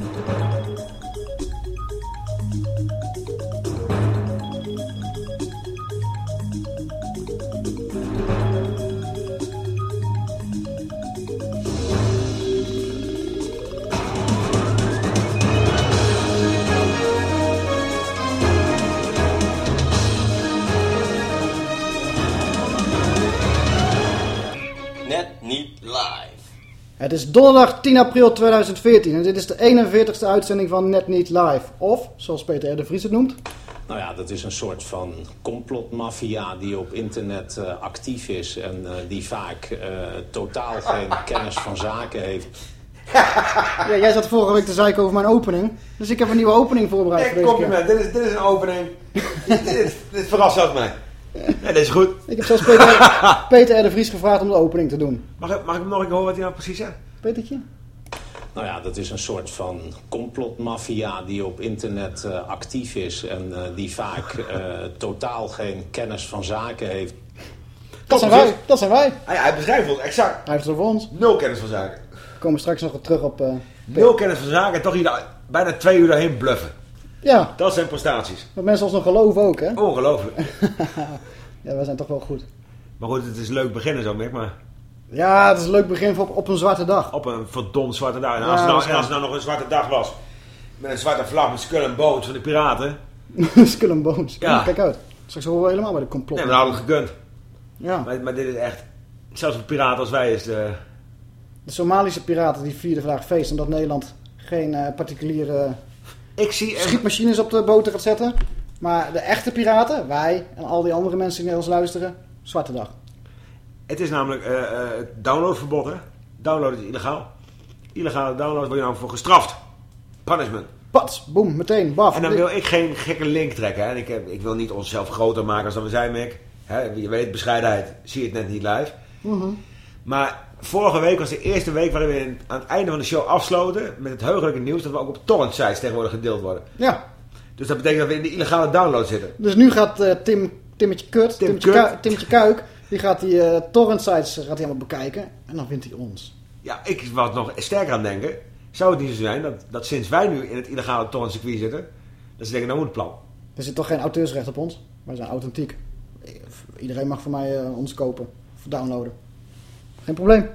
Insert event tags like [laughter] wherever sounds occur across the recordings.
Net Het is donderdag 10 april 2014 en dit is de 41ste uitzending van Net Niet Live. Of, zoals Peter R. de Vries het noemt, Nou ja, dat is een soort van complotmafia die op internet eh, actief is en eh, die vaak eh, totaal geen [laughs] kennis van zaken heeft. [laughs] ja, jij zat vorige week te zeiken over mijn opening, dus ik heb een nieuwe opening voorbereid voor deze keer. compliment. Dit is, dit is een opening. [laughs] dit, dit, dit verrast mij. Nee, dit is goed. Ik heb zelfs Peter, [laughs] Peter R. de Vries gevraagd om de opening te doen. Mag ik, mag ik nog een keer horen wat hij nou precies zegt? Petertje? Nou ja, dat is een soort van complotmafia die op internet eh, actief is en eh, die vaak [laughs] eh, totaal geen kennis van zaken heeft. Dat zijn wij, dat zijn wij. Hij, hij beschrijft ons exact. Hij heeft het over ons. Nul kennis van zaken. We komen straks nog terug op... eh, Nul kennis van zaken en toch hier bijna twee uur doorheen bluffen. Ja, Dat zijn prestaties. dat mensen ons nog geloven ook, hè? Ongelooflijk. [laughs] Ja, wij zijn toch wel goed. Maar goed, het is leuk beginnen zo, Mick. Maar Ja, het is een leuk begin op, op een zwarte dag. op een verdomd zwarte dag. En Ja, als, het dat nou, als het nou nog een zwarte dag was. Met een zwarte vlag met skull en bones van de piraten. [laughs] Skull and Bones. Ja. Kijk uit. Straks horen we helemaal bij de complot. Nee, maar dat hadden we gekund. Ja. Maar, maar dit is echt... Zelfs een piraat als wij is... eh, De Somalische piraten die vierden vandaag feest omdat Nederland geen eh, particuliere ik zie... schietmachines op de boten gaat zetten. Maar de echte piraten, wij en al die andere mensen die naar ons luisteren, zwarte dag. Het is namelijk eh, downloadverbod, hè? Download is illegaal. Illegale download word je nou voor gestraft. Punishment. Pats, boem, meteen, baf. En dan wil ik geen gekke link trekken. Hè? En ik, heb, ik wil niet onszelf groter maken dan we zijn, Mick. Hè? Je weet, bescheidenheid. Zie je het net niet live. Mhm. Maar vorige week was de eerste week waarin we aan het einde van de show afsloten... met het heugelijke nieuws dat we ook op torrent sites tegenwoordig gedeeld worden. Ja, Dus dat betekent dat we in de illegale download zitten. dus nu gaat eh, Tim, Timmetje Kut, Tim Timmetje, Kut. Ku- Timmetje Kuik, die gaat die eh, torrent sites gaat hij allemaal bekijken. En dan vindt hij ons. Ja, ik was nog sterker aan denken. Zou het niet zo zijn dat, dat sinds wij nu in het illegale torrentcircuit zitten... dat ze denken, nou moet het plan. Er zit toch geen auteursrecht op ons? Wij zijn authentiek. Iedereen mag voor mij eh, ons kopen of downloaden. Geen probleem.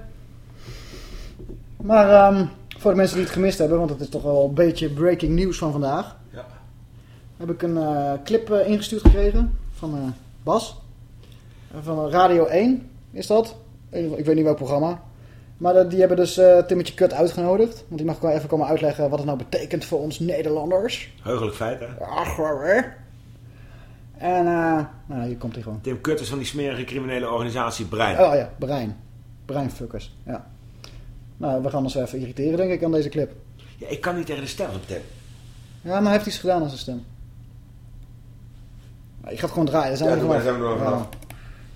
Maar ehm, voor de mensen die het gemist hebben, want het is toch wel een beetje breaking news van vandaag, Ja. heb ik een eh, clip eh, ingestuurd gekregen van eh, Bas. Van Radio 1 is dat. Ik weet niet welk programma. Maar die hebben dus Timmetje Kut uitgenodigd. Want die mag wel even komen uitleggen wat het nou betekent voor ons Nederlanders. Heugelijk feit, hè? Ach, waar, hè? En, nou, hier komt hij gewoon. Tim Kut is van die smerige criminele organisatie Brein. Oh ja, brein. Breinfuckers, ja. Nou, we gaan ons even irriteren, denk ik, aan deze clip. Ja, ik kan niet tegen de stem van Tim. Ja, maar hij heeft iets gedaan aan zijn stem. Nou, ik ga het gewoon draaien. Zijn Ja, we maar, zijn we er.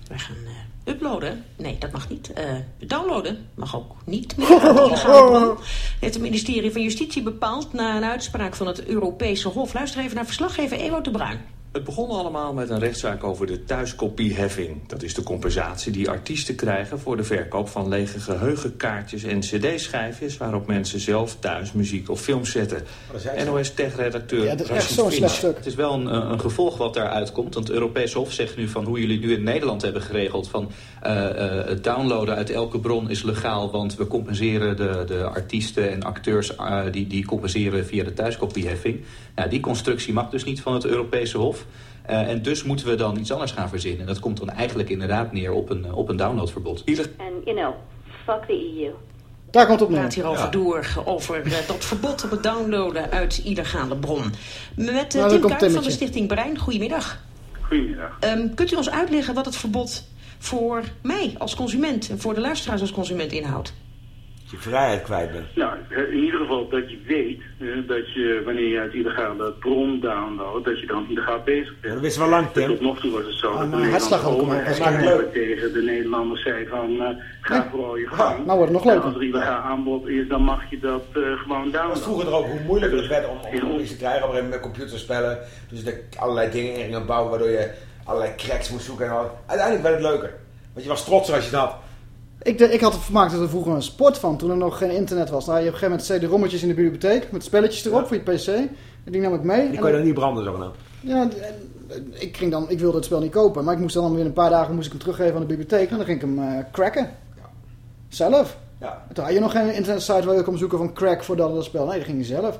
Wij gaan eh, uploaden. Nee, dat mag niet. Eh, downloaden mag ook niet meer. bron. heeft het ministerie van Justitie bepaald na een uitspraak van het Europese Hof. Luister even naar verslaggever Ewout de Bruin. Het begon allemaal met een rechtszaak over de thuiskopieheffing. Dat is de compensatie die artiesten krijgen voor de verkoop van lege geheugenkaartjes en cd-schijfjes... waarop mensen zelf thuis muziek of films zetten. dat. NOS-tech-redacteur Ja, het is echt zo'n slecht stuk. Het is wel een, eh, een gevolg wat daaruit komt. Want het Europese Hof zegt nu van hoe jullie nu in Nederland hebben geregeld... van eh, eh, het downloaden uit elke bron is legaal... want we compenseren de, de artiesten en acteurs... die, die compenseren via de thuiskopieheffing. Nou, die constructie mag dus niet van het Europese Hof. Eh, en dus moeten we dan iets anders gaan verzinnen. En dat komt dan eigenlijk inderdaad neer op een, eh, op een downloadverbod. And, you know, fuck the EU. Daar komt het op praat neer. hierover door over eh, dat verbod op het downloaden uit illegale bron. Met uh, daar Tim van de. Stichting Brein. Goedemiddag. Goedemiddag. Ehm, kunt u ons uitleggen wat het verbod voor mij als consument... en voor de luisteraars als consument inhoudt? Je vrijheid kwijt bent. Nou, in ieder geval dat je weet eh, dat je wanneer je uit illegale bron downloadt, dat je dan illegaal bezig Ja, bent. dat wisten we al lang, Tot Tim. nog toe was het zo Ah, dat de maar hartslag ook, maar leuk. tegen de Nederlanders zei van eh, ga vooral je gang. nou wordt het nog leuker. als er illegaal aanbod is, dan mag je dat eh, gewoon Dat was downloaden. vroeger er ook hoe moeilijker het werd om, om iets te krijgen. Op een gegeven moment met computerspellen. Dus er allerlei dingen in gingen bouwen waardoor je allerlei cracks moest zoeken. En al. Uiteindelijk werd het leuker. Want je was trotser als je dat had. Ik, de- ik had maakte er vroeger een sport van toen er nog geen internet was. Nou, je hebt op een gegeven moment CD-rommetjes in de bibliotheek met spelletjes erop voor je PC. En die nam ik mee. Die kon je dan- dan niet branden, zogenaamd. Ja, en- en ik, ging dan, ik wilde het spel niet kopen, maar ik moest dan binnen een paar dagen moest ik hem teruggeven aan de bibliotheek. En dan ging ik hem eh, cracken. Zelf. Ja. En Toen had je nog geen internetsite waar je kon zoeken van crack voor dat, dat spel. Nee, dat ging je zelf.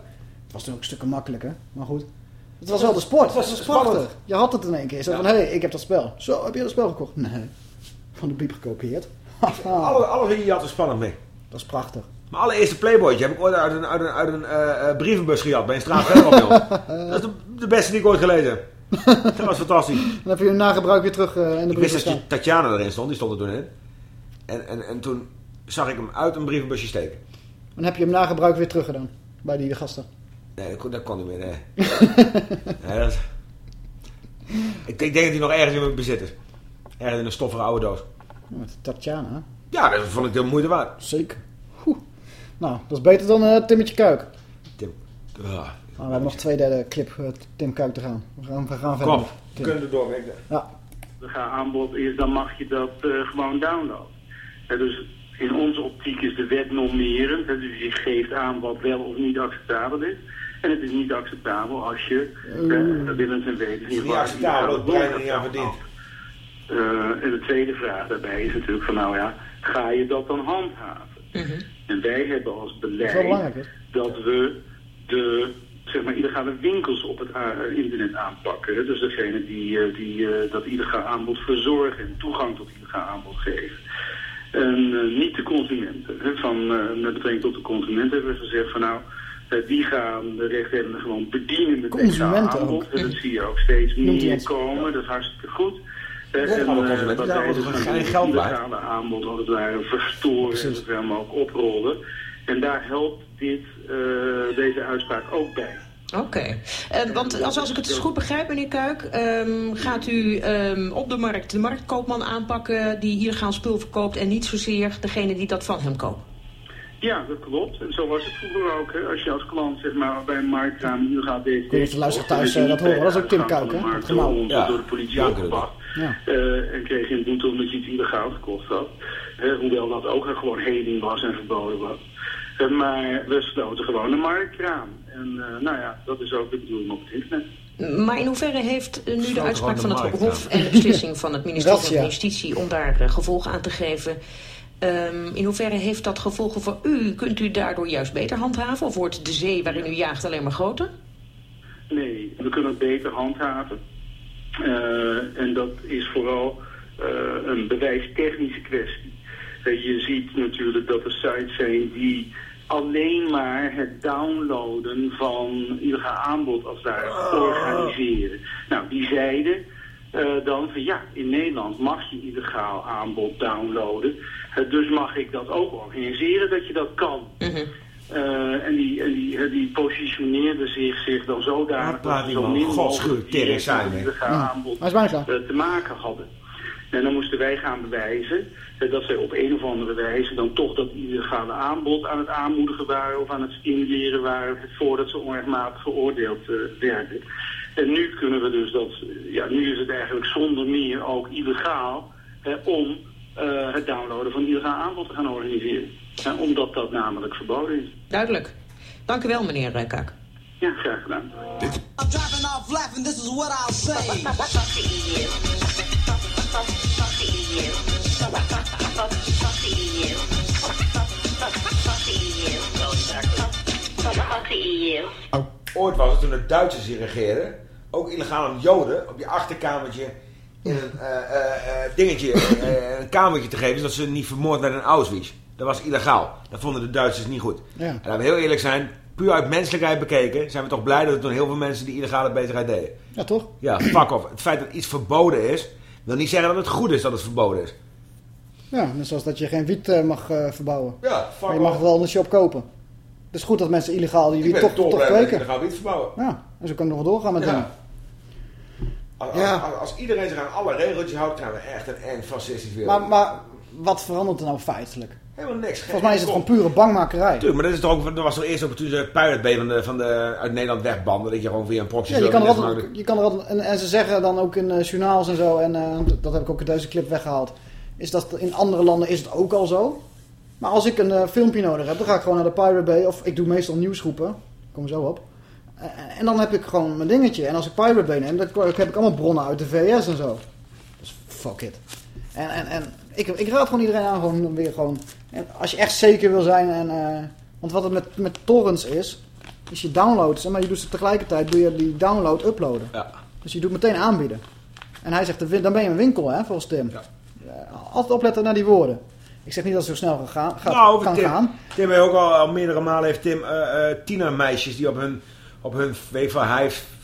Het was toen ook stukken makkelijker, maar goed. Het was wel de sport. Het was was, spannend. prachtig. Je had het in één keer. Zo Ja. van, hé, hey, ik heb dat spel. Zo, heb je dat spel gekocht? Nee. Van de biep gekopieerd. [laughs] Alle, hier had er spannend mee. Dat is prachtig. Mijn allereerste Playboytje heb ik ooit uit een, uit een, uit een eh, eh, brievenbus gejat bij een straat. [laughs] Dat is de, de beste die ik ooit gelezen heb. [laughs] Dat was fantastisch. Dan heb je een nagebruik weer terug eh, in de Ik wist dat Tatjana erin stond, die stond er toen in. En, en, en toen zag ik hem uit een brievenbusje steken. Dan heb je hem nagebruik weer terug gedaan. Bij die gasten. Nee, dat kon, dat kon niet meer, nee. Nee, dat- ik, ik denk dat hij nog ergens in mijn bezit is. Ergens in een stoffige oude doos. Met Tatjana. Ja, dat vond ik de moeite waard. Zeker. Oeh. Nou, dat is beter dan eh Timmetje Kuik. Tim. Ah, Nou, we hebben nog twee derde clip eh, Tim Kuik te gaan. We gaan, we gaan verder. Kom, we kunnen door. Ja. er gaan aanbod is, dan mag je dat eh, gewoon downloaden. Hè, dus in onze optiek is de wet normerend. hè, dus je geeft aan wat wel of niet acceptabel is. En het is niet acceptabel als je uh, willens en wetens in Niet acceptabel, dat brein er niet aan verdient. Eh, en de tweede vraag daarbij is natuurlijk van nou ja, ga je dat dan handhaven? En wij hebben als beleid dat we de zeg maar, illegale winkels op het eh, internet aanpakken. hè. Dus degene die, eh, die dat illegaal aanbod verzorgen en toegang tot illegaal aanbod geven. En niet de consumenten. Hè. Van, met betrekking tot de consumenten hebben we gezegd van nou, die gaan de rechthebbenden gewoon bedienen met illegaal aanbod. ook. En dat zie je ook steeds meer komen. Dat is hartstikke goed. Ja, en, consumenten, wat daar dus gaan geen geld bij. aanbod als het ware verstoren en helemaal ook oprollen. En daar helpt dit, eh, deze uitspraak ook bij. Oké, Eh, want als, als ik het goed begrijp, meneer Kuik, ehm, gaat u ehm, op de markt de marktkoopman aanpakken die illegaal spul verkoopt en niet zozeer degene die dat van hem koopt? Ja, dat klopt. En zo was het vroeger ook. Hè. Als je als klant zeg maar, bij een marktraam illegaal deze... Ik weet niet of de luisteraars thuis, eh, dat horen. Dat is ook Tim Kuik, hè? Gemauw. Ja. door de politie Ja, opgepakt. Ja. Eh, en kreeg je een boete omdat je iets illegaal gekocht had. Eh, hoewel dat ook gewoon heding was en verboden was. Eh, maar we sloten gewoon de marktkraam. En eh, nou ja, dat is ook de bedoeling op het internet. Maar in hoeverre heeft nu de uitspraak van het Hof en de beslissing van het [laughs] ministerie van Justitie om daar gevolgen aan te geven, ehm, in hoeverre heeft dat gevolgen voor u? Kunt u daardoor juist beter handhaven of wordt de zee waarin u jaagt alleen maar groter? Nee, we kunnen het beter handhaven. Eh, en dat is vooral eh, een bewijstechnische kwestie. Je ziet natuurlijk dat er sites zijn die alleen maar het downloaden van illegaal aanbod als daar organiseren. Nou, die zeiden eh, dan van ja, in Nederland mag je illegaal aanbod downloaden. Dus mag ik dat ook organiseren dat je dat kan. En die, en die, eh, die positioneerde zich, zich dan zodanig dat ze zo die min mogelijk aanbod eh, te maken hadden. En dan moesten wij gaan bewijzen eh, dat zij op een of andere wijze dan toch dat illegale aanbod aan het aanmoedigen waren of aan het stimuleren waren voordat ze onrechtmatig veroordeeld eh, werden. En nu kunnen we dus dat, eh, ja, nu is het eigenlijk zonder meer ook illegaal eh, om eh, het downloaden van illegaal aanbod te gaan organiseren. Eh, omdat dat namelijk verboden is. Duidelijk. Dank u wel, meneer eh, Kuik. Ja, graag gedaan. I'm driving off laughing, this is what I'll say. Ooit was het toen de Duitsers hier regeerden, ook illegaal om Joden op je achterkamertje in een eh, eh, eh, dingetje, een kamertje te geven, zodat ze niet vermoord werden in Auschwitz. Dat was illegaal. Dat vonden de Duitsers niet goed. Ja. En laten we heel eerlijk zijn, puur uit menselijkheid bekeken, zijn we toch blij dat er toen heel veel mensen die illegale bezigheid deden. Ja, toch? Ja, fuck off. Het feit dat iets verboden is, wil niet zeggen dat het goed is dat het verboden is. Ja, net zoals dat je geen wiet mag verbouwen. Ja, fuck Maar je mag off. wel anders je op kopen. Het is goed dat mensen illegaal die Ik wiet toch, toch ik kweken. illegaal wiet verbouwen. Ja, en zo kan het nog wel doorgaan met Ja. dingen. Als, Ja. als, als iedereen zich aan alle regeltjes houdt, krijgen we echt een eng fascistisch wereld. Maar, maar wat verandert er nou feitelijk? Helemaal niks. Volgens mij is het gewoon pure bangmakerij. Tuurlijk, maar dat, is toch ook, dat was toch eerst ook toen ze Pirate Bay van de, van de, uit Nederland wegbanden. Dat je gewoon via een proxy Ja, je kan er altijd, je kan er altijd, en, en ze zeggen dan ook in eh, journaals en zo, en eh, dat heb ik ook in deze clip weggehaald. is dat in andere landen is het ook al zo. Maar als ik een eh, filmpje nodig heb, dan ga ik gewoon naar de Pirate Bay. Of ik doe meestal nieuwsgroepen. Kom zo op. Eh, en dan heb ik gewoon mijn dingetje. En als ik Pirate Bay neem, dan heb ik allemaal bronnen uit de VS en zo. Dus fuck it. En, en, en ik, ik raad gewoon iedereen aan gewoon weer gewoon... En als je echt zeker wil zijn en... eh, want wat het met, met torrents is, is je downloadt, maar je doet ze tegelijkertijd, doe je die download uploaden. Ja. Dus je doet meteen aanbieden. En hij zegt, dan ben je een winkel, hè, volgens Tim. Ja. Eh, altijd opletten naar die woorden. Ik zeg niet dat het zo snel gaat, gaat, Nou, kan Tim, gaan. Tim heeft ook al, al meerdere malen heeft Tim tienermeisjes die op hun, op hun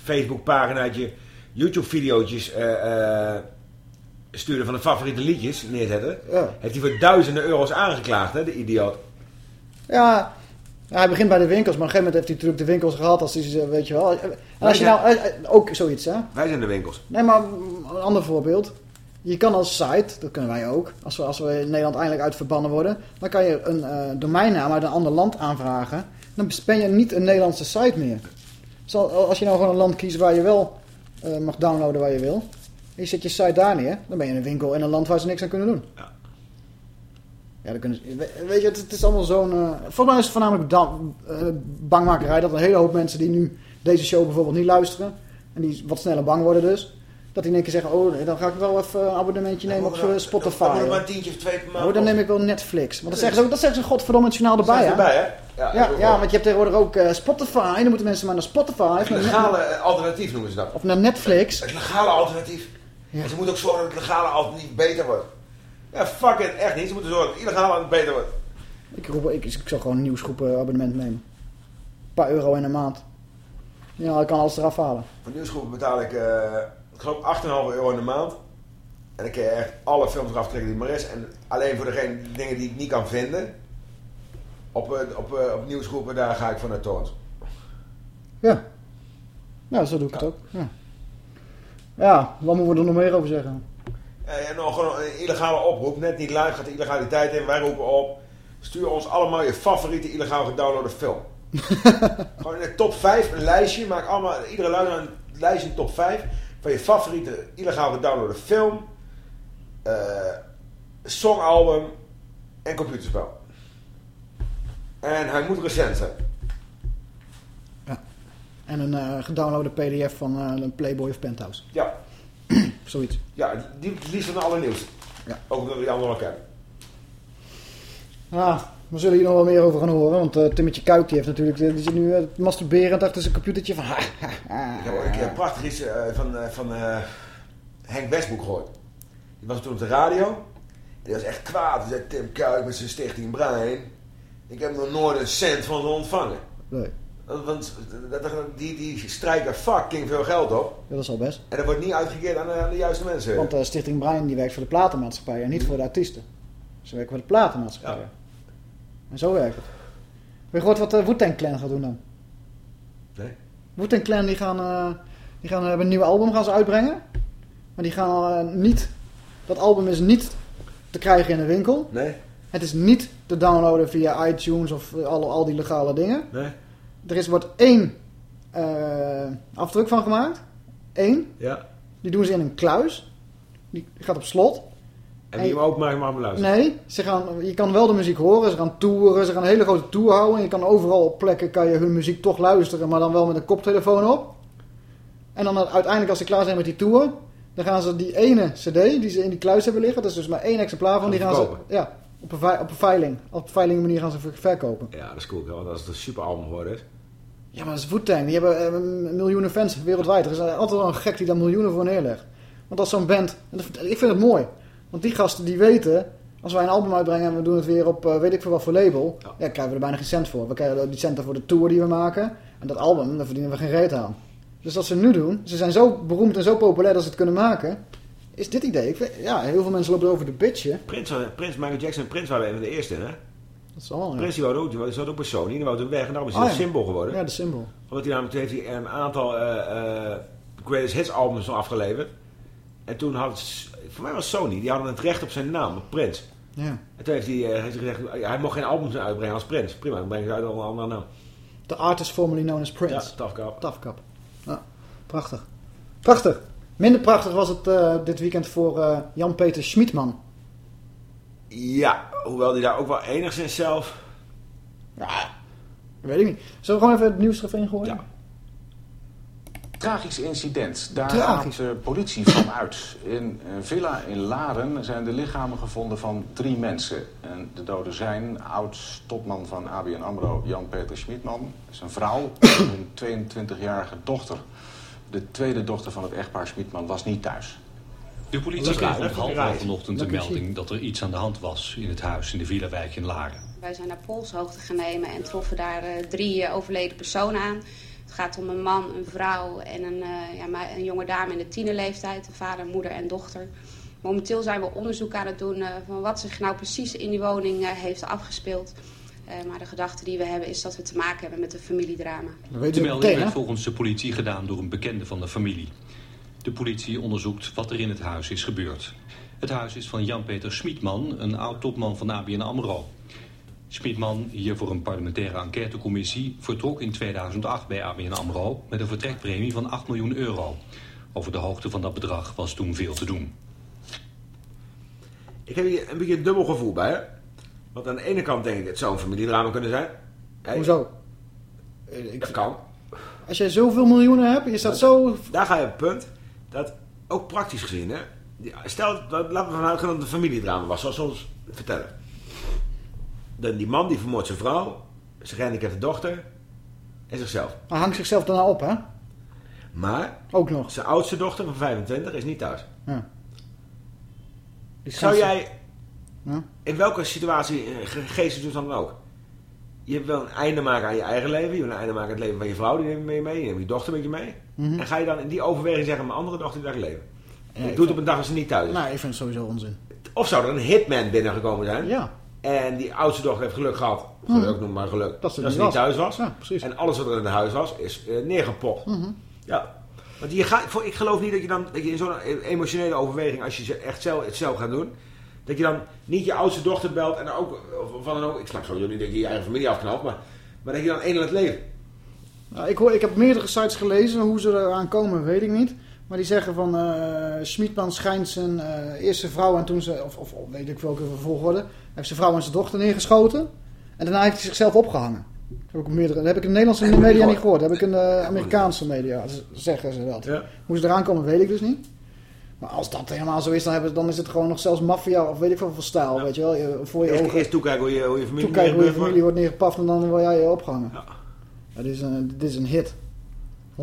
Facebookpaginaatje YouTube-videootjes eh, eh, sturen van de favoriete liedjes neerzetten. Ja. Heeft hij voor duizenden euro's aangeklaagd, hè, de idioot. Ja, ja, hij begint bij de winkels, maar op een gegeven moment heeft hij natuurlijk de winkels gehad als hij, ze- weet je wel. En als je nou, eh, ook zoiets hè. Wij zijn de winkels. Nee, maar een ander voorbeeld. Je kan als site, dat kunnen wij ook, als we, als we in Nederland eindelijk uit verbannen worden, dan kan je een domeinnaam uit een ander land aanvragen. Dan ben je niet een Nederlandse site meer. Als je nou gewoon een land kiest waar je wel eh, mag downloaden waar je wil, en je zet je site daar neer, dan ben je een winkel in een land waar ze niks aan kunnen doen. Ja. Ja, dan kunnen ze, we- weet je, het, het is allemaal zo'n... eh, volgens mij is het voornamelijk dan, eh, bangmakerij dat een hele hoop mensen die nu deze show bijvoorbeeld niet luisteren, en die wat sneller bang worden dus, dat die in één keer zeggen, oh, dan ga ik wel even een abonnementje nemen op eh, Spotify. Dan er maar een tientje of twee per maand. Oh, dan neem ik wel Netflix. Want dat zeggen ze dat zeggen ze godverdomme het journaal erbij, erbij, hè? Ja, Ja, want je hebt tegenwoordig ook eh, Spotify. Dan moeten mensen maar naar Spotify. Naar, legale alternatief noemen ze dat. of naar Netflix. Het legale alternatief. Ja. En ze moeten ook zorgen dat het legale alternatief beter wordt. Ja, fuck it, echt niet. Ze moeten zorgen dat het illegale alternatief beter wordt. Ik, roep, ik, ik zou gewoon een nieuwsgroepen abonnement nemen. Een paar euro in een maand. Ja, ik kan alles eraf halen. Voor nieuwsgroepen betaal ik, eh ik geloof 8,5 euro in de maand. En dan kun je echt alle films eraf trekken die er maar is. En alleen voor degene, de dingen die ik niet kan vinden. Op, eh, op, eh, op nieuwsgroepen, daar ga ik van naar torrents. Ja. Nou, zo doe ik het ook. Ja. ja, wat moeten we er nog meer over zeggen? Eh, en nog gewoon een illegale oproep. Net niet live gaat de illegaliteit in. Wij roepen op. Stuur ons allemaal je favoriete illegaal gedownloade film. [laughs] gewoon in de top 5 een lijstje. Maak allemaal, iedere luisteraar een lijstje in top 5 van je favoriete illegaal gedownloade film. songalbum en computerspel. En hij moet recent zijn. En een eh gedownloade pdf van eh, een Playboy of Penthouse. Ja, [clears throat] Zoiets. ja die het liefst van allernieuwste. Ja. Ook omdat we die andere kennen. Ja, we zullen hier nog wel meer over gaan horen. Want eh Timmetje Kuik die heeft natuurlijk, die zit nu eh, masturberend achter zijn computertje van... [laughs] Ik heb prachtig iets van, van Henk Westbroek gehoord. Die was toen op de radio. Die was echt kwaad. Die zei Tim Kuik met zijn stichting Brein. Ik heb nog nooit een cent van ze ontvangen. Nee, Want want die, die strijken fucking veel geld op. dat is al best. En dat wordt niet uitgekeerd aan de, aan de juiste mensen. Want eh, Stichting Brian die werkt voor de platenmaatschappij en niet voor de artiesten. Ze werken voor de platenmaatschappij. Ja. En zo werkt het. Heb je gehoord wat de Wu-Tang Clan gaat doen dan? Nee? Wu-Tang Clan die gaan, eh, die gaan hebben een nieuw album gaan ze uitbrengen. Maar die gaan eh, niet... Dat album is niet te krijgen in de winkel. Nee? Het is niet te downloaden via iTunes of eh, al, al die legale dingen. Nee? Er is, wordt één eh, afdruk van gemaakt. Eén. Ja. Die doen ze in een kluis. Die gaat op slot. En hem ook mag, mag hem luisteren. Nee, ze gaan, je kan wel de muziek horen. Ze gaan toeren. Ze gaan een hele grote tour houden. En je kan overal op plekken kan je hun muziek toch luisteren. Maar dan wel met een koptelefoon op. En dan uiteindelijk als ze klaar zijn met die tour. Dan gaan ze die ene cd die ze in die kluis hebben liggen. Dat is dus maar één exemplaar van. Die gaan ze ja, op, een, op een veiling. Op een veiling manier gaan ze ver- verkopen. Ja, dat is cool. Want als het een super album geworden is. Ja, maar dat is Wu-Tang. Die hebben eh, miljoenen fans wereldwijd. Er is altijd wel een gek die daar miljoenen voor neerlegt. Want als zo'n band... Ik vind het mooi. Want die gasten die weten... Als wij een album uitbrengen en we doen het weer op eh, weet ik veel wat voor label... Ja. Ja. krijgen we er bijna geen cent voor. We krijgen die centen voor de tour die we maken. En dat album, daar verdienen we geen reet aan. Dus wat ze nu doen... Ze zijn zo beroemd en zo populair dat ze het kunnen maken... Is dit idee. Ik ja, heel veel mensen lopen over de bitchen. Prins, Prins Michael Jackson en Prins waren een van de eerste, hè? Dat is al... Ja. Prins die wou ook, die zat ook bij Sony. Die wou weg en daarom is hij Oh, een ja. symbool geworden. ja, de symbool. Omdat hij namelijk toen heeft hij een aantal eh, eh, Greatest Hits albums afgeleverd. En toen had, voor mij was Sony, die hadden het recht op zijn naam, op Prins. Ja. En toen heeft hij, eh, heeft hij gezegd, hij mocht geen albums uitbrengen als Prins. Prima, dan breng ik uit onder een andere naam. The artist formerly known as Prince. Ja, tough cup. Ja, prachtig. Prachtig. Minder prachtig was het eh, dit weekend voor eh, Jan-Peter Schmidman. Ja, hoewel die daar ook wel enigszins zelf... Ja, weet ik niet. Zullen we gewoon even het nieuws er even in gooien? Ja. Tragisch incident. Daar Tragisch. gaat de politie van uit. In een villa in Laren zijn de lichamen gevonden van drie mensen. En de doden zijn oud-topman van ABN AMRO, Jan-Peter Schmidman. Zijn vrouw en hun 22-jarige dochter. De tweede dochter van het echtpaar Schmidman was niet thuis. De politie kreeg om half elf vanochtend de melding dat er iets aan de hand was in het huis in de Villawijk in Laren. Wij zijn naar polshoogte gaan nemen en troffen daar eh, drie eh, overleden personen aan. Het gaat om een man, een vrouw en een, eh, ja, maar een jonge dame in de tienerleeftijd. Een vader, moeder en dochter. Momenteel zijn we onderzoek aan het doen eh, van wat zich nou precies in die woning eh, heeft afgespeeld. Eh, maar de gedachte die we hebben is dat we te maken hebben met een familiedrama. De melding werd volgens de politie gedaan door een bekende van de familie. De politie onderzoekt wat er in het huis is gebeurd. Het huis is van Jan-Peter Schmidman, een oud-topman van ABN AMRO. Schmidman, hier voor een parlementaire enquêtecommissie... vertrok in 2008 bij ABN AMRO met een vertrekpremie van 8 miljoen euro. Over de hoogte van dat bedrag was toen veel te doen. Ik heb hier een beetje een dubbel gevoel bij, hè? Want aan de ene kant denk ik, het zou een familiedrama kunnen zijn. Hey, Hoezo? Eh, Ik, Dat kan. als jij zoveel miljoenen hebt, je staat zo... Daar ga je op het punt dat, ook praktisch gezien, hè? Stel, dat, laten we vanuit gaan dat het een familiedrama was, zoals ze ons vertellen. Dan die man die vermoordt zijn vrouw, zijn gehandicapte dochter en zichzelf. Hij hangt zichzelf daarna op, hè? Maar Ook nog. zijn oudste dochter van 25 is niet thuis. Ja. Zou jij, Ja? in welke situatie, eh, ge- geestelijk dan ook, je wil een einde maken aan je eigen leven, je wil een einde maken aan het leven van je vrouw, die neem je mee, je neemt je dochter met je mee. Mhm. En ga je dan in die overweging zeggen, mijn andere dochter die leven. Ja, ik doe het op een dag als ze niet thuis is. Nou, ik vind het sowieso onzin. Of zou er een hitman binnengekomen zijn? Ja. En die oudste dochter heeft geluk gehad. Geluk, noem maar geluk. Dat ze dat ze niet thuis was. Ja, precies. En alles wat er in het huis was, is eh, neergepopt. Ja. Want je gaat, ik geloof niet dat je dan dat je in zo'n emotionele overweging, als je echt zelf, het zelf gaat doen, dat je dan niet je oudste dochter belt en ook, of van dan ook, ik snap sowieso niet dat je je eigen familie afknapt, maar, maar dat je dan één in het leven. Nou, ik, hoor, ik heb meerdere sites gelezen. Hoe ze eraan komen, weet ik niet. Maar die zeggen van... eh Schmidman schijnt zijn eh, eerste vrouw en toen ze... Of, of weet ik welke volgorde. Heeft zijn vrouw en zijn dochter neergeschoten. En daarna heeft hij zichzelf opgehangen. Dat heb ik, meerdere, dat heb ik in de Nederlandse media niet gehoord. Dat heb ik in de Amerikaanse media. Zeggen ze dat. Ja. Hoe ze eraan komen, weet ik dus niet. Maar als dat helemaal zo is, dan, hebben, dan is het gewoon nog zelfs maffia of weet ik veel voor stijl. Weet je wel, je, voor je Eerst, ogen. eerst toekijken hoe je, hoe je familie Toekijken hoe je wordt. familie wordt neergepaft en dan word jij opgehangen. Ja. Ja, dit, is een, dit is een hit. 100%.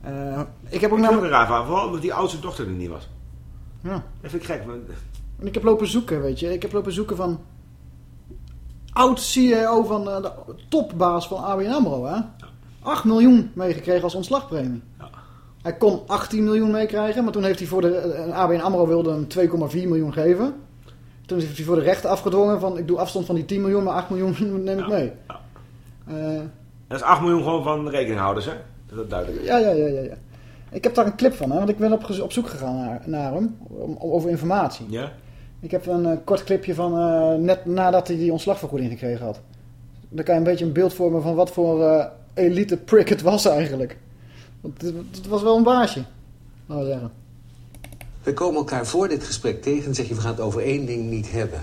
Eh, ik heb ook Ik namelijk... raar vooral omdat die oudste dochter er niet was. Ja. Dat vind ik gek. En ik heb lopen zoeken, weet je. Ik heb lopen zoeken van... Oud-CEO van eh, de topbaas van ABN AMRO, hè? 8 miljoen meegekregen als ontslagpremie. Hij kon 18 miljoen meekrijgen, maar toen heeft hij voor de... eh, ABN AMRO wilde hem 2,4 miljoen geven. Toen heeft hij voor de rechter afgedwongen van... Ik doe afstand van die 10 miljoen, maar 8 miljoen [laughs] neem ik mee. Ja. Eh, Dat is 8 miljoen gewoon van rekeninghouders, hè? Dat dat duidelijk is. Ja, ja, ja, ja, ja. Ik heb daar een clip van, hè, want ik ben op, op zoek gegaan naar, naar hem, om, over informatie. Ja? Ik heb een eh, kort clipje van eh, net nadat hij die ontslagvergoeding gekregen had. Dan kan je een beetje een beeld vormen van wat voor eh, elite prick het was eigenlijk. Want het, was wel een baasje, laten we zeggen. We komen elkaar voor dit gesprek tegen en zeg je, we gaan het over één ding niet hebben.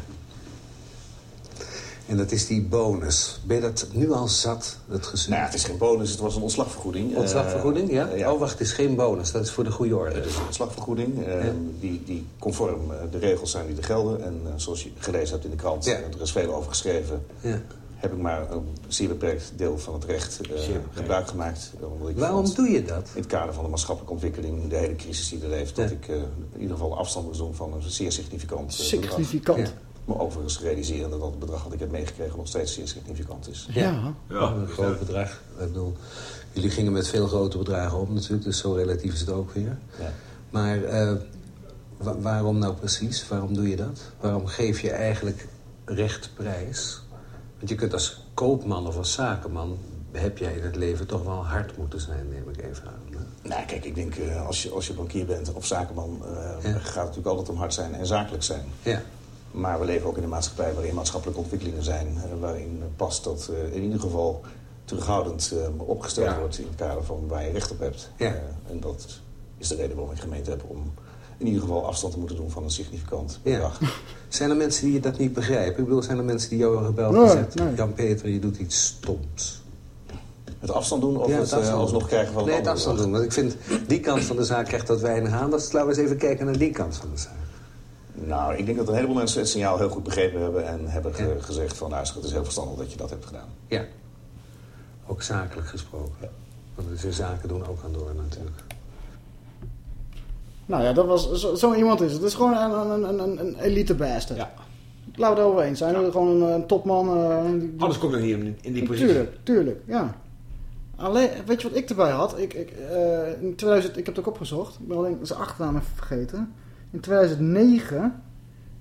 En dat is die bonus. Ben je dat nu al zat, dat gezeur? Nou ja, het is geen bonus, het was een ontslagvergoeding. Ontslagvergoeding, ja? Ja. Oh, wacht, het is geen bonus. Dat is voor de goede orde. Het is een ontslagvergoeding eh, die, die conform eh, de regels zijn die er gelden. En eh, zoals je gelezen hebt in de krant, Ja. er is veel over geschreven... Ja. Heb ik maar een zeer beperkt deel van het recht eh, gebruik gemaakt. eh, Omdat ik Waarom vond, doe je dat? In het kader van de maatschappelijke ontwikkeling, de hele crisis die er leeft... dat ik eh, in ieder geval afstand moet doen van een zeer significant bedrag. Significant. Ja. Maar overigens realiseren dat het bedrag dat ik heb meegekregen nog steeds zeer significant is. Ja. Ja, een groot bedrag. Ik bedoel, jullie gingen met veel grote bedragen om natuurlijk, dus zo relatief is het ook weer. Ja. Maar eh, wa- waarom nou precies? Waarom doe je dat? Waarom geef je eigenlijk recht prijs? Want je kunt als koopman of als zakenman... heb jij in het leven toch wel hard moeten zijn, neem ik even aan. hè? Nou, kijk, ik denk eh, als, je, als je bankier bent of zakenman... eh, Ja. gaat het natuurlijk altijd om hard zijn en zakelijk zijn. Ja. Maar we leven ook in een maatschappij waarin maatschappelijke ontwikkelingen zijn... eh, waarin past dat in ieder geval terughoudend opgesteld Ja. wordt... in het kader van waar je recht op hebt. Ja. En dat is de reden waarom ik gemeente heb om in ieder geval afstand te moeten doen van een significant Ja. bedrag. Zijn er mensen die dat niet begrijpen? Ik bedoel, zijn er mensen die jou hebben gebeld en gezegd... nee. Jan-Peter, je doet iets stoms. Het afstand doen of Ja, het, eh, alsnog krijgen van een Nee, het afstand bedrag? doen. Want ik vind, die kant van de zaak krijgt dat weinig aandacht. Laten we eens even kijken naar die kant van de zaak. Nou, ik denk dat een heleboel mensen het signaal heel goed begrepen hebben... en hebben ge- gezegd van, nou, het is heel verstandig dat je dat hebt gedaan. Ja. Ook zakelijk gesproken. Want het is in zaken doen ook aan door natuurlijk. Nou ja, dat was, zo, zo iemand is het. Het is gewoon een, een, een, een, elite bastard. Ja. Laten we het over eens zijn. Gewoon een, topman. eh, die- Anders kom je niet in, in die positie. Tuurlijk, tuurlijk, ja. Alleen, weet je wat ik erbij had? Ik, ik, eh, in 2000, ik heb het ook opgezocht. Ik ben alleen zijn achternaam even vergeten. In 2009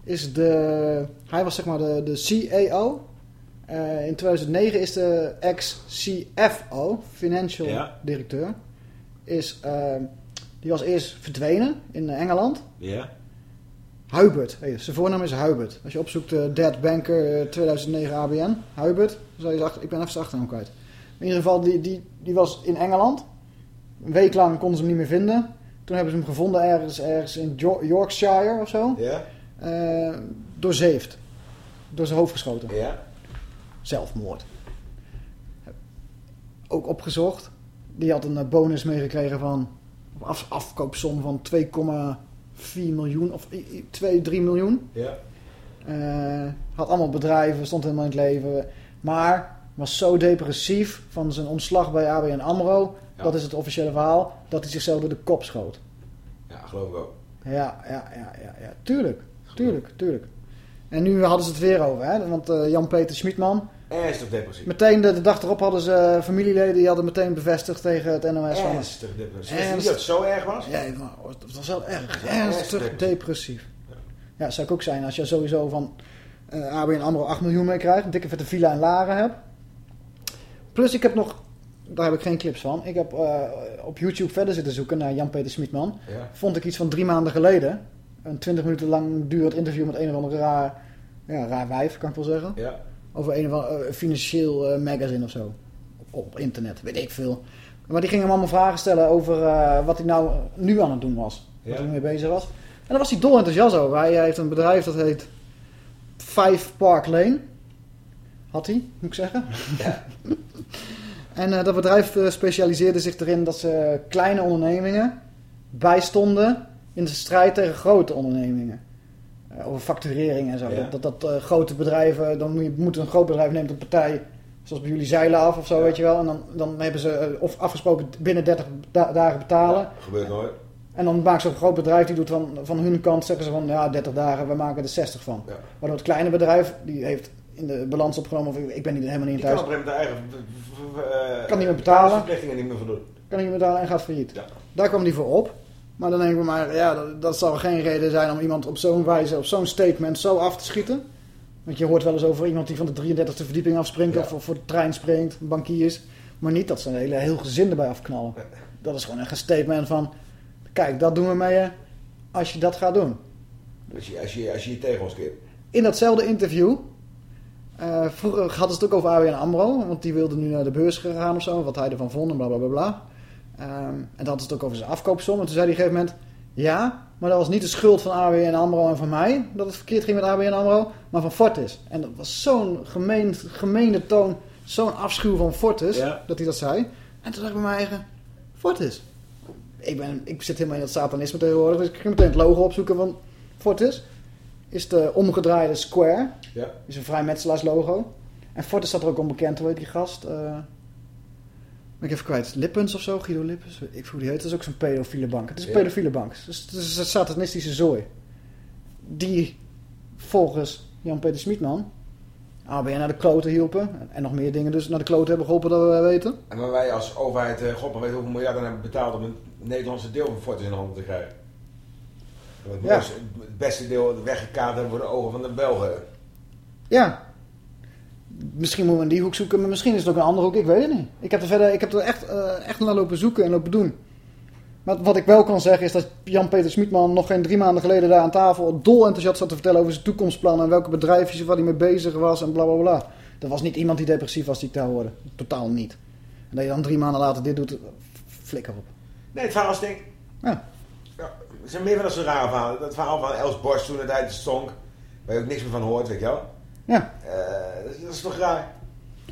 is de... Hij was zeg maar de, de CAO. Eh, in 2009 is de ex-CFO, financial Ja. directeur, is, die was eerst verdwenen in Engeland. Ja. Hubert, hey, zijn voornaam is Hubert. Als je opzoekt eh Dead Banker eh, 2009 ABN, Hubert, dan zou je achter, ik ben even zijn achternaam kwijt. In ieder geval, die, die, die was in Engeland. Een week lang konden ze hem niet meer vinden. Toen hebben ze hem gevonden ergens, ergens in Yorkshire of zo. Ja. Eh, doorzeefd. Door zijn hoofd geschoten. Ja. Zelfmoord. Ook opgezocht. Die had een eh, bonus meegekregen van af, afkoopsom van 2,4 miljoen of i- i- 2, 3 miljoen. Ja. Eh, had allemaal bedrijven, stond helemaal in het leven. Maar was zo depressief van zijn ontslag bij ABN AMRO. Dat is het officiële verhaal. Dat hij zichzelf door de kop schoot. Ja, geloof ik ook. Ja, ja, ja, ja, ja. Tuurlijk. Tuurlijk, tuurlijk. En nu hadden ze het weer over, hè? Want eh, Jan-Peter Schmidman. Ernstig depressief. Meteen de, de dag erop hadden ze eh, familieleden die hadden meteen bevestigd tegen het NOS van. Ernstig depressief. Wist je niet dat het zo erg was? Ja, het was wel erg. Ernstig ernstig depressief. Ja, zou ik ook zijn als je sowieso van eh ABN AMRO 8 miljoen mee krijgt. Een dikke vette villa in Laren hebt. Plus ik heb nog, daar heb ik geen clips van. Ik heb eh, op YouTube verder zitten zoeken naar Jan-Peter Smitman. Ja. Vond ik iets van drie maanden geleden. Een 20 minuten lang durend interview met een of andere raar, ja, raar wijf, kan ik wel zeggen. Ja. Over een of ander eh, financieel eh, magazine of zo. Op, internet, weet ik veel. Maar die ging hem allemaal vragen stellen over eh, wat hij nou nu aan het doen was. Ja. Wat hij mee bezig was. En daar was hij dol enthousiast over. Hij heeft een bedrijf dat heet Five Park Lane. Had hij, moet ik zeggen. [laughs] [laughs] en dat bedrijf specialiseerde zich erin dat ze kleine ondernemingen bijstonden in de strijd tegen grote ondernemingen. Eh, over facturering en zo. Ja. Dat, dat, dat eh, grote bedrijven, dan moet, een groot bedrijf neemt een partij, zoals bij jullie zeilen af of zo, weet je wel. En dan, dan hebben ze eh, of afgesproken binnen 30 da- dagen betalen. Gebeurt nooit. En dan maakt zo'n groot bedrijf, die doet van, van hun kant, zeggen ze van ja, 30 dagen, we maken er 60 van. Waardoor het kleine bedrijf, die heeft in de balans opgenomen, of ik, ik ben niet, helemaal niet in Die kan thuis, op een gegeven moment de eigen... eh, Kan niet meer betalen. verplichtingen niet meer voldoen. kan niet meer betalen en gaat failliet. Daar kwam die voor op. Maar dan denk ik bij mij, ja, dat, dat zal geen reden zijn om iemand op zo'n wijze, op zo'n statement zo af te schieten. Want je hoort wel eens over iemand die van de 33e verdieping afspringt of, of voor de trein springt, bankiers. Maar niet dat ze een hele heel gezin erbij afknallen. Dat is gewoon echt een statement van, kijk, dat doen we mee je als je dat gaat doen. Als je, als je, als je je tegen ons keert. In datzelfde interview, eh, vroeger hadden ze het ook over ABN AMRO, want die wilde nu naar de beurs gegaan of zo, wat hij ervan vond en bla bla bla bla. Ehm, en hadden ze het ook over zijn afkoopsom. En toen zei hij op een gegeven moment, ja, maar dat was niet de schuld van ABN AMRO en van mij, dat het verkeerd ging met ABN AMRO, maar van Fortis. En dat was zo'n gemeen, gemeende toon, zo'n afschuw van Fortis, Ja. dat hij dat zei. En toen dacht ik bij mijn eigen, Fortis. Ik, ben, ik zit helemaal in het satanisme tegenwoordig, dus ik ging meteen het logo opzoeken van Fortis. Is de omgedraaide square. Ja. Is een vrijmetselaarslogo. En Fortis staat er ook onbekend, hoe heet die gast? Eh, ben ik even kwijt. Lippens of zo, Guido Lippens. Ik hoe die heet. Dat is ook zo'n pedofiele bank. Het is een Ja. pedofiele bank. Dus het is een satanistische zooi. Die volgens Jan-Peter Smitman ABN naar de kloten hielpen. En nog meer dingen dus naar de kloten hebben geholpen dat we weten. En waar wij als overheid, eh, god maar weet hoeveel miljarden hebben betaald om een Nederlandse deel van Fortis in handen te krijgen. Het, Ja. het beste deel weggekaat hebben voor de ogen van de Belgen. Ja. Misschien moeten we in die hoek zoeken, maar misschien is het ook een andere hoek. Ik weet het niet. Ik heb er verder, ik heb er echt, eh, echt naar lopen zoeken en lopen doen. Maar wat ik wel kan zeggen is dat Jan-Peter Smitman nog geen drie maanden geleden daar aan tafel dol enthousiast zat te vertellen over zijn toekomstplannen en welke bedrijfjes waar hij mee bezig was en bla bla bla. Dat was niet iemand die depressief was die ik daar hoorde. Totaal niet. En dat je dan drie maanden later dit doet, flikker op. Nee, het verhaal stinkt. Ja. Er zijn meer van dat soort rare verhalen. Dat verhaal van Els Borst toen het uit de stonk. Waar je ook niks meer van hoort, weet je wel. Ja. Eh, dat, is, dat is toch raar?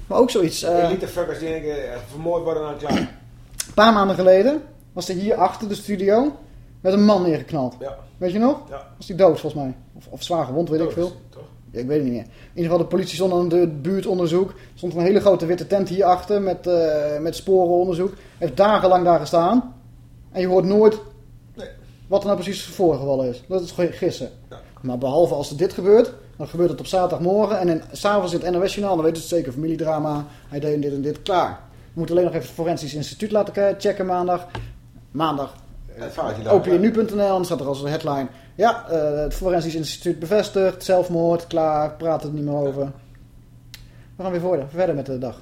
Maar ook zoiets. eh, Elitefuckers die denken, eh, vermoord worden en dan klaar. Een paar maanden geleden was er hier achter de studio met een man neergeknald. Ja. Weet je nog? Ja. Was die dood volgens mij? Of, of zwaar gewond, weet ik veel. toch? Ja, ik weet het niet meer. In ieder geval, de politie stond aan de buurtonderzoek. Er stond een hele grote witte tent hierachter met, eh met sporenonderzoek. Heeft dagenlang daar gestaan. En je hoort nooit wat er nou precies voorgevallen is. Dat is gewoon gissen. Maar behalve als er dit gebeurt, dan gebeurt het op zaterdagmorgen. En in- s'avonds in het NOS-journaal, dan weten ze het zeker. Familiedrama, hij deed dit en dit, klaar. We moeten alleen nog even het Forensisch Instituut laten ke- checken maandag. Maandag. Het foutje daar. OPNU.nl, dan staat er als een headline. Ja, eh, het Forensisch Instituut bevestigt, zelfmoord, klaar, praten er niet meer over. We gaan weer verder, verder met de dag.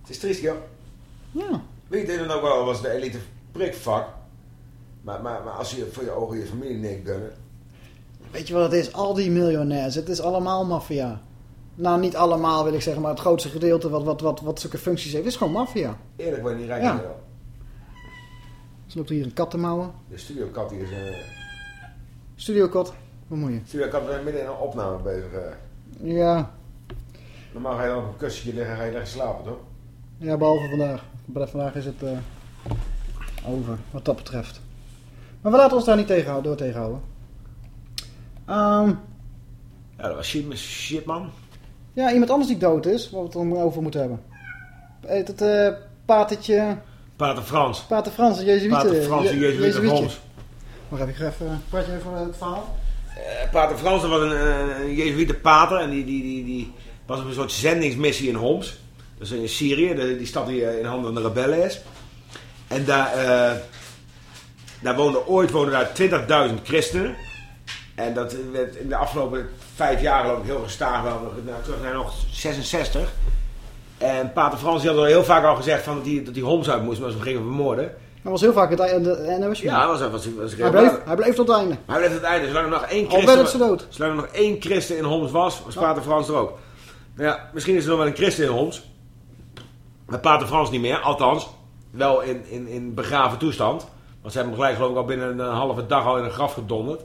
Het is triest, joh. Ja. Weet je, dan ook wel was de elite prikvak. Maar, maar, maar als je voor je ogen je familie neemt gunnen. Weet je wat het is? Al die miljonairs, het is allemaal maffia. Nou, niet allemaal wil ik zeggen, maar het grootste gedeelte wat, wat, wat, wat zulke functies heeft, is gewoon maffia. Eerlijk word je niet rijk Ja. joh. Ze loopt hier een kat te mouwen. De studiokat hier is... eh Studiokot, wat moet je? studiokat is midden in een opname bezig. eh. Ja, Normaal ga je dan op een kussentje liggen en ga je lekker slapen, toch? ja, behalve vandaag. Vandaag is het eh, over, wat dat betreft. Maar we laten ons daar niet tegenhouden, door tegenhouden. Ehm, Ja, dat was shit, shit man. ja, iemand anders die dood is, waar we het dan over moeten hebben. Heet het eh Patertje... Pater Frans. Pater Frans, de Jezuïeten. Pater Frans, de Je- Jezuïet uit Jezuïetje. Homs. Mag heb ik even... Praat je even over het verhaal? Eh, pater Frans dat was een, eh, een Jezuïte pater en die, die, die, die was op een soort zendingsmissie in Homs. Dat is in Syrië, de, die stad die eh, in handen van de rebellen is. En daar, eh, daar woonden ooit woonden daar 20.000 christenen. En dat werd in de afgelopen vijf jaar geloof ik heel gestaag wel nou, terug naar nog 66. En Pater Frans die had al heel vaak al gezegd van dat hij dat die Homs uit moest, maar ze gingen vermoorden. Hij was heel vaak het de, de NOS. Ja, was, was, was, hij, bleef, hij bleef tot het einde. hij bleef tot het einde. Zolang er nog één christen, dood. zolang er nog één christen in Homs was, was Pater Frans er ook. Nou ja, misschien is er nog wel een christen in Homs. Maar Pater Frans niet meer. Althans, wel in, in, in begraven toestand. Want ze hebben hem gelijk geloof ik al binnen een halve dag al in een graf gedonderd.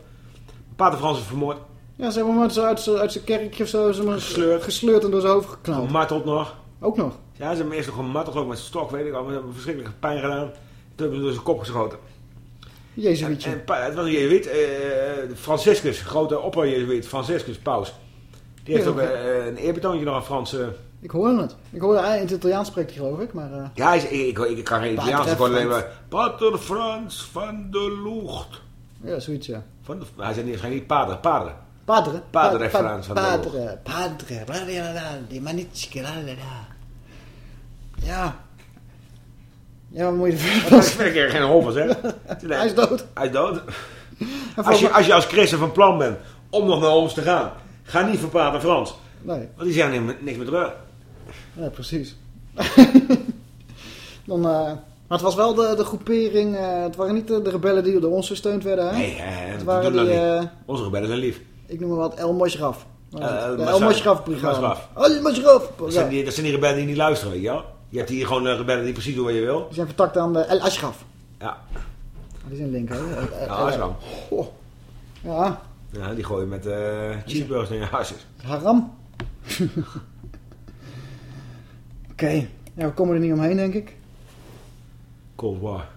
Pater Frans is vermoord. Ja, ze hebben hem uit, zijn- uit, zijn- kerkje of zo ze Gesleurd. gesleurd en door zijn hoofd geknald. Gemarteld nog. Ook nog. Ja, ze hebben hem eerst nog gemarteld, ook met zijn stok, weet ik al. Maar ze hebben verschrikkelijke pijn gedaan. Toen hebben ze hem door zijn kop geschoten. Jezuïetje. En pa- het was een jezuïet, eh, Franciscus, grote opper-jezuïet, Franciscus, paus. Die heeft Ja, ook eh, een eerbetoontje nog aan Frans. Ik hoorde het. Ik hij in het Italiaans spreekt hij geloof ik, maar... ja, ik, ik, ik kan geen Italiaans, ik hoor alleen maar... Pater Frans van de Lucht. Ja, zoiets ja. Van hij zei pater, padre. Padre. Padre Pa- pa- Frans van Padre. Padre. Padre. Die manitje. Ja. Ja, wat moet je Dat is een keer geen hoffers, [laughs] hè? Hij is dood. Hij is dood. [laughs] Als je, als je als christen van plan bent om nog naar Homs te gaan, ga niet voor pater Frans. Nee. Want die zeggen niks, meer terug. Ja, precies. [laughs] Dan, eh, maar het was wel de, de groepering, eh, het waren niet de, de rebellen die door ons gesteund werden, hè? Nee, het dat waren die, niet. eh, Onze rebellen zijn lief. ik noem maar wat, El Moshraf. Eh, de. El Moshraf brigade. Masraf. El Moshraf. Dat zijn, die, dat zijn die rebellen die niet luisteren, weet je wel? Je hebt hier gewoon rebellen die precies doen wat je wil. Die zijn vertakt aan de El Ashraf. Ja. Ah, Die zijn link, hè? El- El- Ja. Ja, Ja, die gooien met cheeseburgers in je hasjes. haram. [laughs] Oké, ja, we komen er niet omheen, denk ik. Cold War.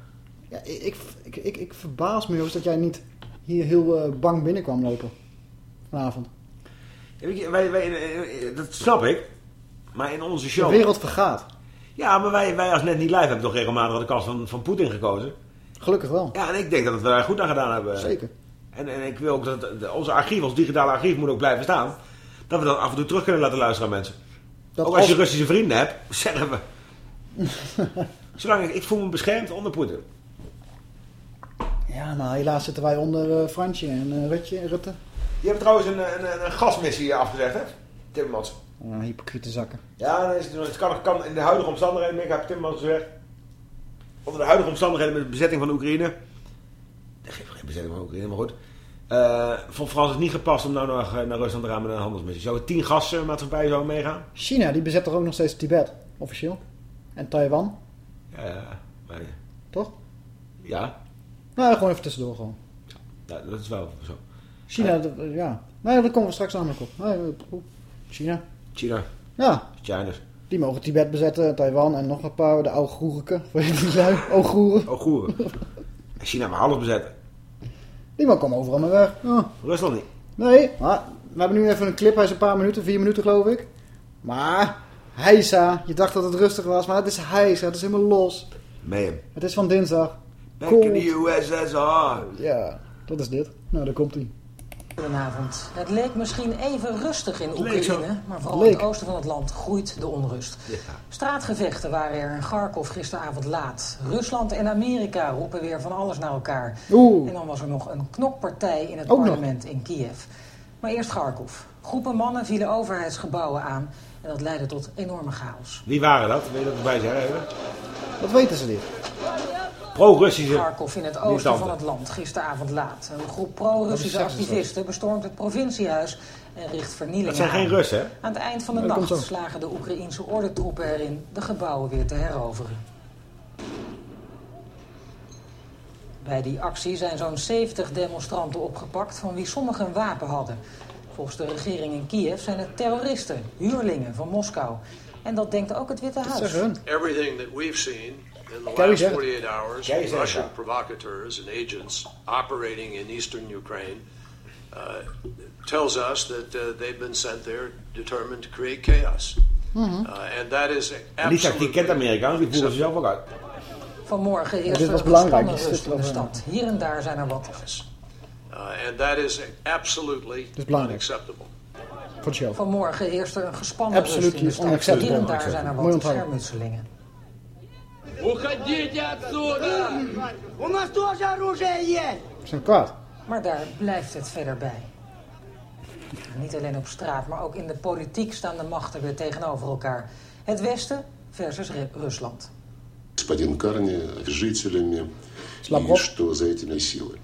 Ja, ik, ik, ik, ik, verbaas me, Joost, dat jij niet hier heel eh, bang binnenkwam lopen. Vanavond. Ja, weet je, wij, wij, eh, dat snap ik. Maar in onze De show... wereld vergaat. Ja, maar wij, wij als Net Niet Live hebben toch regelmatig de kans van, van Poetin gekozen. Gelukkig wel. Ja, en ik denk dat we daar goed aan gedaan hebben. Zeker. En, en ik wil ook dat het- onze archief, ons digitale archief moet ook blijven staan. Dat we dat af en toe terug kunnen laten luisteren aan mensen. Dat ook als je als- Russische vrienden hebt, [laughs] zeggen we. [laughs] Zolang ik, ik voel me beschermd onder Poetin. Ja, maar helaas zitten wij onder eh, Fransje en eh, Rutje, Rutte. Je hebt trouwens een, een, een gasmissie afgezegd, hè? Timmermans. Ja, hypocriete zakken. Ja, dan is het, het kan, kan in de huidige omstandigheden, ik heb Timmermans gezegd. Onder de huidige omstandigheden met de bezetting van Oekraïne. Er geeft geen bezetting van Oekraïne, maar goed. Eh vond Frans het niet gepast om nou nog eh, naar Rusland te gaan met een handelsmissie. Zouden tien gasmaatschappijen zo meegaan? China, die bezet toch ook nog steeds Tibet, officieel. En Taiwan, Ja. Maar, toch? Ja. Nou, gewoon even tussendoor gewoon. ja, dat is wel zo. China, dat- ja. Nee, daar komen we straks namelijk op. Goed. China. China. Ja. China. Die mogen Tibet bezetten, Taiwan en nog een paar, de? Oeigoeren. [laughs] Oeigoeren. En China mag alles bezetten. Die man komen overal maar weg. Ja. Rusland niet. Nee, maar we hebben nu even een clip. Hij is een paar minuten, vier minuten geloof ik. Maar, Heisa, je dacht dat het rustig was, maar het is Heisa, het is helemaal los. Mayhem. Het is van dinsdag. Back Cold. in the USSR. Ja, dat is dit. Nou, daar komt hij. Goedenavond. Het leek misschien even rustig in. Oekraïne, maar vooral in het oosten van het land groeit de onrust. Straatgevechten waren er in Kharkov gisteravond laat. Rusland en Amerika roepen weer van alles naar elkaar. Oeh. En dan was er nog een knokpartij in het Ook nog. parlement in Kiev. Maar eerst Kharkov. Groepen mannen vielen overheidsgebouwen aan en dat leidde tot enorme chaos. Wie waren dat? Weet je dat erbij zeggen? even? Wat weten ze dit? Pro-Russische Kharkov in het oosten van het land, gisteravond laat. Een groep pro-Russische dat? activisten bestormt het provinciehuis en richt vernielingen Dat zijn geen aan. Russen, hè? Aan het eind van de dat nacht slagen de Oekraïense ordentroepen erin de gebouwen weer te heroveren. Bij die actie zijn zo'n 70 demonstranten opgepakt van wie sommigen een wapen hadden. Volgens de regering in Kiev zijn het terroristen, huurlingen van Moskou. En dat denkt ook het Witte Huis. Everything that we've seen in the last zegt- 48 hours Russian dat. provocateurs and agents operating in eastern Ukraine uh, tells us that uh, they've been sent there determined to create chaos. Mhm. Uh, and that is die kent Amerikaans, die voelen ze zelf ook uit. Vanmorgen dit was er belangrijk, in de stad. Hier en daar zijn er wat Uh, and that is absolutely is belangrijk. unacceptable. Voor de show. Vanmorgen heerst er een gespannen Absolutely rust in de stad. unacceptable. Hier en daar zijn er Moet je wat onthouden. schermutselingen. Уходите отсюда! У нас тоже оружие есть! Ze zijn kwaad. Maar daar blijft het verder bij. Niet alleen op straat, maar ook in de politiek staan de machten weer tegenover elkaar. Het Westen versus Ru- Rusland. господин Карни жителями и что за этими силы.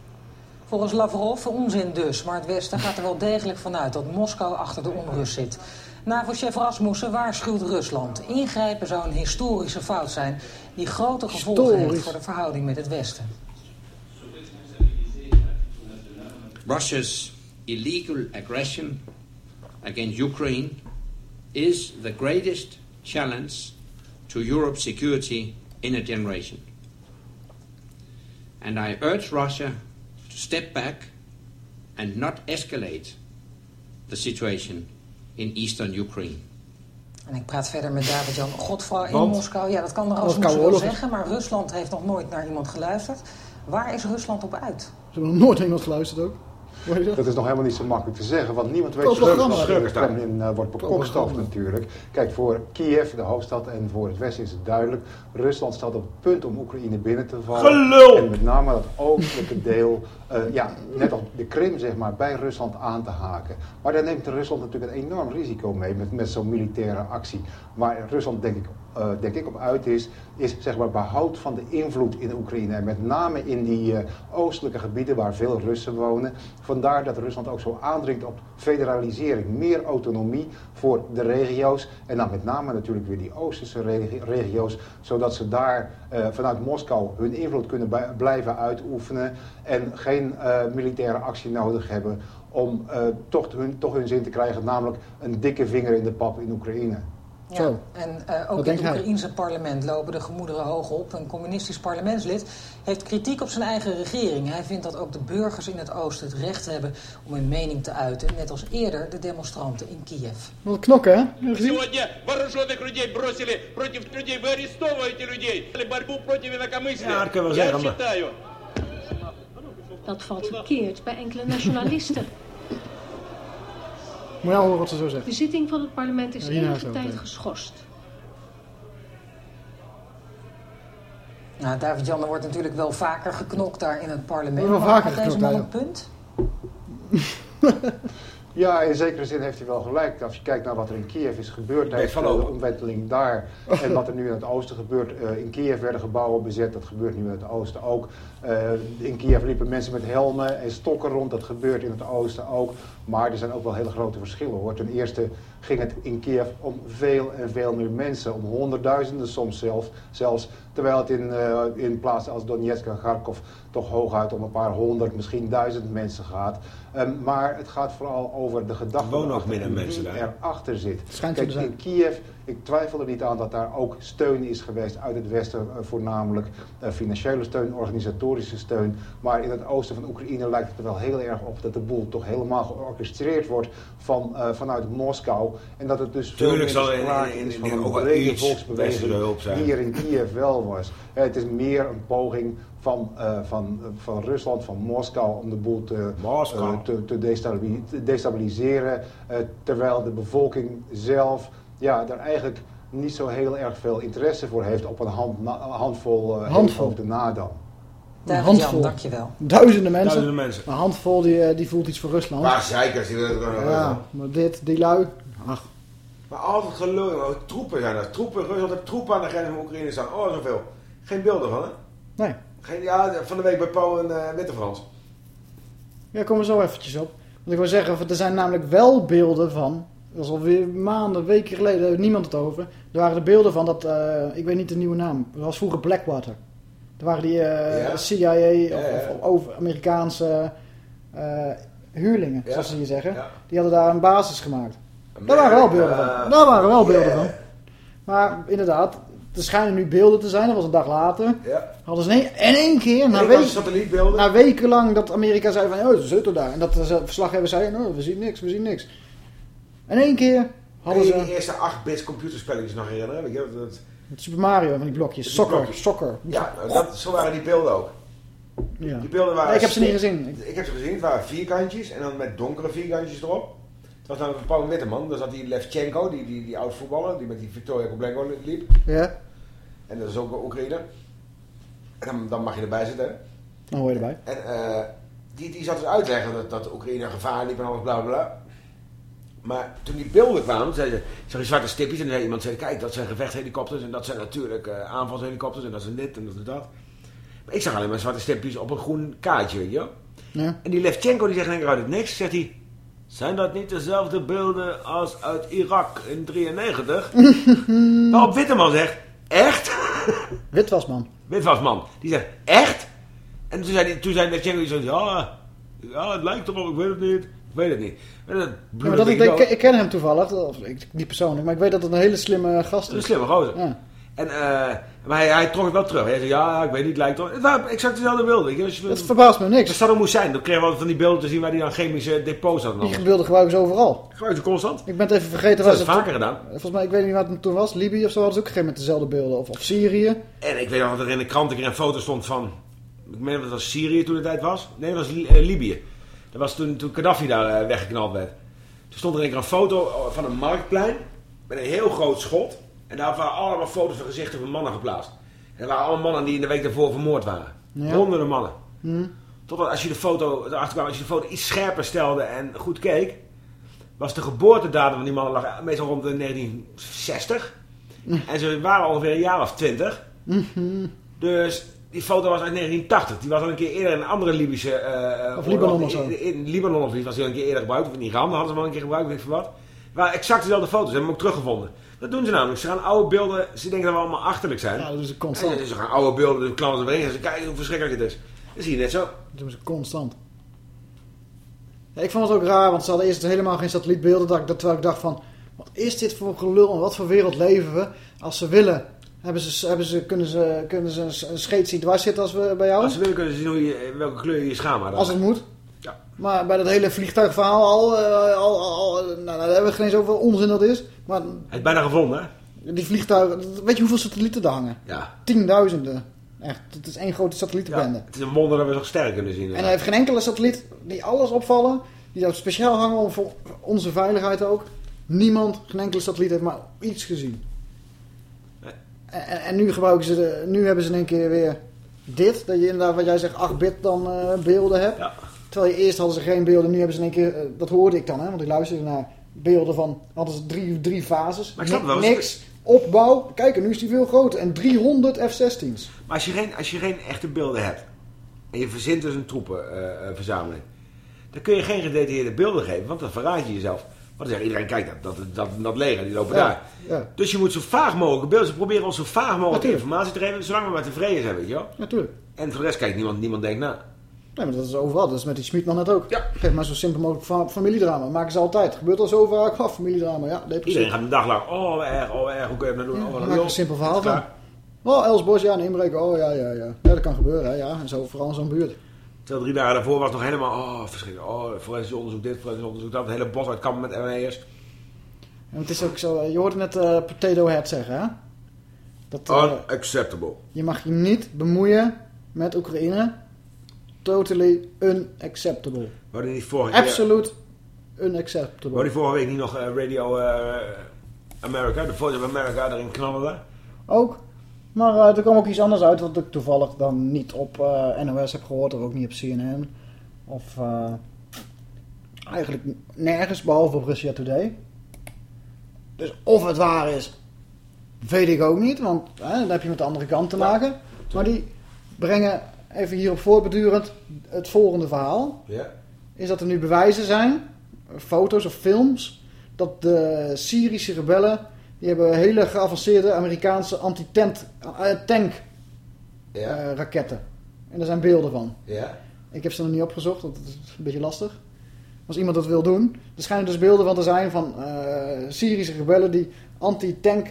Volgens Lavrov onzin dus, maar het Westen gaat er wel degelijk vanuit dat Moskou achter de onrust zit. NAVO-chef Rasmussen waarschuwt Rusland. Ingrijpen zou een historische fout zijn die grote gevolgen heeft voor de verhouding met het Westen. Russia's illegal aggression against Ukraine is the greatest challenge to Europe's security in a generation. And I urge Russia to step back and not escalate the situation in eastern Ukraine. En ik praat verder met David-Jan Godfra in Want? Moskou. Ja, dat kan Rasmussen Koude wel zeggen, maar Rusland heeft nog nooit naar iemand geluisterd. Waar is Rusland op uit? Ze hebben nog nooit naar iemand geluisterd ook. Dat? Dat is nog helemaal niet zo makkelijk te zeggen, want niemand weet in het Kremlin eh, wordt bekokstoft Propaganda. natuurlijk. Kijk, voor Kiev, de hoofdstad, en voor het Westen is het duidelijk. Rusland staat op het punt om Oekraïne binnen te vallen. Gelul! En met name dat oostelijke deel, eh, ja, net als de Krim zeg maar, bij Rusland aan te haken. Maar daar neemt Rusland natuurlijk een enorm risico mee met, met zo'n militaire actie. Waar Rusland denk ik, eh, denk ik op uit is, is zeg maar behoud van de invloed in Oekraïne. En met name in die eh, oostelijke gebieden waar veel Russen wonen. Vandaar dat Rusland ook zo aandringt op federalisering. Meer autonomie voor de regio's. En dan met name natuurlijk weer die oosterse regi- regio's. Zodat ze daar eh, vanuit Moskou hun invloed kunnen blijven uitoefenen. En geen militaire actie nodig hebben om toch, hun, toch hun zin te krijgen. Namelijk een dikke vinger in de pap in Oekraïne. Ja, en eh, ook Wat in denkt het hij? Oekraïense parlement lopen de gemoederen hoog op. Een communistisch parlementslid heeft kritiek op zijn eigen regering. Hij vindt dat ook de burgers in het oosten het recht hebben om hun mening te uiten. Net als eerder de demonstranten in Kiev. Wat knokken, hè? Heb je gezien? Сегодня вооруженных людей бросили против людей. Вы арестовываете людей. Борьбу против инакомыслия. Ja, dat kunnen we Я zeggen, maar- считаю, Dat valt verkeerd bij enkele nationalisten. Moet je horen wat ze zo zegt. De zitting van het parlement is Ja, hierna enige tijd geschorst. Nou, David-Jan, er wordt natuurlijk wel vaker geknokt daar in het parlement. Wel Maar vaker deze geknokt, man ja, een punt? [laughs] Ja, in zekere zin heeft hij wel gelijk. Als je kijkt naar wat er in Kiev is gebeurd tijdens de omwenteling daar [laughs] en wat er nu in het oosten gebeurt. Eh, in Kiev werden gebouwen bezet, dat gebeurt nu in het oosten ook. Eh, in Kiev liepen mensen met helmen en stokken rond, dat gebeurt in het oosten ook. Maar er zijn ook wel hele grote verschillen hoor. Ten eerste ging het in Kiev om veel en veel meer mensen. Om honderdduizenden soms zelf, zelfs. Terwijl het in, eh, in plaatsen als Donetsk en Kharkov toch hooguit om een paar honderd, misschien duizend mensen gaat. Ehm, maar het gaat vooral over de gedachte wonen minder en mensen daar. erachter zit. Kijk, in Kiev, ik twijfel er niet aan dat daar ook steun is geweest uit het Westen. eh, voornamelijk eh, financiële steun, organisatorische steun. Maar in het oosten van Oekraïne lijkt het er wel heel erg op dat de boel toch helemaal georchestreerd wordt van, eh, vanuit Moskou. En dat het dus veel Tuurlijk meer sprake is in- van een brede volksbeweging die er in Kiev wel was. Het is meer een poging van, van, van Rusland, van Moskou, om de boel te, te, te destabi- te destabiliseren. terwijl de bevolking zelf ja, daar eigenlijk niet zo heel erg veel interesse voor heeft op een hand, na- handvol uh, Handvol. na dan. Een handvol. Jan, dankjewel. Duizenden mensen. Duizenden mensen. Een handvol die, eh, die voelt iets voor Rusland. Maar zeikers, die willen het gewoon Ja, maar dit, die lui. Ach, Maar altijd gelul, troepen zijn er. Troepen, Rusland heeft troepen aan de grens van Oekraïne staan. Oh, zoveel. Geen beelden van, hè? nee. Geen, ja, van de week bij Paul en uh, Witte Frans. Ja, komen we zo eventjes op. Want ik wil zeggen, er zijn namelijk wel beelden van... Dat is alweer maanden, weken geleden, daar niemand het over. Er waren de beelden van dat, eh, ik weet niet de nieuwe naam. Dat was vroeger Blackwater. Er waren die eh, Ja. CIA Ja, of, Amerikaanse eh, huurlingen, Ja. zoals ze hier zeggen. Die hadden daar een basis gemaakt. Daar waren wel beelden van. Daar waren wel beelden van. Maar inderdaad, er schijnen nu beelden te zijn. Dat was een dag later. Ja. Hadden ze in één, keer, na, En week, satellietbeelden. na weken lang, dat Amerika zei van, oh, ze zitten daar. En dat de verslaggever zei, nou, we zien niks, we zien niks. In één keer hadden ze die eerste 8-bits computerspelletjes nog herinneren? Weet je, dat, Super Mario van die blokjes. Blokjes. soccer. ja, dat, zo waren die beelden ook. Ja. Die beelden waren... Nee, ik heb ze niet gezien. Ik, heb ze gezien. Het waren vierkantjes en dan met donkere vierkantjes erop. Het was namelijk Paul Witteman. Daar zat die Levchenko, die, die, die oud voetballer, die met die Victoria Koblenko liep. Ja, En dat is ook Oekraïne. En dan, dan mag je erbij zitten. dan hoor je erbij. En eh, die, die zat dus uitleggen dat, dat Oekraïne gevaar liep en alles bla bla. Maar toen die beelden kwamen, zei ze, zag zwarte stipjes en dan zei iemand, zei, kijk, dat zijn gevechtshelikopters en dat zijn natuurlijk eh, aanvalshelikopters en dat zijn dit en dat is dat. Maar ik zag alleen maar zwarte stipjes op een groen kaartje, weet je. Ja. En die Levchenko die zegt één keer uit het niks, zegt hij, zijn dat niet dezelfde beelden als uit Irak in 93? [laughs] Waarop Witteman zegt, echt? [laughs] Witwasman. Witwasman. Die zegt, echt? En toen zei, die, toen zei Levchenko, die zei, ja, ja, het lijkt erop, ik weet het niet. Ik weet het niet. Dat Ja, maar dat, ik ken hem toevallig, of ik, niet persoonlijk, maar ik weet dat het een hele slimme gast is. Een slimme gozer. Ja. En, eh, maar hij, hij trok het wel terug. Hij zei, ja, ik weet niet, lijkt erop. Het waren exact dezelfde beelden. Je- Het verbaast me niks. Als Saddam Hussein, dan kregen we van die beelden te zien waar hij dan chemische depots had. Die beelden gebruiken ze overal. Gebruik ze constant. Ik ben het even vergeten. Dat was is het vaker gedaan. Volgens mij, ik weet niet wat het toen was. Libië of zo hadden ze ook geen met dezelfde beelden. Of, of Syrië. En ik weet nog dat er in de krant een keer een foto stond van... Ik meen dat het was Syrië toen de tijd was. Nee, dat was eh, Libië. Dat was toen, toen Gaddafi daar eh, weggeknald werd. Toen stond er een keer een foto van een marktplein. Met een heel groot schot. En daar waren allemaal foto's van gezichten van mannen geplaatst. En er waren allemaal mannen die in de week daarvoor vermoord waren. Ja. Honderden mannen. Hm. Totdat als je de foto erachter kwam, als je de foto iets scherper stelde en goed keek, was de geboortedatum van die mannen lag meestal rond de 1960. En ze waren ongeveer een jaar of 20. Mhm. Dus die foto was uit 1980. Die was al een keer eerder in een andere Libische... eh, Of. Libanon of zo. In, in Libanon of iets was die al een keer eerder gebruikt. Of in Iran hadden ze hem al een keer gebruikt, weet ik wat. Waren exact dezelfde foto's. Hebben hem ook teruggevonden. Dat doen ze namelijk. Ze gaan oude beelden... Ze denken dat we allemaal achterlijk zijn. Ja, dat doen ze constant. En ze gaan oude beelden, de klanten erin. En ze kijken hoe verschrikkelijk het is. Dat zie je net zo. Dat doen ze constant. Ja, ik vond het ook raar, want ze hadden eerst helemaal geen satellietbeelden. Dat, ik- dat, terwijl ik dacht van, wat is dit voor gelul en wat voor wereld leven we? Als ze willen, hebben ze, hebben ze, kunnen, ze, kunnen ze een scheet zien dwars zitten als we bij jou? Als ze willen kunnen ze zien hoe je, welke kleur je je schaam. Als het moet. Ja. Maar bij dat hele vliegtuigverhaal al, eh, al, al, al nou, daar hebben we geen zoveel onzin dat is. Maar Hij is bijna gevonden, hè? die vliegtuigen, weet je hoeveel satellieten er hangen? Ja. Tienduizenden. Echt, het is één grote satellietenbende. Het is een wonder dat we zo sterk kunnen zien. En hij heeft geen enkele satelliet die alles opvallen. Die daar speciaal hangen om voor onze veiligheid ook. Niemand, geen enkele satelliet heeft maar iets gezien. En, en- nu gebruiken ze de, nu hebben ze in één keer weer dit. Dat je inderdaad, wat jij zegt, 8 bit dan eh, beelden hebt. Terwijl je eerst hadden ze geen beelden, nu hebben ze in één keer, eh, dat hoorde ik dan, hè, want ik luisterde naar beelden van, hadden ze drie, drie fases. Maar ik snap wel, Niks, opbouw. Kijk, en nu is die veel groter. En 300 F-16's. Maar als je, geen, als je geen echte beelden hebt. En je verzint dus een troepenverzameling. dan kun je geen gedetailleerde beelden geven, want dan verraad je jezelf. Zegt iedereen, kijk, dat, dat, dat, dat leger, die lopen Ja, daar. ja. Dus je moet zo vaag mogelijk. Ze proberen ons zo vaag mogelijk Natuurlijk. informatie te geven, zolang we maar tevreden zijn, weet je wel. Natuurlijk. En voor de rest kijkt niemand, niemand denkt, nou, Nee, maar dat is overal. Dat is met die Schmiedman net ook. Geef maar zo simpel mogelijk fa- familiedrama. Maken ze altijd. Gebeurt al zo vaak. [laughs] Oh, familiedrama. Ja, depressief. iedereen gaat een dag lang, oh erg, oh erg, hoe kun je dat nou doen? Oh, wat Maak een simpel verhaal van. Oh, Elsbos, ja, een inbreker. Oh, ja, ja, ja. Ja, dat kan gebeuren, hè. Ja, en zo, vooral in zo'n buurt. Terwijl drie dagen daarvoor was nog helemaal, oh verschrikkelijk, oh forensisch onderzoek dit, forensisch onderzoek dat, het hele bos uit kampen met ME'ers. En het is ook zo, je hoorde net eh Potato Head zeggen, hè? Dat, eh, Unacceptable. je mag je niet bemoeien met Oekraïne. Totally unacceptable. Wou die vorige Absoluut unacceptable. Wou die vorige week niet nog eh, Radio eh, America, de Voice of America, daarin knallen? Ook. Maar eh, er kwam ook iets anders uit wat ik toevallig dan niet op eh, NOS heb gehoord. Of ook niet op CNN. Of eh, eigenlijk nergens behalve op Russia Today. Dus of het waar is, weet ik ook niet. Want dan heb je met de andere kant te maken. Maar die brengen even hierop voortbedurend het volgende verhaal. Ja. Is dat er nu bewijzen zijn, foto's of films, dat de Syrische rebellen, die hebben hele geavanceerde Amerikaanse anti-tank eh, tank, Ja. eh, raketten. En daar zijn beelden van. Ja. Ik heb ze nog niet opgezocht, want het is een beetje lastig. Als iemand dat wil doen. Er schijnen dus beelden van te zijn van eh, Syrische rebellen die anti-tank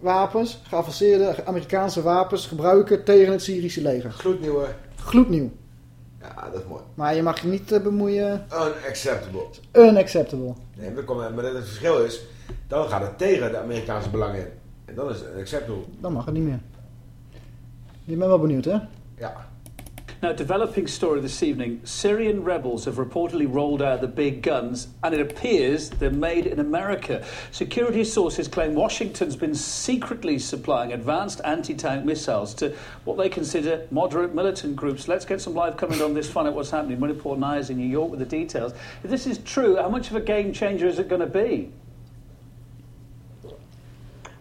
wapens, geavanceerde Amerikaanse wapens gebruiken tegen het Syrische leger. Gloednieuwe. Gloednieuw. Ja, dat is mooi. Maar je mag je niet bemoeien. Unacceptable. Unacceptable. Nee, maar, kom, maar het verschil is, dan gaat het tegen de Amerikaanse belangen in. En dan is het unacceptable. Dan mag het niet meer. Je bent wel benieuwd, hè? Ja. Now, developing story this evening Syrian rebels have reportedly rolled out the big guns, and it appears they're made in America. Security sources claim Washington's been secretly supplying advanced anti tank missiles to what they consider moderate militant groups. Let's get some live comment on this, find out what's happening. Moneyport Nye in New York with the details. If this is true, how much of a game changer is it going to be?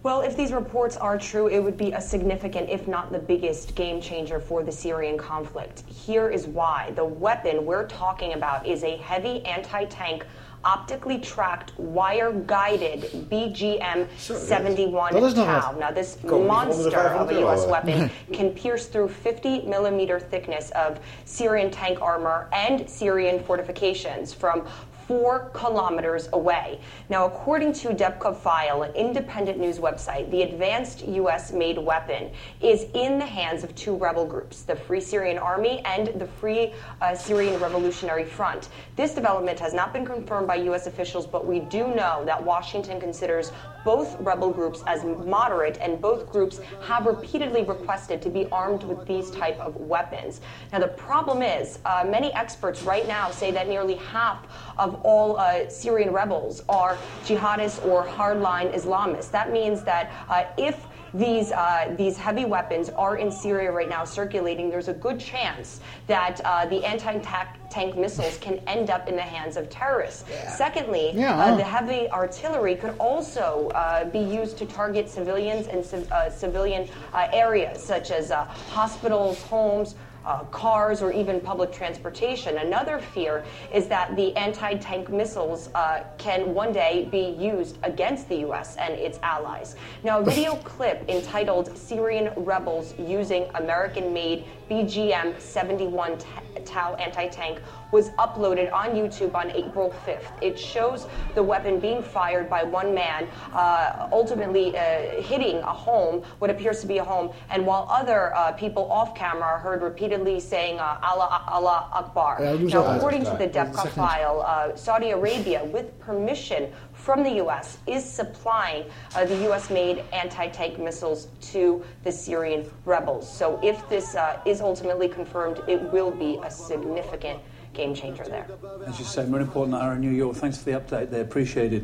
Well, if these reports are true, it would be a significant, if not the biggest, game changer for the Syrian conflict. Here is why. The weapon we're talking about is a heavy anti tank, optically tracked, wire guided BGM 71 Dat Tau. Now, this Kom, die onder de monster of a U.S. weapon [laughs] can pierce through 50 millimeter thickness of Syrian tank armor and Syrian fortifications from four kilometers away. Now, according to Depkov File, an independent news website, the advanced U.S. made weapon is in the hands of two rebel groups, the Free Syrian Army and the Free uh, Syrian Revolutionary Front. This development has not been confirmed by U.S. officials, but we do know that Washington considers both rebel groups as moderate, and both groups have repeatedly requested to be armed with these type of weapons. Now, the problem is, uh, many experts right now say that nearly half of all uh, Syrian rebels are jihadists or hardline Islamists. That means that uh, if these uh, these heavy weapons are in Syria right now circulating. There's a good chance that uh, the anti-tank missiles can end up in the hands of terrorists. Secondly, Yeah. uh, the heavy artillery could also uh, be used to target civilians and civ- uh, civilian uh, areas such as uh, hospitals, homes. Uh, cars or even public transportation. Another fear is that the anti tank missiles uh, can one day be used against the U.S. and its allies. Now, a video [laughs] clip entitled Syrian Rebels Using American made BGM 71 t- Tau anti tank was uploaded on YouTube on April 5th. It shows the weapon being fired by one man, uh, ultimately uh, hitting a home, what appears to be a home, and while other uh, people off camera are heard repeatedly saying uh, Allah, Allah Akbar. Ja, dat doen ze now, according to the dat DEPCA zegt niks. file, uh, Saudi Arabia, with permission from the U.S., is supplying uh, the U.S.-made anti-tank missiles to the Syrian rebels. So if this uh, is ultimately confirmed, it will be a significant game changer there. As you say, Moneyport Nye in New York. Thanks for the update there. Appreciate it.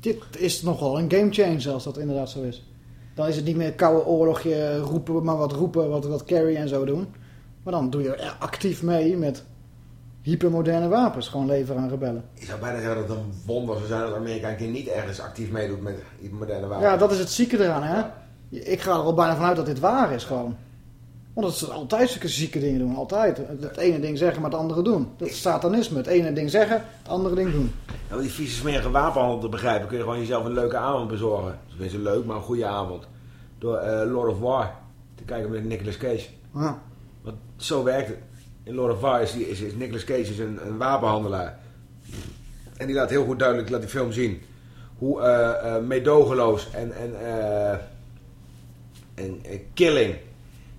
Dit is nogal een game changer als dat inderdaad zo is. Dan is het niet meer koude oorlogje roepen, maar wat roepen, wat, wat Kerry en zo doen. Maar dan doe je er actief mee met hypermoderne wapens. Gewoon leveren aan rebellen. Ik zou bijna zeggen dat het een wonder zou zijn als Amerika een keer niet ergens actief meedoet met moderne wapens. Ja, dat is het zieke eraan, hè. Ik ga er al bijna vanuit dat dit waar is, gewoon. Omdat ze altijd zulke zieke dingen doen. Altijd. Het ene ding zeggen, maar het andere doen. Dat is satanisme. Het ene ding zeggen, het andere ding doen. Ja, om die vieze smerige wapenhandel te begrijpen... kun je gewoon jezelf een leuke avond bezorgen. Tenminste leuk, maar een goede avond. Door eh, Lord of War te kijken met Nicolas Cage. Ja. Want zo werkt het. In Lord of War is, is, is Nicolas Cage is een, een wapenhandelaar. En die laat heel goed duidelijk, laat die film zien... hoe eh, eh, meedogenloos en, en, eh, en, en killing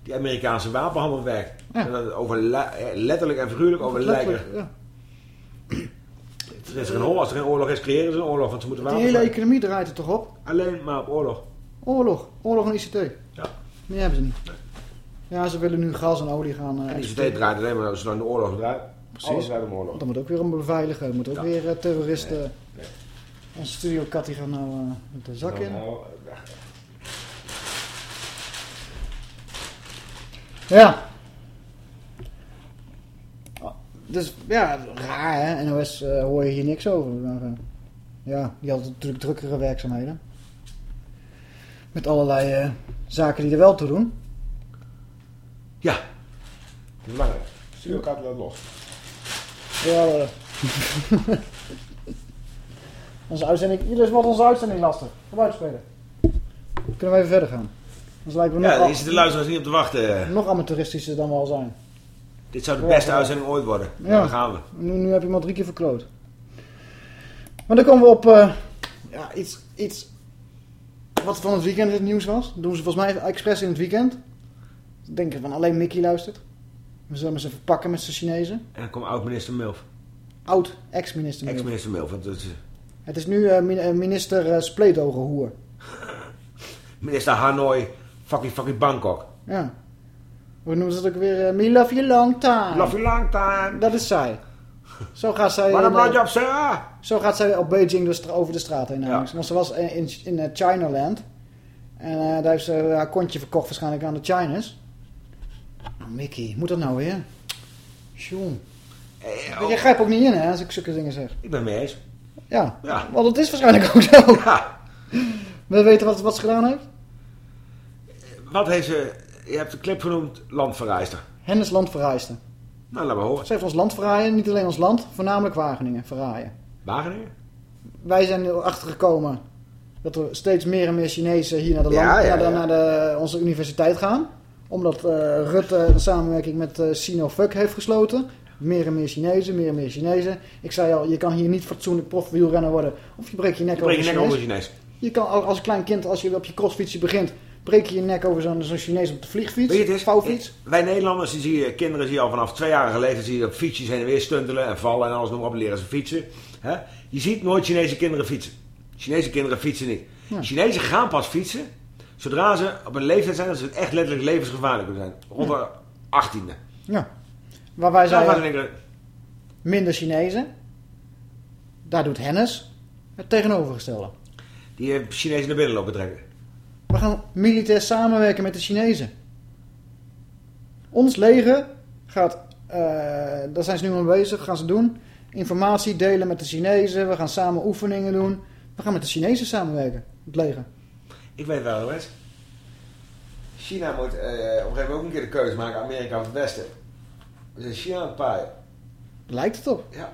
die Amerikaanse wapenhandel werkt. En dat het over letterlijk en figuurlijk over lijken. Ja. Er is geen oorlog. Als er geen oorlog is, creëren ze een oorlog. Want ze moeten Die wapens hele economie draait er toch op? Alleen maar op oorlog. Oorlog. Oorlog en ICT. Ja. Die hebben ze niet. Ja, ze willen nu gas en olie gaan eh En die exporteren. ICT draait alleen maar zolang de oorlog draait. Precies. Alles draait om oorlog. Dat moet ook weer om beveiligen. Er moet ook Ja. weer eh, terroristen... Nee, nee. Onze studio Kat die gaat nou eh, met de zak in. Nou, Ja. Dus ja, raar hè. NOS eh, hoor je hier niks over. Maar, eh, ja, die had natuurlijk drukkere werkzaamheden. Met allerlei eh, zaken die er wel toe doen. Ja. Belangrijk. Stuur elkaar laat los. Ja, eh. [laughs] onze uitzending, ieders wordt onze uitzending lastig. Ga buiten spelen. Kunnen we even verder gaan? Anders lijken we Ja, nog, daar al- zitten de luisteraars niet op te wachten. nog amateuristischer dan we al zijn. Dit zou de beste ja. uitzending ooit worden. Ja. Daar gaan we. Nu, nu heb je hem al drie keer verkloot. Maar dan komen we op eh, ja, iets, iets wat van het weekend het nieuws was. Dat doen ze volgens mij expres in het weekend. Ik denk van alleen Mickey luistert. We zullen hem eens even pakken met zijn Chinezen. En dan komt oud-minister Milf. Oud, ex-minister. Milf. Ex-minister Milf. Want dat is Het is nu eh, eh, minister eh, Spleetogenhoer. [laughs] minister Hanoi, fucking fucking Bangkok. Ja. Hoe noemen ze dat ook weer? eh, Me love you long time. Love you long time. Dat is zij. Zo gaat zij... Eh, Sarah. Zo gaat zij op Beijing stra- over de straat heen. Ja. Want ze was in, in, in eh, Chinaland. En eh, daar heeft ze haar kontje verkocht waarschijnlijk aan de Chinese. Oh, Mickey, moet dat nou weer? Jong. oh. Je grijpt ook niet in hè, als ik zulke dingen zeg. Ik ben mee eens. Ja, Ja. want het is waarschijnlijk ook zo. [laughs] Ja. We weten wat, wat ze gedaan heeft? Wat heeft ze... Je hebt de clip genoemd Landverrijster. Hennis land verrijsten. Nou, laat maar horen. Ze heeft ons land verraaien, niet alleen ons land, voornamelijk Wageningen verraaien. Wageningen? Wij zijn er achter gekomen dat er steeds meer en meer Chinezen hier naar, de land, ja, naar, de, ja. naar de, onze universiteit gaan. Omdat eh, Rutte de samenwerking met eh Sinofuk heeft gesloten. Meer en meer Chinezen, meer en meer Chinezen. Ik zei al, je kan hier niet fatsoenlijk profwielrenner worden. Of je breekt je nek Je breekt over je nek over Chinees. Je kan al- als klein kind, als je op je crossfietsje begint, breek je je nek over zo'n zo'n Chinees op de vliegfiets. Weet vouwfiets. wij Nederlanders, die zie je, kinderen zie je al vanaf tweejarige leeftijd, zie je op fietsjes heen en weer stuntelen en vallen en alles nog op leren ze fietsen. Je ziet nooit Chinese kinderen fietsen. Chinese kinderen fietsen niet. Ja. Chinezen gaan pas fietsen zodra ze op een leeftijd zijn dat ze echt letterlijk levensgevaarlijk kunnen zijn. Rond de 18e. Ja. Waar wij denken, minder Chinezen. Daar doet Hennis het tegenovergestelde. die Chinezen naar binnen lopen trekken. We gaan militair samenwerken met de Chinezen. Ons leger gaat, eh, daar zijn ze nu mee bezig, gaan ze doen. Informatie delen met de Chinezen. We gaan samen oefeningen doen. We gaan met de Chinezen samenwerken, het leger. Ik weet wel, jongens. China moet eh, op een gegeven moment ook een keer de keuze maken, Amerika of het Westen. We zijn China aan het paaien. Lijkt het op. Ja.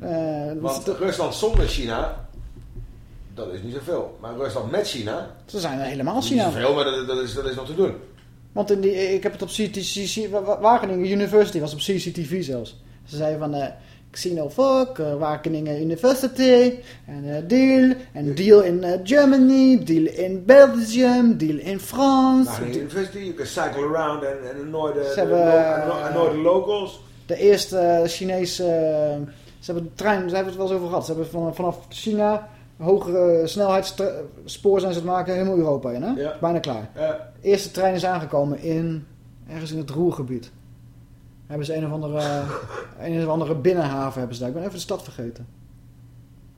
Eh, Want Rusland zonder China, dat is niet zoveel. Maar Rusland met China, ze zijn er helemaal niet China. zoveel, maar dat, dat, is, dat is nog te doen. Want in die, ik heb het op CTC, Wa- Wageningen University, was op CCTV zelfs. Ze zeiden van eh Xenofok, eh, Wageningen University, en eh, deal, en deal in eh, Germany, deal in Belgium, deal in France. Maar in university, you can cycle around and, and annoy the, hebben, lo- annoy- annoy the locals. De eerste Chinese, ze hebben de trein, ze hebben het wel eens over gehad. Ze hebben van, vanaf China hogere snelheidsspoor zijn ze het maken, helemaal Europa in, hè? Ja. Bijna klaar. Ja. De eerste trein is aangekomen in, ergens in het Roergebied. Hebben ze een of andere, een of andere binnenhaven hebben ze daar. Ik ben even de stad vergeten.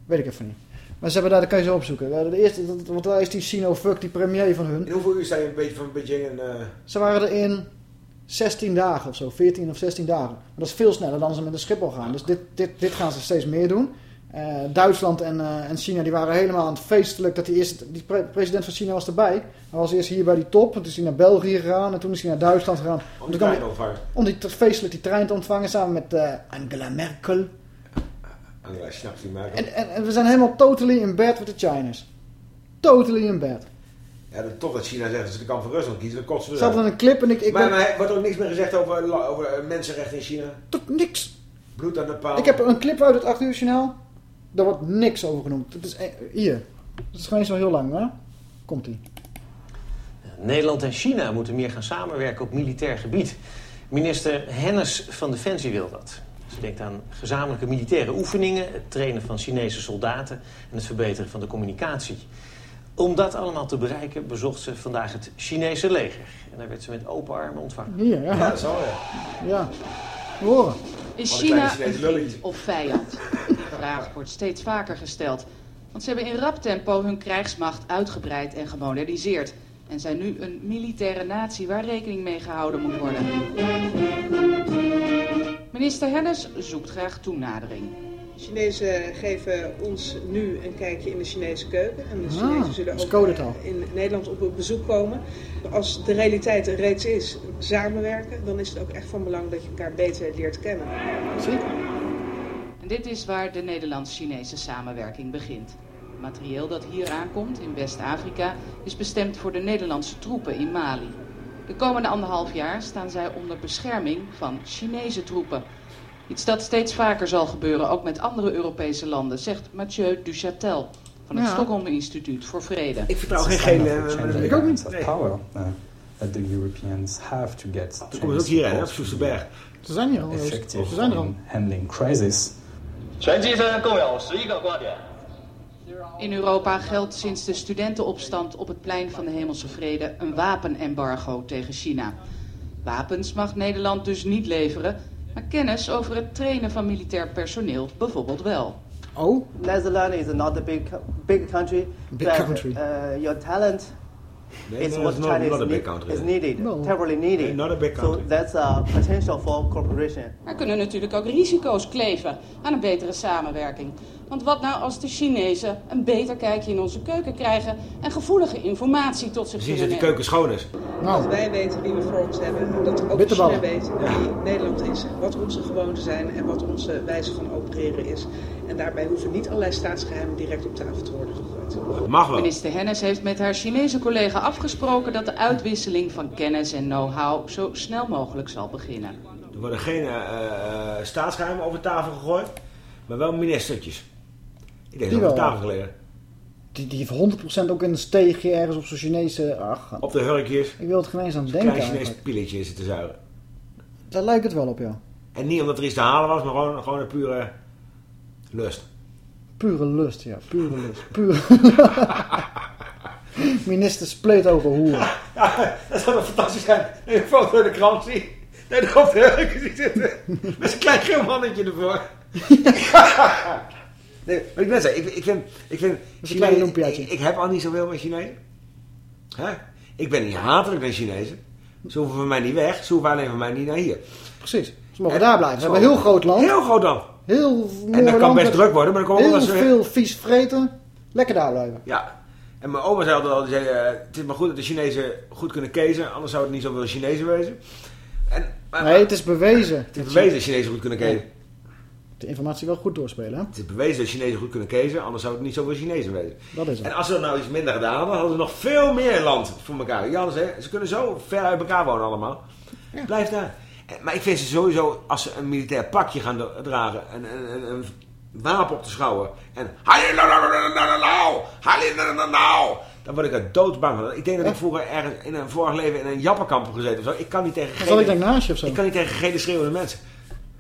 Weet ik even niet. Maar ze hebben daar, dat kan je zo opzoeken. De eerste, want daar is die Sino-fuck, die premier van hun. In hoeveel uur sta je een beetje van Beijing en... eh, Ze waren er in 16 dagen of zo, 14 of 16 dagen. Maar dat is veel sneller dan ze met een Schiphol gaan. Dus dit, dit, dit gaan ze steeds meer doen. Eh, Duitsland en, eh, en China die waren helemaal aan het feestelijk. Dat die, eerst, die pre- president van China was erbij. Hij was eerst hier bij die top. en Toen is hij naar België gegaan. En toen is hij naar Duitsland gegaan. Om die trein ontvangen. Om die feestelijk die trein te ontvangen. Samen met eh, Angela Merkel. Angela snapt die maken. En, en, en we zijn helemaal totally in bed with the Chinese. Totally in bed. Ja, dat, toch dat China zegt dat ze de kant van Rusland kiezen, kotsen we Er zat dan een clip en ik... ik maar, ben- maar wordt ook niks meer gezegd over, over mensenrechten in China? Tot niks. Bloed aan de paal. Ik heb een clip uit het 8 uur journaal. Daar wordt niks over genoemd. Het is, eh, hier. Het is gewoon zo heel lang, hè? Komt-ie. Nederland en China moeten meer gaan samenwerken op militair gebied. Minister Hennis van Defensie wil dat. Ze denkt aan gezamenlijke militaire oefeningen, het trainen van Chinese soldaten en het verbeteren van de communicatie. Om dat allemaal te bereiken bezocht ze vandaag het Chinese leger. En daar werd ze met open armen ontvangen. Hier, ja. Ja, dat is wel, ja. Ja. We horen. Is China een vriend of vijand? Vraag wordt steeds vaker gesteld. Want ze hebben in rap tempo hun krijgsmacht uitgebreid en gemoderniseerd. En zijn nu een militaire natie waar rekening mee gehouden moet worden. Minister Hennis zoekt graag toenadering. Chinezen geven ons nu een kijkje in de Chinese keuken. En de Ah, Chinezen zullen ook eh, in Nederland op bezoek komen. Als de realiteit er reeds is, samenwerken, dan is het ook echt van belang dat je elkaar beter leert kennen. En dit is waar de Nederlands-Chinese samenwerking begint. Het materieel dat hier aankomt in West-Afrika is bestemd voor de Nederlandse troepen in Mali. De komende anderhalf jaar staan zij onder bescherming van Chinese troepen. Iets dat steeds vaker zal gebeuren, ook met andere Europese landen, zegt Mathieu Duchatel van het Ja. Stockholm Instituut voor Vrede. Ik vertrouw geen gele... eh, ik ook niet. Nee. power that the Europeans have to get Toen komen ze ook hierheen, hè, Soesterberg. Ze zijn hier al. effective Ze zijn er al. in handling crisis. In Europa geldt sinds de studentenopstand op het plein van de Hemelse Vrede een wapenembargo tegen China. Wapens mag Nederland dus niet leveren, maar kennis over het trainen van militair personeel bijvoorbeeld wel. Oh? Netherlands is not a big big country. Big but, country. Uh, your talent Nee, is what not- China not a is, big country. is needed, No. terribly needed. Nee, not a big so that's a potential for cooperation. Er kunnen natuurlijk ook risico's kleven aan een betere samenwerking. Want wat nou als de Chinezen een beter kijkje in onze keuken krijgen en gevoelige informatie tot zich Precies dat die keuken schoon is. Dat wij weten wie we voor ons hebben. en Dat ook Bitterballen. China weet wie Nederland is. Wat onze gewoonten zijn en wat onze wijze van opereren is. En daarbij hoeven niet allerlei staatsgeheimen direct op tafel te worden gegooid. Mag wel. Minister Hennis heeft met haar Chinese collega afgesproken dat de uitwisseling van kennis en know-how zo snel mogelijk zal beginnen. Er worden geen eh, eh, staatsgeheimen over tafel gegooid, maar wel ministertjes. Ik denk Die dat op wel. tafel gelegen. Die, die heeft 100% ook in een steegje ergens op zo'n Chinese... Ach, Op de hurkjes. ik wil het geen eens aan Een denken klein Chinees eigenlijk. pilletje is het te zuigen. Daar lijkt het wel op, ja. En niet omdat er iets te halen was, maar gewoon, gewoon een pure lust. Pure lust, ja. Pure lust. Pure... [laughs] Minister spleet over hoeren. [laughs] Ja, dat zou toch fantastisch zijn. Een foto in de krant zie. Nee, de die zitten. Met een klein geel mannetje ervoor. [laughs] nee, maar ik ben zeggen, ik, ik vind... Ik, vind een klein Chinezen- ik, ik heb al niet zoveel met Chinezen. Hè? Ik ben niet hatelijk naar Chinezen. Ze hoeven van mij niet weg. Ze hoeven alleen van mij niet naar hier. Precies. Ze mogen daar blijven. We hebben een heel groot land. Heel groot land. Heel En dat kan best druk worden, maar dan komen Heel veel vies vreten. Lekker daar blijven. Ja. En mijn oma zei altijd al, zei, eh, het is maar goed dat de Chinezen goed kunnen kezen, anders zou het niet zoveel Chinezen wezen. En, maar, Nee, het is bewezen. het is bewezen dat Chinezen goed kunnen kezen. De informatie wel goed doorspelen, hè? Het is bewezen dat Chinezen goed kunnen kezen, anders zou het niet zoveel Chinezen wezen. Dat is het. En als ze dat nou iets minder gedaan hadden, hadden ze nog veel meer land voor elkaar. Ja, anders, hè, ze kunnen zo ver uit elkaar wonen allemaal. Blijf daar. En- Maar ik vind ze sowieso, als ze een militair pakje gaan dra- dragen, een, een, een, wapen op te schouwen en... Dan word ik er doodsbang van. Ik denk dat ik vroeger ergens in een vorig leven in een jappenkamp heb gezeten of zo. Ik kan niet tegen zat ik denk naast je of zo. Ik kan niet tegen gele schreeuwende mensen.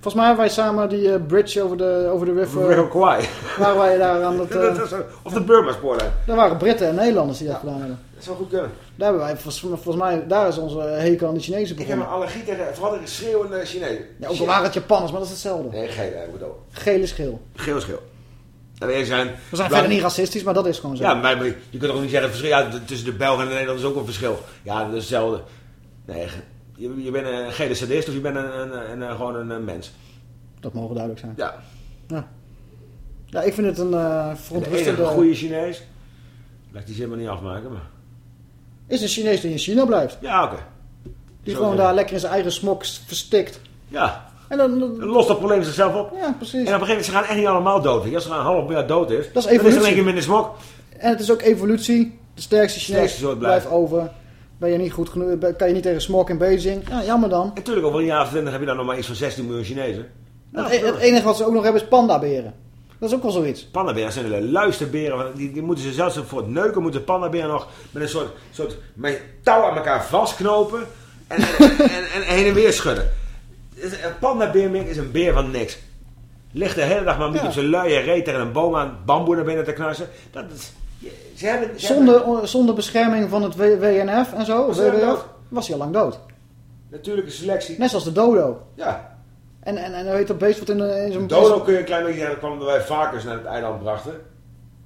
Volgens mij hebben wij samen die eh, bridge over de, over de river... River Kwai. Waren wij daar aan het... [laughs] eh, Of de Burma-spoorlijn. daar waren Britten en Nederlanders die dat gedaan hebben. Dat zou goed kunnen. Daar hebben wij, volgens, volgens mij, daar is onze hekel aan de Chinezen Ik heb begonnen. een allergie tegen, vooral tegen schreeuwende Chinezen. Ja, ook al waren het Japanners, maar dat is hetzelfde. Nee, gele, ik bedoel. Geel is geel. Geel is geel. En wij zijn... We zijn verder niet racistisch, maar dat is gewoon zo. Ja, maar je kunt toch niet zeggen, verschil, ja, tussen de Belgen en de Nederlanders is ook een verschil. Ja, dat is hetzelfde. Nee, je, je bent een gele sadist of je bent een, een, een, gewoon een, mens. Dat mogen duidelijk zijn. Ja. Ja. Ja, ik vind het een uh, De verontrustende... goede Chinees, laat die zin maar niet afmaken, maar... Is een Chinees die in China blijft. Ja, oké. Die Zo gewoon daar lekker in zijn eigen smok verstikt. Ja. En dan, Dan lost dat probleem zichzelf op. Ja, precies. En op een gegeven moment, ze gaan echt niet allemaal dood. Als er een half miljard dood is, Dat is dan is er evolutie. minder smok. En het is ook evolutie. De sterkste Chinees blijft. blijft. over. Ben je niet goed genoeg, kan je niet tegen smok in Beijing. Ja, jammer dan. Natuurlijk, over een jaar of twintig heb je dan nog maar iets van 16 miljoen Chinezen. het, e- het enige wat ze ook nog hebben is pandaberen. Dat is ook wel zoiets. Pandaberen zijn de luisterberen. Die, die moeten ze zelfs voor het neuken moeten pandaberen nog met een soort, soort met touw aan elkaar vastknopen en, en, en, en heen en weer schudden. Dus Een pandabeer is een beer van niks. Ligt de hele dag maar niet Ja. op zijn luie reet tegen een boom aan bamboe naar binnen te knarsen. Dat is, ze hebben, ze Zonder, zonder bescherming van het WNF en zo, Was WWF, was hij al lang dood. Natuurlijke selectie. Net zoals de dodo. Ja. En, en, en heet dat beest wat in, de- in zo'n... Dodo kun je een klein beetje zeggen, dat kwam wij varkens naar het eiland brachten.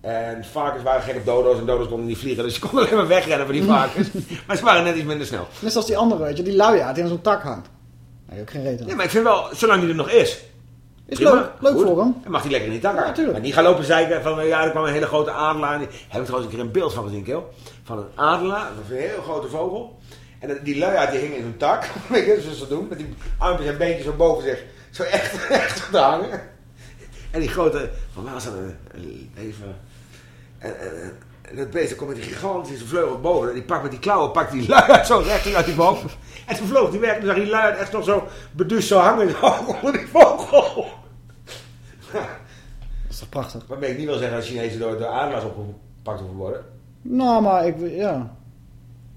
En varkens waren gek op dodo's en dodo's konden niet vliegen. Dus ze konden [laughs] alleen maar wegrennen voor die varkens. [laughs] maar ze waren net iets minder snel. Net zoals die andere, weet je, die luiaard die aan zo'n tak hangt. Nee, ook geen reet aan. Ja, maar ik vind wel, zolang die er nog is. Is prima, leuk, leuk goed. voor hem. Dan mag hij lekker in die tak Ja, maar niet gaan lopen zeiken van, ja, er kwam een hele grote adelaar. En die- heb ik trouwens een keer een beeld van gezien, Keel. Van een adelaar, dat is een heel grote vogel. En die luiaard die hing in zo'n tak, [laughs] weet je, zoals ze doen. Met die armpjes en beentjes zo boven zich. Zo echt, [laughs] echt te hangen. En die grote, van waar is dat een- een- even... En, en, en- dat beest, dan komt met die gigantische vleugel boven. En die pakt met die klauwen, pakt die luiaard zo recht uit die boom. En toen vloog die weg. En zag die luiaard echt nog zo beduust zo hangen [laughs] onder die vogel. Dat is toch prachtig? Waarmee ik niet wil zeggen dat Chinezen door, door adelaars opgepakt hoeven worden. Nou, maar ik... Ja.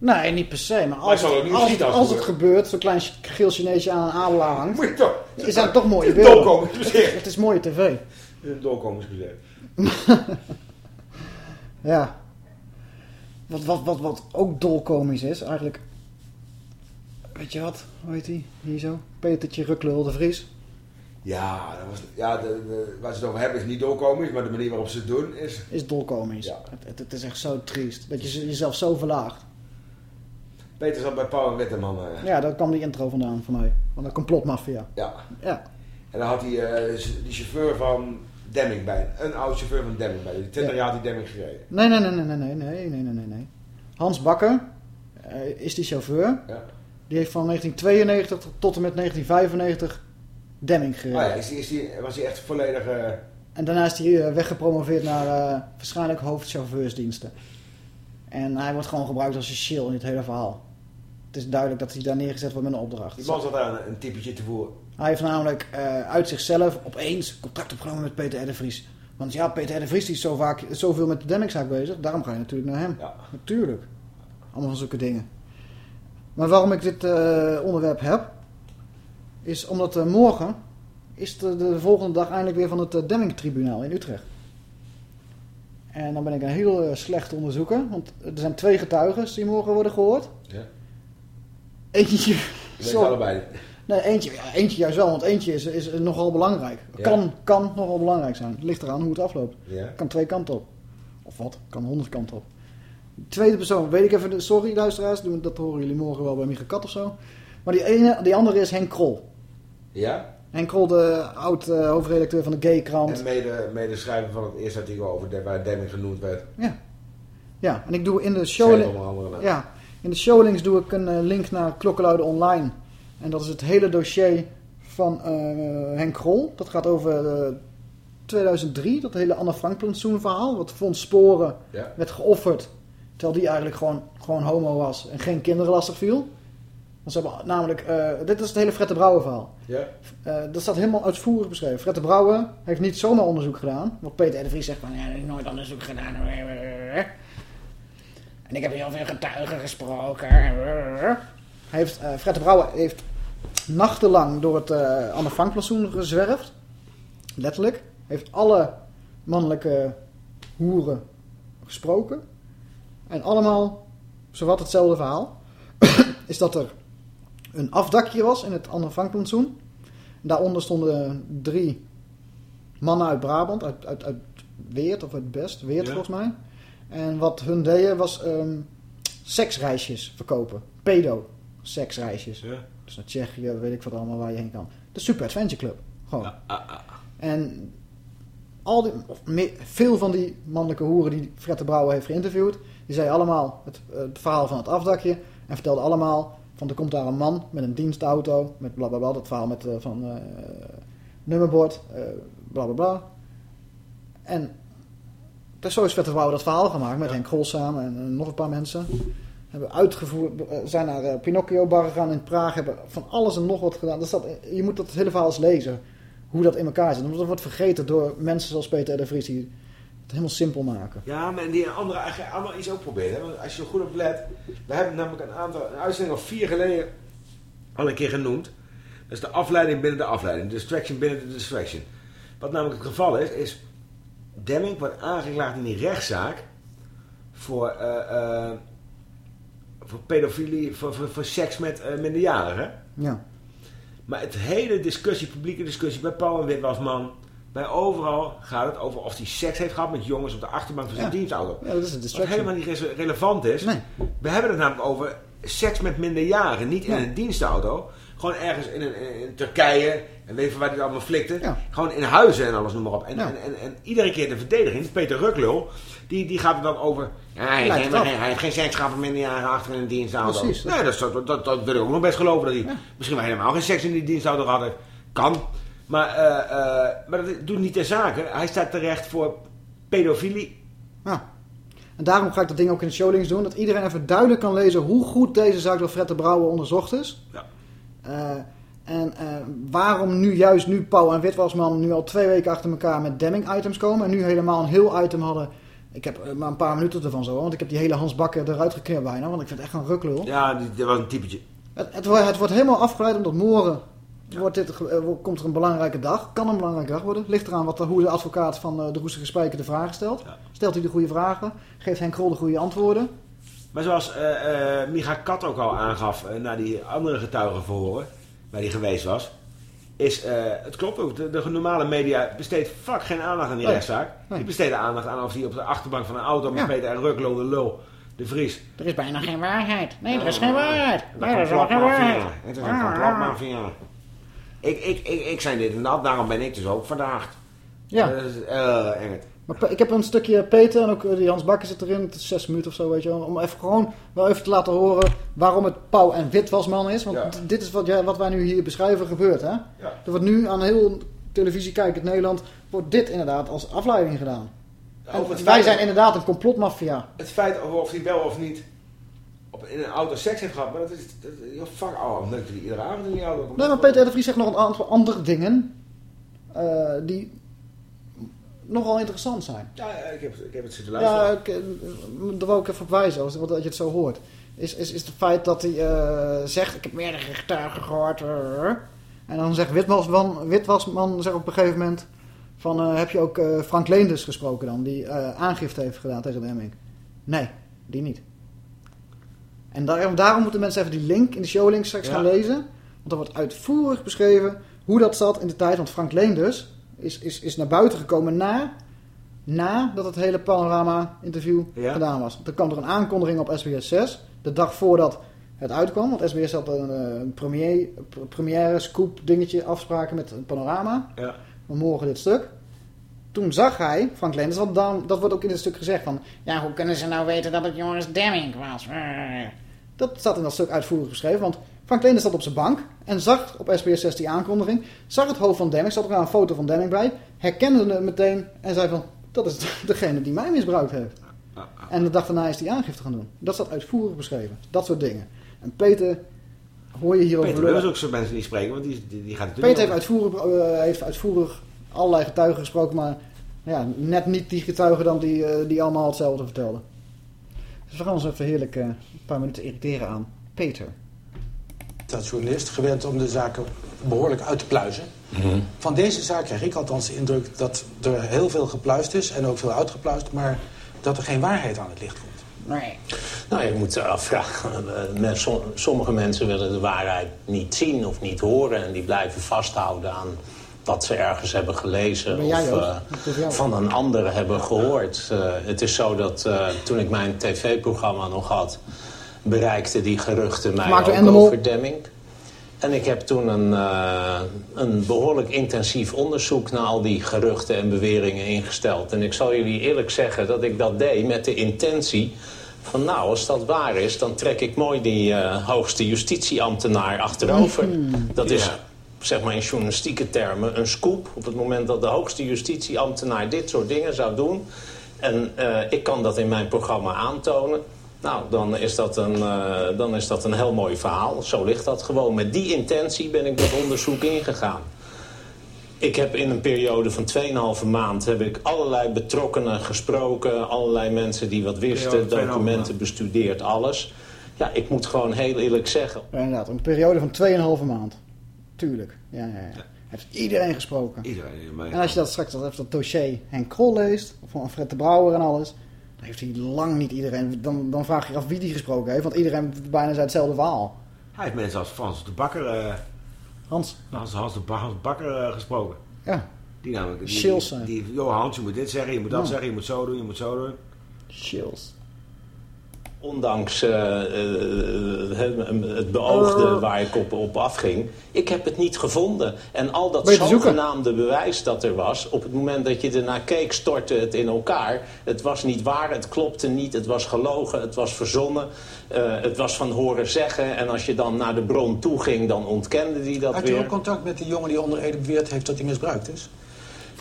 Nee, niet per se. Maar als, het het gebeurt, zo'n klein geel Chineesje aan een adelaar hangt... Moet je toch... Is dat toch mooie Het is beelden? Het is, het is mooie tv. Een doorkomingsmuseum. [laughs] Ja. Wat, wat, wat, wat ook dolkomisch is, eigenlijk... Weet je wat? Hoe heet die? Hier zo? Petertje Ruklul de Vries. Ja, dat was, ja de, de, waar ze het over hebben is niet doorkomisch, maar de manier waarop ze het doen is... Is dolkomisch. Het, het, het is echt zo triest. Dat je jezelf zo verlaagt. Peter zat bij Paul en Witteman. eh, Ja, daar kwam die intro vandaan voor mij. Van de complotmafia. ja. Ja. En dan had hij eh, die chauffeur van Demming bij. Een oud chauffeur van Demming bij. Die 20 jaar had hij Demming gereden. Nee, nee, nee, nee, nee, nee, nee, nee, nee, nee. Hans Bakker eh, is die chauffeur. Ja. Die heeft van 1992 tot en met 1995 Demming gereden. Oh ja, is die, is die, was hij echt volledig... En daarna is hij weggepromoveerd naar waarschijnlijk hoofdchauffeursdiensten. En hij wordt gewoon gebruikt als een shill in het hele verhaal. Het is duidelijk dat hij daar neergezet wordt met een opdracht. die man zat daar een, een typetje te voeren. Hij heeft namelijk eh, uit zichzelf opeens contact opgenomen met Peter R. de Vries. Want ja, Peter R. de Vries die is zo vaak, zoveel met de Demmingzaak bezig. Daarom ga je natuurlijk naar hem. Ja. Natuurlijk. Allemaal van zulke dingen. Maar waarom ik dit eh, onderwerp heb... is omdat eh, morgen is de, de volgende dag eindelijk weer van het Demming-tribunaal in Utrecht. En dan ben ik een heel slechte onderzoeker. Want er zijn twee getuigen die morgen worden gehoord. Ja. Eentje... Zo- allebei. Nee, eentje, ja, eentje juist wel, want eentje is, is nogal belangrijk. Ja. Kan, kan nogal belangrijk zijn. Het ligt eraan hoe het afloopt. Ja. Kan twee kanten op. Of wat? Kan honderd kanten op. De tweede persoon, weet ik even, sorry luisteraars, dat horen jullie morgen wel bij Micha Kat of zo. Maar die, ene, die andere is Henk Krol. Ja? Henk Krol, de oud-hoofdredacteur van de Gay-krant. En mede, mede schrijver van het eerste artikel over de, waar Demming genoemd werd. Ja. Ja, en ik doe in de show... onder andere naar. Ja, in de showlinks doe ik een eh, link naar Klokkenluiden Online. En dat is het hele dossier van eh, Henk Krol. Dat gaat over eh, 2003, dat hele Anne Frank plantsoen verhaal. Wat Fons Sporen Ja. werd geofferd. Terwijl die eigenlijk gewoon, gewoon homo was en geen kinderen lastig viel. Want ze hebben namelijk, eh, dit is het hele Fred de Brouwer verhaal. Ja. Eh, dat staat helemaal uitvoerig beschreven. Fred de Brouwer heeft niet zomaar onderzoek gedaan. Wat Peter R. de Vries zegt van, ja, ik heb nooit onderzoek gedaan. En ik heb heel veel getuigen gesproken. Hij heeft, eh, Fred de Brouwer heeft nachtenlang door het eh Anne Frank plantsoen gezwerfd. Letterlijk. Heeft alle mannelijke hoeren gesproken. En allemaal zowat hetzelfde verhaal. [clears throat] is dat er een afdakje was in het Anne Frank plantsoen. Daaronder stonden drie mannen uit Brabant, uit, uit, uit Weert of uit Best, Weert Ja. volgens mij. En wat hun deden was ehm, seksreisjes verkopen. Pedo seksreisjes. Ja. Dus naar Tsjechië, weet ik wat allemaal waar je heen kan. De Super Adventure Club. Gewoon. En al die, me- veel van die mannelijke hoeren die Fred de Brouwer heeft geïnterviewd, die zeiden allemaal het, eh, het verhaal van het afdakje en vertelden allemaal van er komt daar een man met een dienstauto, met blablabla, dat verhaal met, eh, van eh, nummerbord, eh blablabla. En dus zo is de Brouwer dat verhaal gemaakt met Henk Grol samen en, eh, nog een paar mensen. Hebben uitgevoerd, eh, zijn naar eh, Pinocchio bar gegaan in Praag, hebben van alles en nog wat gedaan. Dus dat, je moet dat hele verhaal eens lezen, hoe dat in elkaar zit. Want dat wordt vergeten door mensen zoals Peter R. de Vries die het helemaal simpel maken. Ja, maar die andere eigenlijk allemaal iets ook proberen. Want als je er goed op let. We hebben namelijk een aantal een uitzending of vier geleden al een keer genoemd. Dat is de afleiding binnen de afleiding. De distraction binnen de distraction. Wat namelijk het geval is, is Demming wordt aangeklaagd in die rechtszaak voor, eh, voor pedofilie, voor, voor, voor seks met eh, minderjarigen. Ja. Maar het hele discussie, publieke discussie bij Paul en Witwasman, bij overal gaat het over of hij seks heeft gehad met jongens op de achterbank van zijn Ja. dienstauto. Ja, dat is een Wat helemaal niet re- relevant is. We hebben het namelijk over seks met minderjarigen, niet in een dienstauto. Gewoon ergens in, in Turkije, en weet je waar die allemaal flikte. Gewoon in huizen en alles, noem maar op. En, Ja. en, en, en iedere keer de verdediging, Peter Ruklul, die, die gaat er dan over... Ja, hij, heeft geen, hij heeft geen seks achter in een dienstauto. Precies, dat- Nee, dat, dat, dat, dat wil ik ook nog best geloven. Dat hij misschien wel helemaal geen seks in die dienstauto hadden. Kan. Maar, eh, eh, maar dat doet niet ter zake. Hij staat terecht voor pedofilie. Ja. En daarom ga ik dat ding ook in de showlinks doen. Dat iedereen even duidelijk kan lezen hoe goed deze zaak door Fred de Brouwer onderzocht is. Ja. Eh, en eh, waarom nu juist nu Pauw en Witwasman nu al twee weken achter elkaar met Demming items komen. En nu helemaal een heel item hadden. Ik heb eh, maar een paar minuten ervan zo. Want ik heb die hele Hans Bakker eruit geknipt bijna. Want ik vind het echt een ruklul. Ja, dat was een typetje. Het, het, wordt- het wordt helemaal afgeleid omdat morgen wordt dit, komt er een belangrijke dag. Kan een belangrijke dag worden. Ligt eraan wat, hoe de advocaat van de Roestige Spijker de vragen stelt. Stelt hij de goede vragen? Geeft Henk Krol de goede antwoorden? Maar zoals eh, Micha Kat ook al aangaf eh, na die andere getuigenverhoren, waar hij geweest was, is, het klopt ook, de, de normale media besteedt fuck geen aandacht aan die Nee. rechtszaak. Nee. Die besteden aandacht aan of hij op de achterbank van een auto met Ja. Peter en Ruklo, de lul, de Vries. Er is bijna geen waarheid. Nee, er is geen waarheid. De Nee, er is wel geen waarheid. Het is een complotmafia. Ik, ik, ik, ik zei dit en dat, daarom ben ik dus ook verdaagd. Ja. Dat is eng. Maar ik heb een stukje Peter en ook eh, die Hans Bakker zit erin. Het is zes minuten of zo, weet je wel. Om even gewoon wel even te laten horen waarom het Pauw en Witwasman is. Want dit is wat, jij, wat wij nu hier beschrijven gebeurt, hè. Er wordt nu aan heel televisie kijkend Nederland, wordt dit inderdaad als afleiding gedaan. En wij feit- zijn inderdaad een complotmafia. Het feit of, hij wel of niet op, in een auto seks heeft gehad, maar dat is, dat, fuck, oh, leuk dat iedere avond in die auto komt. Nee, maar Peter R. Vries zegt nog een aantal andere dingen eh, die nogal interessant zijn. Ja, ik heb, ik heb het zitten luisteren. Ja, ik, eh, daar wou ik even op wijzen, als- dat je het zo hoort. Is, is, is het feit dat hij eh, zegt, ik heb meerdere getuigen gehoord. eh, en dan zegt Witwasman, Witwasman zegt op een gegeven moment van, heb je ook Frank Leenders gesproken dan, die aangifte heeft gedaan tegen Demming? Nee, die niet. En daarom, daarom moeten mensen even die link in de showlink straks Ja. gaan lezen. Want er wordt uitvoerig beschreven hoe dat zat in de tijd. Want Frank Leenders is, is, is naar buiten gekomen na, nadat het hele panorama-interview Ja. gedaan was. Toen kwam er een aankondiging op SBS 6, de dag voordat het uitkwam. Want SBS had een, eh, een premier, pr- première scoop dingetje afspraken met een panorama. Ja. Van morgen dit stuk. Toen zag hij, Frank Leenders, want dan, dat wordt ook in het stuk gezegd van... Ja, hoe kunnen ze nou weten dat het Joris Demming was? Dat staat in dat stuk uitvoerig beschreven, want Frank Leenders zat op zijn bank en zag op SBS 6 die aankondiging. Zag het hoofd van Demming, zat er een foto van Demming bij. Herkende het meteen en zei van, dat is [laughs] degene die mij misbruikt heeft. En de dag daarna is die aangifte gaan doen. Dat staat uitvoerig beschreven. Dat soort dingen. En Peter, hoor je hierover... Peter Leurs ook zo mensen niet spreken, want die, die, die gaat Peter heeft uitvoerig, eh, heeft uitvoerig allerlei getuigen gesproken, maar ja, net niet die getuigen dan die, eh, die allemaal hetzelfde vertelden. Dus we gaan ons even heerlijk eh, een paar minuten irriteren aan Peter. Dat journalist gewend om de zaken behoorlijk uit te pluizen. Van deze zaak krijg ik althans de indruk dat er heel veel gepluist is en ook veel uitgepluist, maar dat er geen waarheid aan het licht komt. Nee. Nou, je moet je afvragen. eh, Sommige mensen willen de waarheid niet zien of niet horen... en die blijven vasthouden aan wat ze ergens hebben gelezen... Of eh, van een ander hebben gehoord. Eh, het is zo dat eh, toen ik mijn tv-programma nog had... bereikte die geruchten mij door ook Endemol. over Demming. En ik heb toen een, eh, een behoorlijk intensief onderzoek naar al die geruchten en beweringen ingesteld. En ik zal jullie eerlijk zeggen dat ik dat deed met de intentie van nou, als dat waar is, dan trek ik mooi die eh, hoogste justitieambtenaar achterover. Dat is, Ja. zeg maar in journalistieke termen, een scoop. Op het moment dat de hoogste justitieambtenaar dit soort dingen zou doen... en eh, ik kan dat in mijn programma aantonen... nou, dan is, dat een, eh, dan is dat een heel mooi verhaal. Zo ligt dat gewoon. Met die intentie ben ik dat onderzoek ingegaan. Ik heb in een periode van 2,5 maand heb ik allerlei betrokkenen gesproken. Allerlei mensen die wat wisten, Periode van 2,5 documenten bestudeerd, alles. Ja, ik moet gewoon heel eerlijk zeggen. Ja, inderdaad, een periode van 2,5 maand. Tuurlijk. Ja, ja, ja. Heeft iedereen gesproken. Iedereen. En als je dat straks dat, dat dossier Henk Krol leest, van Fred de Brouwer en alles, dan heeft hij lang niet iedereen. Dan, dan vraag je af wie die gesproken heeft, want iedereen bijna zei hetzelfde verhaal. Hij heeft mensen als Frans de Bakker... eh, Hans. Hans, Hans de Ba- Hans Bakker eh, gesproken. Ja. Die namelijk... Die, Shills die, zijn. die, joh Hans, je moet dit zeggen, je moet dat Ja. zeggen, je moet zo doen, je moet zo doen. Chills. Ondanks eh, eh, het- het beoogde waar ik op, op afging. Ik heb het niet gevonden. En al dat zogenaamde bewijs dat er was... op het moment dat je ernaar keek, stortte het in elkaar. Het was niet waar, het klopte niet, het was gelogen, het was verzonnen. eh, het was van horen zeggen. En als je dan naar de bron toe ging, dan ontkende die dat Had u weer. ook contact met die jongen die onder Ede beweerd heeft dat hij misbruikt is?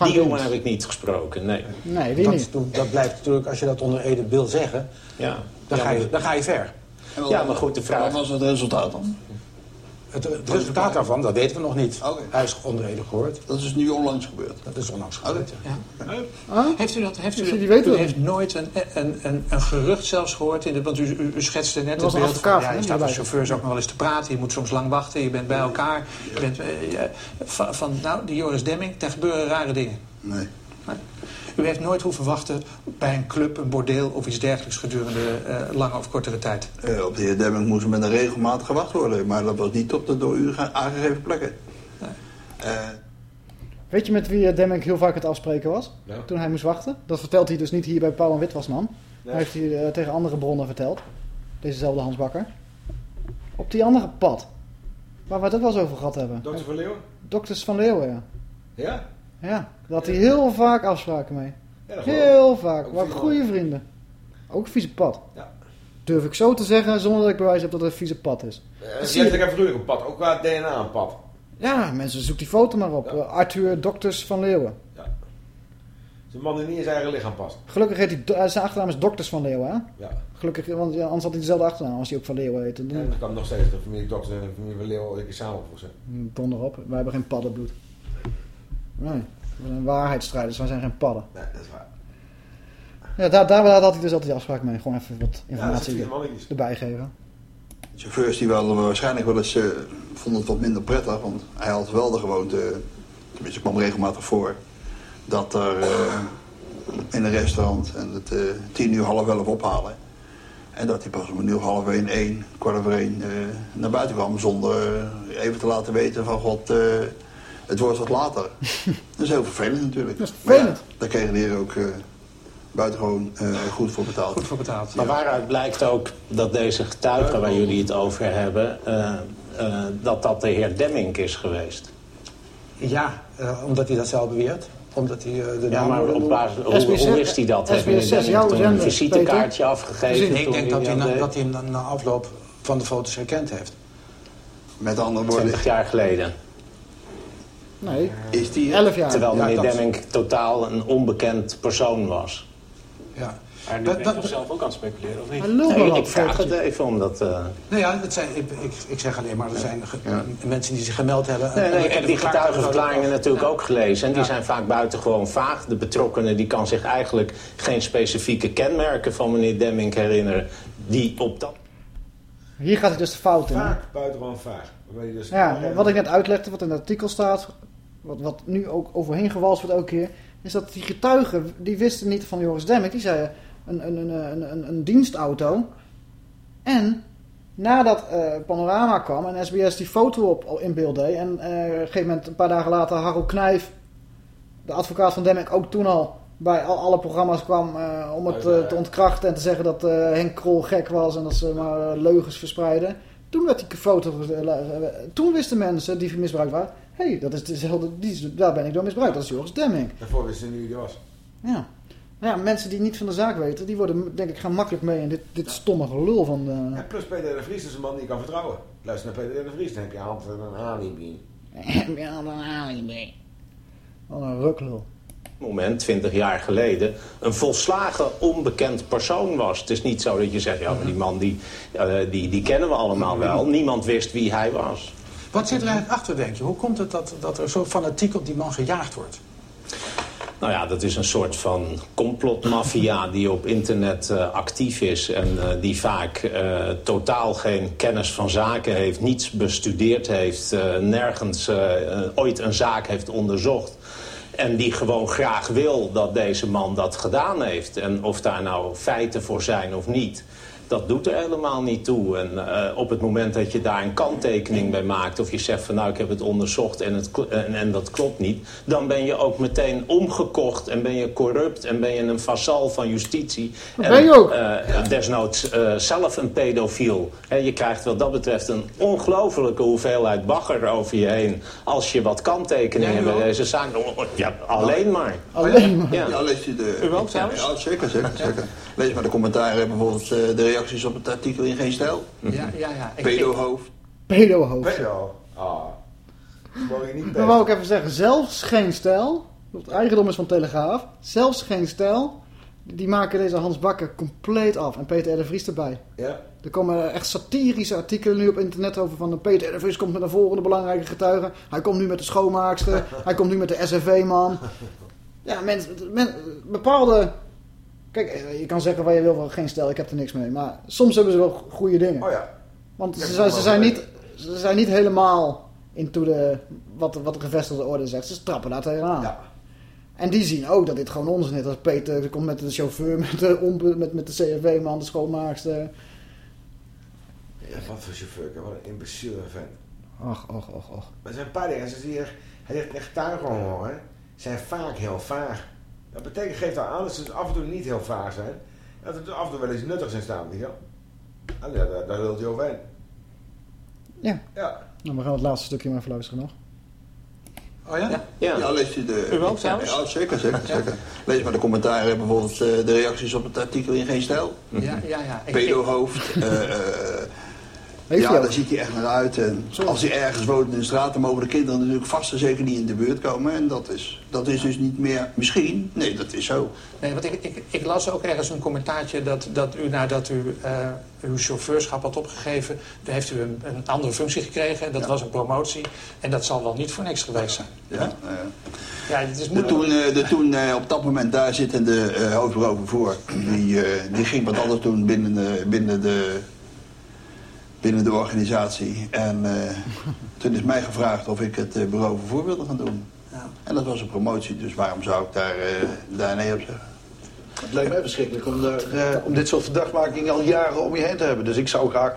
Die jongen heb ik niet gesproken, nee. Nee, die dat, niet. Dat blijft natuurlijk, als je dat onder Ede wil zeggen, Ja. dan, Ja, ga, je, dan ga je ver. Ja, maar goed, de vraag... Wat was het resultaat dan? Het, het resultaat daarvan, dat weten we nog niet. Hij is onder Ede gehoord. Dat is nu onlangs gebeurd. Dat is onlangs gebeurd, ja. Ah? Heeft u dat? Heeft u, Dus dat- u dat heeft nooit een, een, een, een gerucht zelfs gehoord, in de, want u, u, u schetste net was het een beeld van, ja, je staat als chauffeur ook nog wel eens te praten, je moet soms lang wachten, je bent bij elkaar. Je bent, eh, van, van, nou, die Joris Demming, daar gebeuren rare dingen. Nee. U heeft nooit hoeven wachten bij een club, een bordeel of iets dergelijks gedurende eh, lange of kortere tijd. Eh, op de heer Demming moest met een regelmatig gewacht worden. Maar dat was niet op de door u ge- aangegeven plekken. Eh, Weet je met wie Demmink heel vaak het afspreken was? Ja. Toen hij moest wachten. Dat vertelt hij dus niet hier bij Pauw en Witwasman. Nee. Hij heeft hij tegen andere bronnen verteld. Dezezelfde Hans Bakker. Op die andere pad. Waar we het ook wel eens over gehad hebben. Dokter van Leeuwen? Dokters van Leeuwen, ja. Ja? Ja, daar had hij heel vaak afspraken mee. Ja, dat heel vaak. Waren vieze goede vrienden. Ook een vieze pad. Ja. Durf ik zo te zeggen zonder dat ik bewijs heb dat het een vieze pad is. Uh, Dat zie je- letterlijk en figuurlijk op pad. Ook qua DNA een pad. Ja, mensen, zoek die foto maar op. Eh, Arthur Dokters van Leeuwen. Het is een man die niet in zijn eigen lichaam past. Gelukkig heet hij, eh, zijn achternaam is Dokters van Leeuwen, hè? Ja. Gelukkig, want ja, anders had hij dezelfde achternaam als hij ook van Leeuwen heette. En dan kan nog steeds de familie dokter en de familie van Leeuwen een keer samen zijn. Donder op, wij hebben geen paddenbloed. Nee, we zijn waarheidsstrijders, wij zijn geen padden. Nee, dat is waar. Ja, daar, daar, daar had hij dus altijd afspraak mee. Gewoon even wat informatie erbij geven. chauffeurs die wel waarschijnlijk wel eens eh, vonden het wat minder prettig. Want hij had wel de gewoonte, tenminste kwam regelmatig voor, dat er eh, in een restaurant en het eh, tien uur half elf ophalen. En dat hij pas om een uur half één, één, kwart over één eh, naar buiten kwam zonder even te laten weten van god, eh, het wordt wat later. [laughs] dat is heel vervelend natuurlijk. Dat is vervelend. daar kregen die er ook eh, buitengewoon eh, goed voor betaald. Goed voor betaald. Maar waaruit blijkt ook dat deze getuige waar jullie het over hebben... eh, eh, dat dat de heer Demming is geweest. Ja, eh, omdat hij dat zelf beweert. Omdat hij de Ja, maar op basis, hoe, hoe wist hij dat? Heeft meneer Demming toen een visitekaartje afgegeven? Ik denk dat hij, dat na, dat hij hem na, na afloop van de foto's herkend heeft. Met andere woorden... 20 jaar geleden. Nee, is die 11 jaar. Terwijl Ja, meneer dat- Demming totaal een onbekend persoon was. Ja. Maar nu Dat- ben dat- je toch zelf ook aan het speculeren, of niet? Nee, ik vraag het even omdat... eh, Nou ja, het zijn, ik, ik, ik zeg alleen maar, er zijn mensen die zich gemeld hebben. Nee, en- nee, en ik heb die verklaring getuigenverklaringen natuurlijk ook- ook gelezen. En die Ja. zijn vaak buitengewoon vaag. De betrokkenen die kan zich eigenlijk geen specifieke kenmerken van meneer Demming herinneren. Die op dat... Hier gaat hij dus de fout in. Vaak buitengewoon vaag. Dus Ja, wat ik net uitlegde, wat in het artikel staat, wat, wat nu ook overheen gewalst wordt elke keer, is dat die getuigen, die wisten niet van Joris Demming, die zeiden een, een, een, een, een, dienstauto. En nadat eh, Panorama kwam en SBS die foto op in beeld deed, en eh, op een gegeven moment, een paar dagen later, Harold Knijf, de advocaat van Demming, ook toen al bij al, alle programma's kwam eh, om het eh, te ontkrachten en te zeggen dat Henk Krol gek was en dat ze maar leugens verspreiden. Toen werd die foto... Toen wisten mensen die misbruikt waren... Hé, hey, dat is dezelfde... Die, daar ben ik door misbruikt. Dat is Joris Demming. Daarvoor wisten ze niet wie die was. Ja. Nou ja, mensen die niet van de zaak weten... Die worden, denk ik, gaan makkelijk mee in dit, dit stomme gelul van... De... En plus Peter de Vries is een man die je kan vertrouwen. Luister naar Peter de Vries, dan heb je altijd een alibi. Ja, [laughs] dan haal je mee. Wat een ruklul. moment, 20 jaar geleden, een volslagen onbekend persoon was. Het is niet zo dat je zegt, ja, maar die man die, eh, die, die kennen we allemaal wel. Niemand wist wie hij was. Wat zit er eigenlijk achter, denk je? Hoe komt het dat, dat er zo fanatiek op die man gejaagd wordt? Nou ja, dat is een soort van complotmafia die op internet eh, actief is... en eh, die vaak eh, totaal geen kennis van zaken heeft, niets bestudeerd heeft... nergens ooit een zaak heeft onderzocht... En die gewoon graag wil dat deze man dat gedaan heeft. En of daar nou feiten voor zijn of niet... Dat doet er helemaal niet toe. En eh, op het moment dat je daar een kanttekening bij maakt... of je zegt van nou ik heb het onderzocht en, het, kl- en, en dat klopt niet... dan ben je ook meteen omgekocht en ben je corrupt... en ben je een vazal van justitie. Dat en, ben je ook. eh, desnoods eh, zelf een pedofiel. Hè, je krijgt wat dat betreft een ongelofelijke hoeveelheid bagger over je heen... als je wat kanttekeningen bij deze zaak... Ja, alleen maar. Alleen maar. Ja. Ja, leest u de... U ook trouwens? Ja, zeker, zeker, zeker. Lees maar de commentaren, bijvoorbeeld eh, de reacties op het artikel in Geen Stijl. Ja, ja, ja. Pedohoofd. Pedohoofd. Pedo. Ah. Niet Dat wou ik even zeggen. Zelfs geen stijl. Het eigendom is van Telegraaf. Zelfs geen stijl. Die maken deze Hans Bakker compleet af. En Peter R. de Vries erbij. Ja. Er komen echt satirische artikelen nu op internet over van... Peter R. de Vries komt met een volgende belangrijke getuige. Hij komt nu met de schoonmaakster. [laughs] hij komt nu met de SFV-man. Ja, mensen... Men, bepaalde... Kijk, eh, je kan zeggen wat je wil van geen stijl. Ik heb er niks mee. Maar soms hebben ze wel goede dingen. Oh ja. Want Ja, ze, ze, zijn niet, ze zijn niet helemaal into de, wat, wat de gevestigde orde zegt. Ze trappen daar tegenaan. En die zien ook dat dit gewoon onzin is. Als Peter komt met de chauffeur, [laughs] met de, met, met de CFV-man, de schoonmaakster. Ja, wat voor chauffeur, wat een imbeciele vent. Och, och, och, och. Maar er zijn een paar dingen, zoals hier, hij zegt echt tuigen horen, zijn vaak heel vaag. Dat betekent, geeft al aan dat ze af en toe niet heel vaag zijn. Dat er af en toe wel eens nuttigs in staan, je wel. En daar, daar, daar lult hij overheen. Ja. Ja. Nou, we gaan het laatste stukje maar even luisteren nog. Oh ja? Ja, leest u de... U trouwens? Ja, zeker, zeker, zeker. Lees maar de commentaren, bijvoorbeeld eh, de reacties op het artikel in Geen Stijl. Ja, ja, ja. Pedohoofd. eh, eh, Heeft ja, daar ziet hij echt naar uit. En als hij ergens woont in de straat, dan mogen de kinderen natuurlijk vast en zeker niet in de buurt komen. En dat is, dat is dus niet meer misschien. Nee, dat is zo. Nee, want ik, ik, ik las ook ergens een commentaartje dat, dat u nadat u eh, uw chauffeurschap had opgegeven, toen heeft u een, een andere functie gekregen. En dat was een promotie. En dat zal wel niet voor niks geweest zijn. Ja, ja. Ja, het is De toen, eh, de toen eh, op dat moment daar zittende eh hoofdbureau voor, die, die ging wat anders doen binnen de, binnen de, binnen de organisatie. En eh, toen is mij gevraagd of ik het eh, bureau vervoer wilde gaan doen. En dat was een promotie, dus waarom zou ik daar, eh, daar nee op zeggen? Het lijkt mij verschrikkelijk om, daar, eh, om dit soort verdachtmakingen al jaren om je heen te hebben. Dus ik zou graag,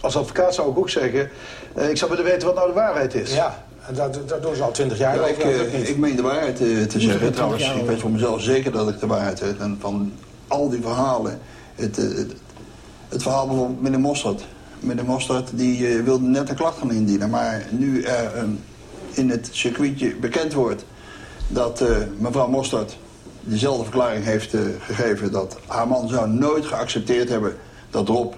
als advocaat zou ik ook zeggen, eh, ik zou willen weten wat nou de waarheid is. Ja, en dat, dat doen ze al twintig jaar. Ja, ik, ik meen de waarheid te zeggen. 20 Trouwens, ik weet voor mezelf zeker dat ik de waarheid zeg. En van al die verhalen. Het, het, het verhaal bijvoorbeeld meneer Mostert. Meneer Mostert die eh, wilde net een klacht gaan indienen. Maar nu er in het circuitje bekend wordt dat eh, mevrouw Mostert dezelfde verklaring heeft eh, gegeven dat haar man zou nooit geaccepteerd hebben dat Rob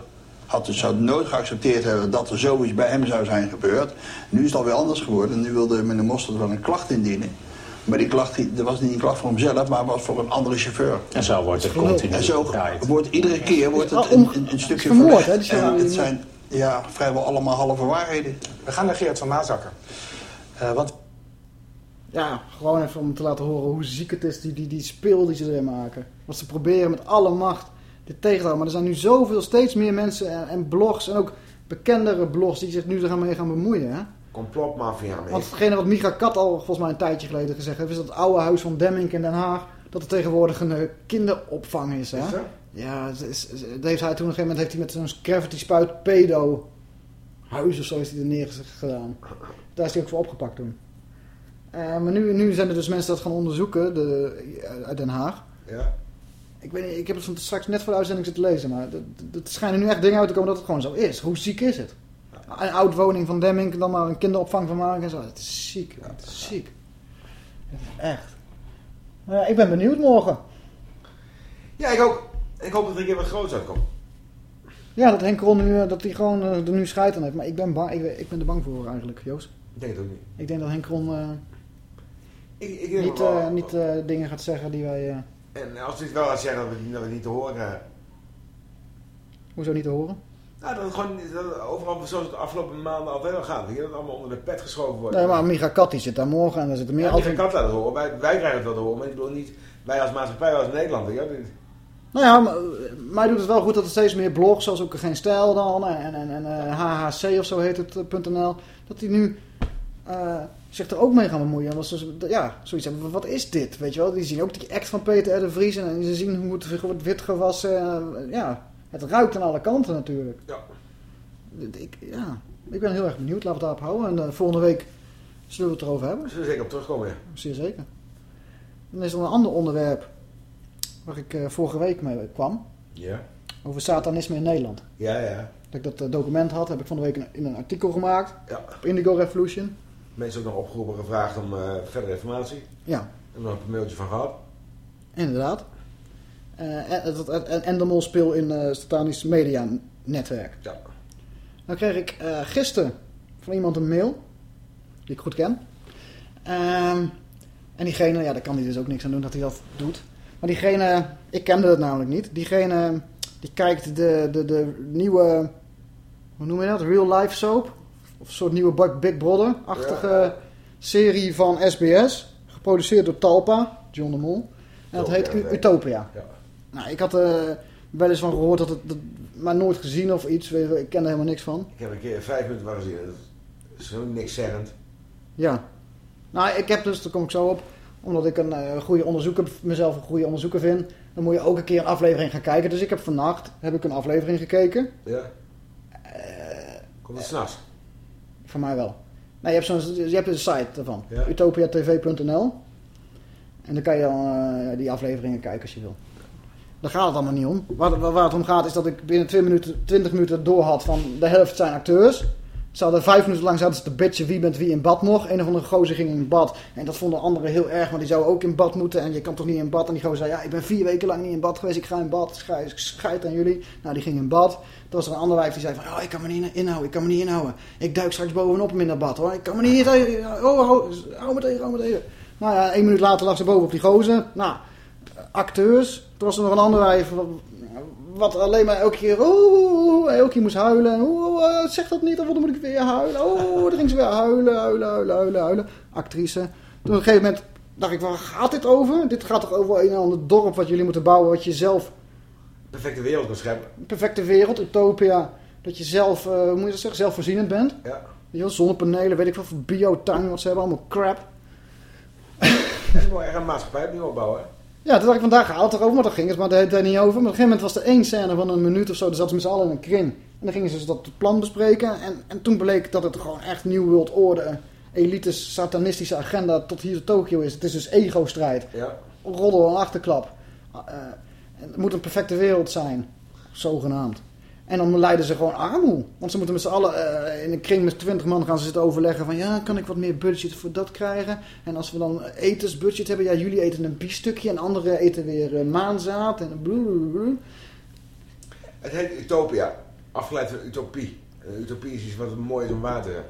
had dus zou nooit geaccepteerd hebben dat er zoiets bij hem zou zijn gebeurd. Nu is het alweer anders geworden. Nu wilde meneer Mostert wel een klacht indienen. Maar die klacht, die, dat was niet een klacht voor hemzelf, maar was voor een andere chauffeur. En zo wordt het continu En zo wordt iedere keer wordt het een, om- een, een stukje vermoord, hè. En het zijn ja, vrijwel allemaal halve waarheden. We gaan naar Geert van Maasakker. Eh, want Ja, gewoon even om te laten horen hoe ziek het is, die, die, die speel die ze erin maken. Wat ze proberen met alle macht dit tegen te houden. Maar er zijn nu zoveel, steeds meer mensen en, en blogs en ook bekendere blogs die zich nu er gaan mee gaan bemoeien. Hè? Complotmafia mee. Want hetgene wat Micha Kat al volgens mij een tijdje geleden gezegd heeft, is dat het oude huis van Demming in Den Haag, dat er tegenwoordig een eh, kinderopvang is. Hè? Is? Ja, het is, het heeft hij toen op een gegeven moment heeft hij met zo'n gravity spuit pedo huis of zo is hij er neergezet gedaan. Daar is hij ook voor opgepakt toen. Eh, maar nu, nu zijn er dus mensen dat gaan onderzoeken de, uit Den Haag. Ja. Ik, weet niet, ik heb het van straks net voor de uitzending zitten lezen, maar er schijnen nu echt dingen uit te komen dat het gewoon zo is. Hoe ziek is het? Een oud woning van Demming, dan maar een kinderopvang van maken en zo. Het is ziek, het is ziek. Het is echt. Maar ja, ik ben benieuwd morgen. Ja, ik ook. Ik hoop dat er een keer wat groots uitkomt. Ja, dat Henk Krol nu, eh, dat hij gewoon eh, er nu scheid aan heeft. Maar ik ben, bang, ik, ik ben er bang voor eigenlijk, Joost. Ik denk het ook niet. Ik denk dat Henk Krol eh, Ik, ik denk niet, wel- eh, niet eh, dingen gaat zeggen die wij... eh, En als hij het wel gaat zeggen dat we, het- dat we niet te horen hoezo niet te horen? Nou, dat het gewoon dat overal zoals het de afgelopen maanden altijd al gaat. Dat het allemaal onder de pet geschoven wordt. Nee, maar Micha Kat die zit daar morgen en er zitten meer ja, altijd... kan laten horen. Wij, wij krijgen het wel te horen, maar ik bedoel niet wij als maatschappij, wij als Nederland. weet je wel. Nou ja, maar, eh, mij doet het wel goed dat er steeds meer blogs, zoals ook Geen Stijl dan, en, en, en eh, HHC of zo heet het, eh, .nl, dat die nu eh, zich er ook mee gaan bemoeien. Want ze, ja, zoiets hebben, wat is dit, weet je wel? Die zien ook die act van Peter R. de Vries en ze zien hoe het wordt wit gewassen. eh, ja, het ruikt aan alle kanten natuurlijk. Ja. Ik, ja, ik ben heel erg benieuwd, laten we het daarop houden. En eh, volgende week zullen we het erover hebben. Zullen we zeker op terugkomen, ja. Zeer zeker. Dan is er een ander onderwerp waar ik eh, vorige week mee kwam. Ja. Over satanisme in Nederland. Ja, ja. Dat ik dat eh, document had, heb ik van de week in, in een artikel gemaakt. Ja. Op Indigo Revolution. Mensen ook nog opgeroepen gevraagd om verdere informatie. Ja. En nog een mailtje van gehad. Inderdaad. Eh, en, het- het- en, en de mol speel in eh Satanisch Media Netwerk. Ja. Dan kreeg ik eh, gisteren van iemand een mail. Die ik goed ken. Ehm, en diegene, ja daar kan hij dus ook niks aan doen dat hij dat doet. Maar diegene, ik kende het namelijk niet. Diegene die kijkt de, de, de nieuwe, hoe noem je dat? Real life soap. Of een soort nieuwe Big- Brother-achtige serie van SBS. Geproduceerd door Talpa, John de Mol. En dat heet. Utopia. Ja. Nou, ik had er wel eens van gehoord, dat het, dat, maar nooit gezien of iets. Ik ken er helemaal niks van. Ik heb een keer vijf minuten wel gezien. Dat is zo niks zeggend. Ja. Nou, ik heb dus, daar kom ik zo op, omdat ik een eh, goede onderzoeker, mezelf een goede onderzoeker vind, dan moet je ook een keer een aflevering gaan kijken. Dus ik heb vannacht heb ik een aflevering gekeken. Ja. Komt het s'nachts? Voor mij wel. Nee, je hebt, zo'n, je hebt een site daarvan. Ja. utopiatv.nl En dan kan je dan eh, die afleveringen kijken als je wil. Daar gaat het allemaal niet om. Waar, waar, het om gaat is dat ik binnen 20 minuten, 20 minuten door had van de helft zijn acteurs. Ze hadden vijf minuten lang zaten ze te bitchen wie bent wie in bad nog. Een of andere gozer ging in bad. En dat vonden anderen heel erg, want die zou ook in bad moeten. En je kan toch niet in bad. En die gozer zei, ja, ik ben vier weken lang niet in bad geweest. Ik ga in bad. Scheid, scheid aan jullie. Nou, die ging in bad. Toen was er een andere wijf die zei van, oh, ik kan me niet inhouden. Ik kan me niet inhouden. Ik duik straks bovenop in dat bad, hoor. Ik kan me niet tegen. Oh, hou, hou me tegen, hou me tegen. Nou ja, één minuut later lag ze boven op die gozer. Nou, acteurs. Toen was er nog een andere wijf wat alleen maar elke keer, oh, elke keer moest huilen. En, oh, eh, zeg dat niet, of dan moet ik weer huilen. Oh, dan ging ze weer huilen, huilen, huilen, huilen, huilen. Actrice. Toen op een gegeven moment dacht ik, waar gaat dit over? Dit gaat toch over een en ander dorp wat jullie moeten bouwen, wat je zelf, Perfecte wereld kan scheppen. perfecte wereld, utopia, dat je zelf, eh, hoe moet je dat zeggen, zelfvoorzienend bent. Ja. Wel, zonnepanelen, weet ik veel, voor biotuin, wat ze hebben, allemaal crap. En ze mogen echt een maatschappij opbouwen. hè? Ja, toen dacht ik, vandaag het erover, maar daar ging het maar hele tijd niet over. Maar op een gegeven moment was er één scène van een minuut of zo. Daar zaten ze met z'n allen in een kring. En dan gingen ze dus dat plan bespreken. En, en toen bleek dat het gewoon echt New World Order, elites, satanistische agenda tot hier Tokio is. Het is dus ego-strijd. Ja. Roddel en achterklap. Uh, het moet een perfecte wereld zijn. Zogenaamd. En dan leiden ze gewoon armoe. Want ze moeten met z'n allen uh, in een kring met 20 man gaan ze zitten overleggen van ja, kan ik wat meer budget voor dat krijgen? En als we dan etensbudget hebben, ja, jullie eten een biefstukje en anderen eten weer uh, maanzaad en blablabla. Het heet Utopia. Afgeleid van utopie. Uh, utopie is iets wat mooi is om waar te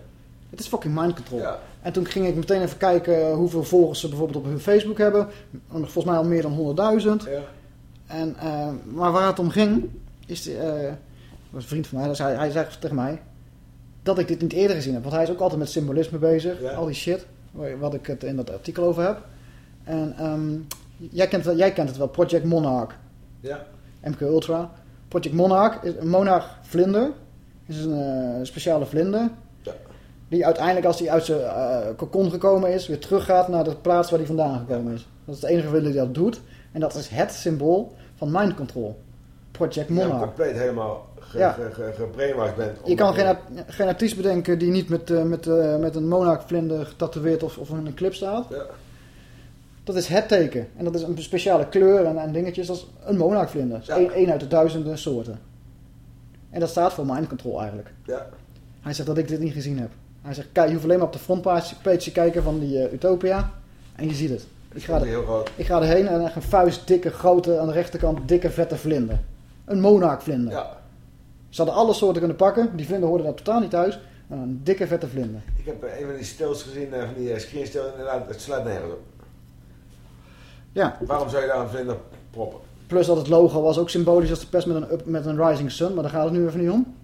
Het is fucking mind control. Ja. En toen ging ik meteen even kijken hoeveel volgers ze bijvoorbeeld op hun Facebook hebben. Volgens mij al meer dan 100.000. Ja. En, maar waar het om ging, is... De, was een vriend van mij, dus hij, hij zei tegen mij dat ik dit niet eerder gezien heb. Want hij is ook altijd met symbolisme bezig. Ja. Al die shit, wat ik het in dat artikel over heb. En um, jij, kent, jij kent het wel, Project Monarch. Ja. MK Ultra. Project Monarch, is een monarch vlinder. is een uh, speciale vlinder. Ja. Die uiteindelijk als hij uit zijn uh, kokon gekomen is, weer teruggaat naar de plaats waar hij vandaan gekomen is. Dat is het enige vlinder die dat doet. En dat is het symbool van mind control. Project Monarch. Ja, compleet helemaal ge, Ja. ge, ge, gebrainwashed bent. Je kan geen, geen artiest bedenken die niet met, uh, met, uh, met een monarchvlinder getatoeëerd of, of in een clip staat. Ja. Dat is het teken. En dat is een speciale kleur en, en dingetjes. Is een monarchvlinder. Één, één uit de duizenden soorten. En dat staat voor mind control eigenlijk. Ja. Hij zegt dat ik dit niet gezien heb. Hij zegt, kijk, je hoeft alleen maar op de frontpage page te kijken van die eh, Utopia. En je ziet het. Ik ga, er, ik ga erheen en echt een vuist, dikke, grote, aan de rechterkant, dikke, vette vlinder. Een monarchvlinder. Ja. Ze hadden alle soorten kunnen pakken. Die vlinder hoorden daar totaal niet thuis. Maar een dikke, vette vlinder. Ik heb eh, een van die stils gezien, eh, van die uh, screenstil, inderdaad, het slaat nergens op. Ja. Waarom zou je daar een vlinder proppen? Plus dat het logo was ook symbolisch als de pers met een, up, met een rising sun. Maar daar gaat het nu even niet om.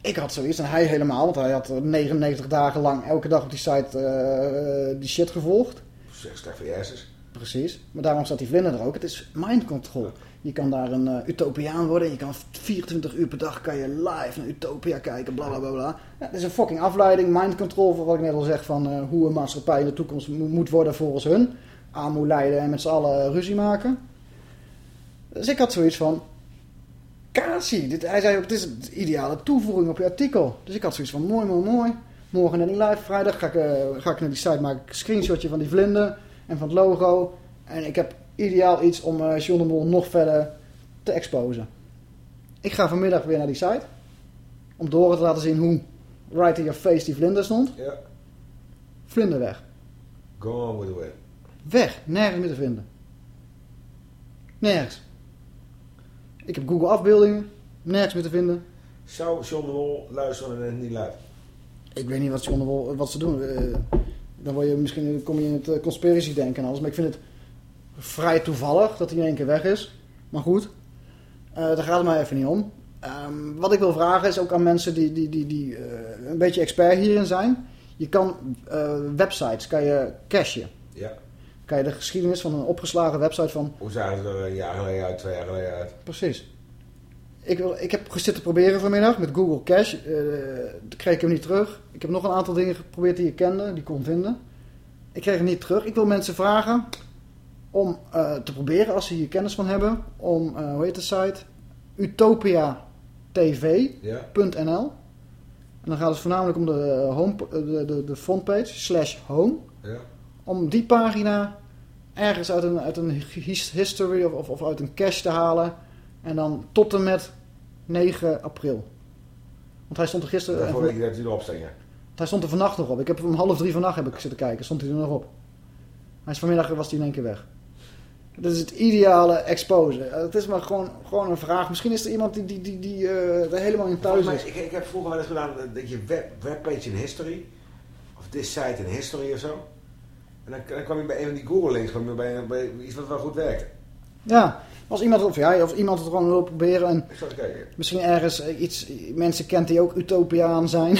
Ik had zoiets en hij helemaal. Want hij had 99 dagen lang elke dag op die site eh, die shit gevolgd. Zeg, slecht voor je hersens. Precies. Maar daarom staat die vlinder er ook. Het is mind control. Je kan daar een eh, utopiaan worden. Je kan 24 uur per dag kan je live naar Utopia kijken. Bla bla bla het is een fucking afleiding. Mind control voor wat ik net al zeg. Van eh, hoe een maatschappij in de toekomst mo- moet worden volgens hun. Armoe lijden en met z'n allen ruzie maken. Dus ik had zoiets van... Kasi. Dit, hij zei ook, het is een ideale toevoeging op je artikel. Dus ik had zoiets van, mooi, mooi, mooi. Morgen naar die live vrijdag ga ik, eh, ga ik naar die site maken. Een screenshotje van die vlinder en van het logo. En ik heb ideaal iets om eh John de Mol nog verder te exposen. Ik ga vanmiddag weer naar die site. Om door te laten zien hoe right in your face die vlinder stond. Ja. Vlinder weg. Go on with the way. Weg. Nergens meer te vinden. Nergens. Ik heb Google afbeeldingen. Nergens meer te vinden. Zou John de Mol luisteren en het niet luisteren? Ik weet niet wat, John de Mol- wat ze doen. Eh, dan word je misschien kom je in het eh, conspiracy denken en alles. Maar ik vind het vrij toevallig dat hij in één keer weg is. Maar goed, eh, daar gaat het mij even niet om. Ehm, wat ik wil vragen is ook aan mensen die, die, die, die eh, een beetje expert hierin zijn. Je kan eh, websites kan je cachen. Ja. Kan je de geschiedenis van een opgeslagen website van Hoe zagen ze er een jaar geleden uit, twee jaar geleden uit? Precies. Ik, wil, ik heb zitten proberen vanmiddag met Google Cache. toen kreeg ik hem niet terug. Ik heb nog een aantal dingen geprobeerd die ik kende, die ik kon vinden. Ik kreeg hem niet terug. Ik wil mensen vragen om eh, te proberen, als ze hier kennis van hebben, om, eh, hoe heet de site? utopiatv.nl En dan gaat het voornamelijk om de, home, de, de, de frontpage, slash home. Ja. Om die pagina ergens uit een, uit een his- history of, of, of uit een cache te halen. En dan tot en met 9 april. Want hij stond er gisteren... Daarvoor weet dat hij erop hij stond er vannacht nog op. Ik heb om half drie vannacht heb ik zitten kijken. Stond hij er nog op. Hij is vanmiddag was hij in één keer weg. Dat is het ideale exposen. Het is maar gewoon, gewoon een vraag. Misschien is er iemand die, die, die, die eh, er helemaal in thuis Volgens is. mij, ik, ik heb vroeger wel eens gedaan eh, dat je web, webpage in history, of this site in history of zo. En dan, dan kwam je bij een van die Google links, kwam je bij, bij iets wat wel goed werkte. Ja, als iemand, of, ja, of iemand het gewoon wil proberen. En Ik misschien ergens eh, iets, mensen kent die ook utopiaan zijn.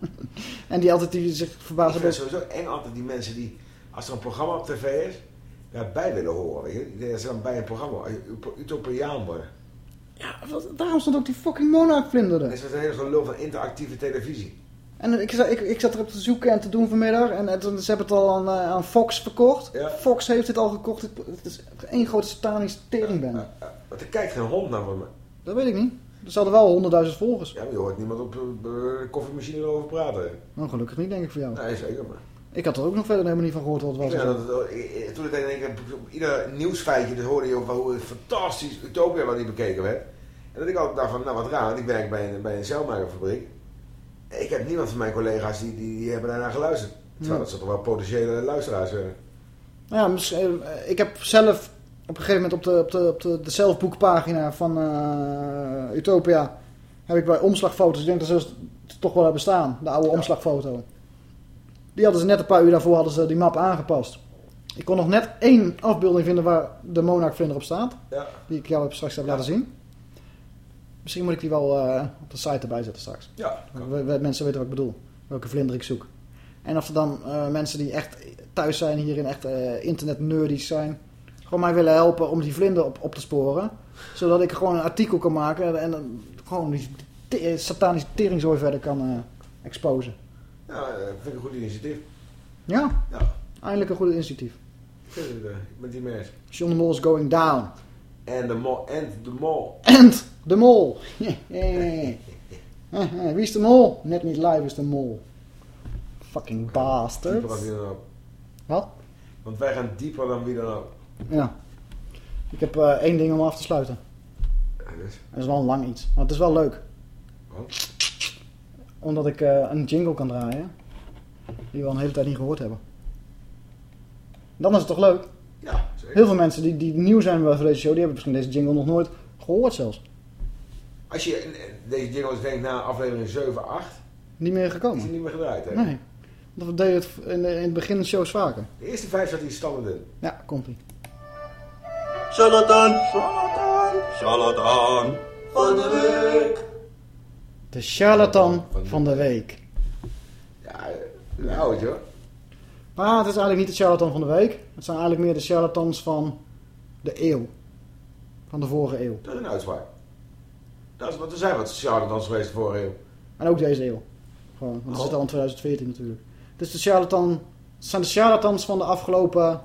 [laughs] en die altijd die zich Ik verbazen. vind het sowieso eng altijd die mensen die, als er een programma op tv is, daarbij willen horen. Dat ze dan bij een programma ut- utopiaan worden. Ja, wat- daarom stond ook die fucking monarchvlinder er. Dat is een hele gelul van interactieve televisie. En ik, zat- ik, ik zat erop te zoeken en te doen vanmiddag. En, het- ze hebben het al aan, eh, aan Fox verkocht. Fox heeft het al gekocht. Het, het is één grote satanische teringbende. Want er kijkt geen hond naar van me. Dat weet ik niet. Er hadden wel 100.000 volgers. Ja, maar je hoort niemand op eh, de koffiemachine erover praten. Nou, gelukkig niet, denk ik voor jou. Nee, zeker maar. Ik had er ook nog verder helemaal niet van gehoord wat het was. Ja, dat, toen één keer, op ieder nieuwsfeitje, dus hoorde je over hoe fantastisch Utopia wat niet bekeken werd. En dat ik altijd dacht van, nou wat raar, want ik werk bij een, bij een zeilmakerfabriek. Ik heb niemand van mijn collega's die, die, die hebben daarnaar geluisterd. Terwijl dat ze toch wel potentiële luisteraars zijn. Nou ja, misschien- eh, ik heb zelf op een gegeven moment op de, op de, op de, de zelfboekpagina van eh, Utopia... heb ik bij omslagfoto's, ik denk dat ze toch wel hebben staan. De oude omslagfoto. Die hadden ze net een paar uur daarvoor hadden ze die map aangepast. Ik kon nog net één afbeelding vinden waar de monarchvlinder op staat. Ja. Die ik jou heb straks heb laten zien. Misschien moet ik die wel eh, op de site erbij zetten straks. Ja, We- we- mensen weten wat ik bedoel. Welke vlinder ik zoek. En of er dan eh, mensen die echt thuis zijn hierin, echt eh internet nerdies zijn, gewoon mij willen helpen om die vlinder op, op te sporen. Zodat ik gewoon een artikel kan maken en gewoon die satanische teringzooi verder kan exposen. Ja, dat vind ik een goed initiatief. Ja, Ja. eindelijk een goed initiatief. Ik, eh, ik ben het hier mee eens. John de Mol is going down. En de mol, en de mol. And de mol. [laughs] Wie is de mol? Net niet live is de mol. Fucking bastard. Keeper had hij dan ook. Wat? Want wij gaan dieper dan wie dan ook. Ja. Ik heb eh, één ding om af te sluiten. dus? Dat is wel een lang iets. Maar het is wel leuk. Wat? Omdat ik eh, een jingle kan draaien. Die we al een hele tijd niet gehoord hebben. Dan is het toch leuk? Ja, zeker. Heel veel mensen die, die nieuw zijn voor deze show, die hebben misschien deze jingle nog nooit gehoord zelfs. Als je deze jingles denkt na aflevering 7, 8, Niet meer is gekomen. die niet meer gedraaid. Hè? Nee. Dat deed het in, de- in het begin shows vaker. De eerste vijf zat die standaard in. Ja, komt ie. Charlatan, charlatan, charlatan van de week. De charlatan van de week. Ja, oudje hoor. Maar het is eigenlijk niet de charlatan van de week. Het zijn eigenlijk meer de charlatans van de eeuw. Van de vorige eeuw. Dat is een uitspraak. Dat is, want er zijn wat charlatans geweest vorige eeuw. En ook deze eeuw. Gewoon, want we Oh. zitten al in 2014 natuurlijk. Dus de charlatan, het zijn de charlatans van de afgelopen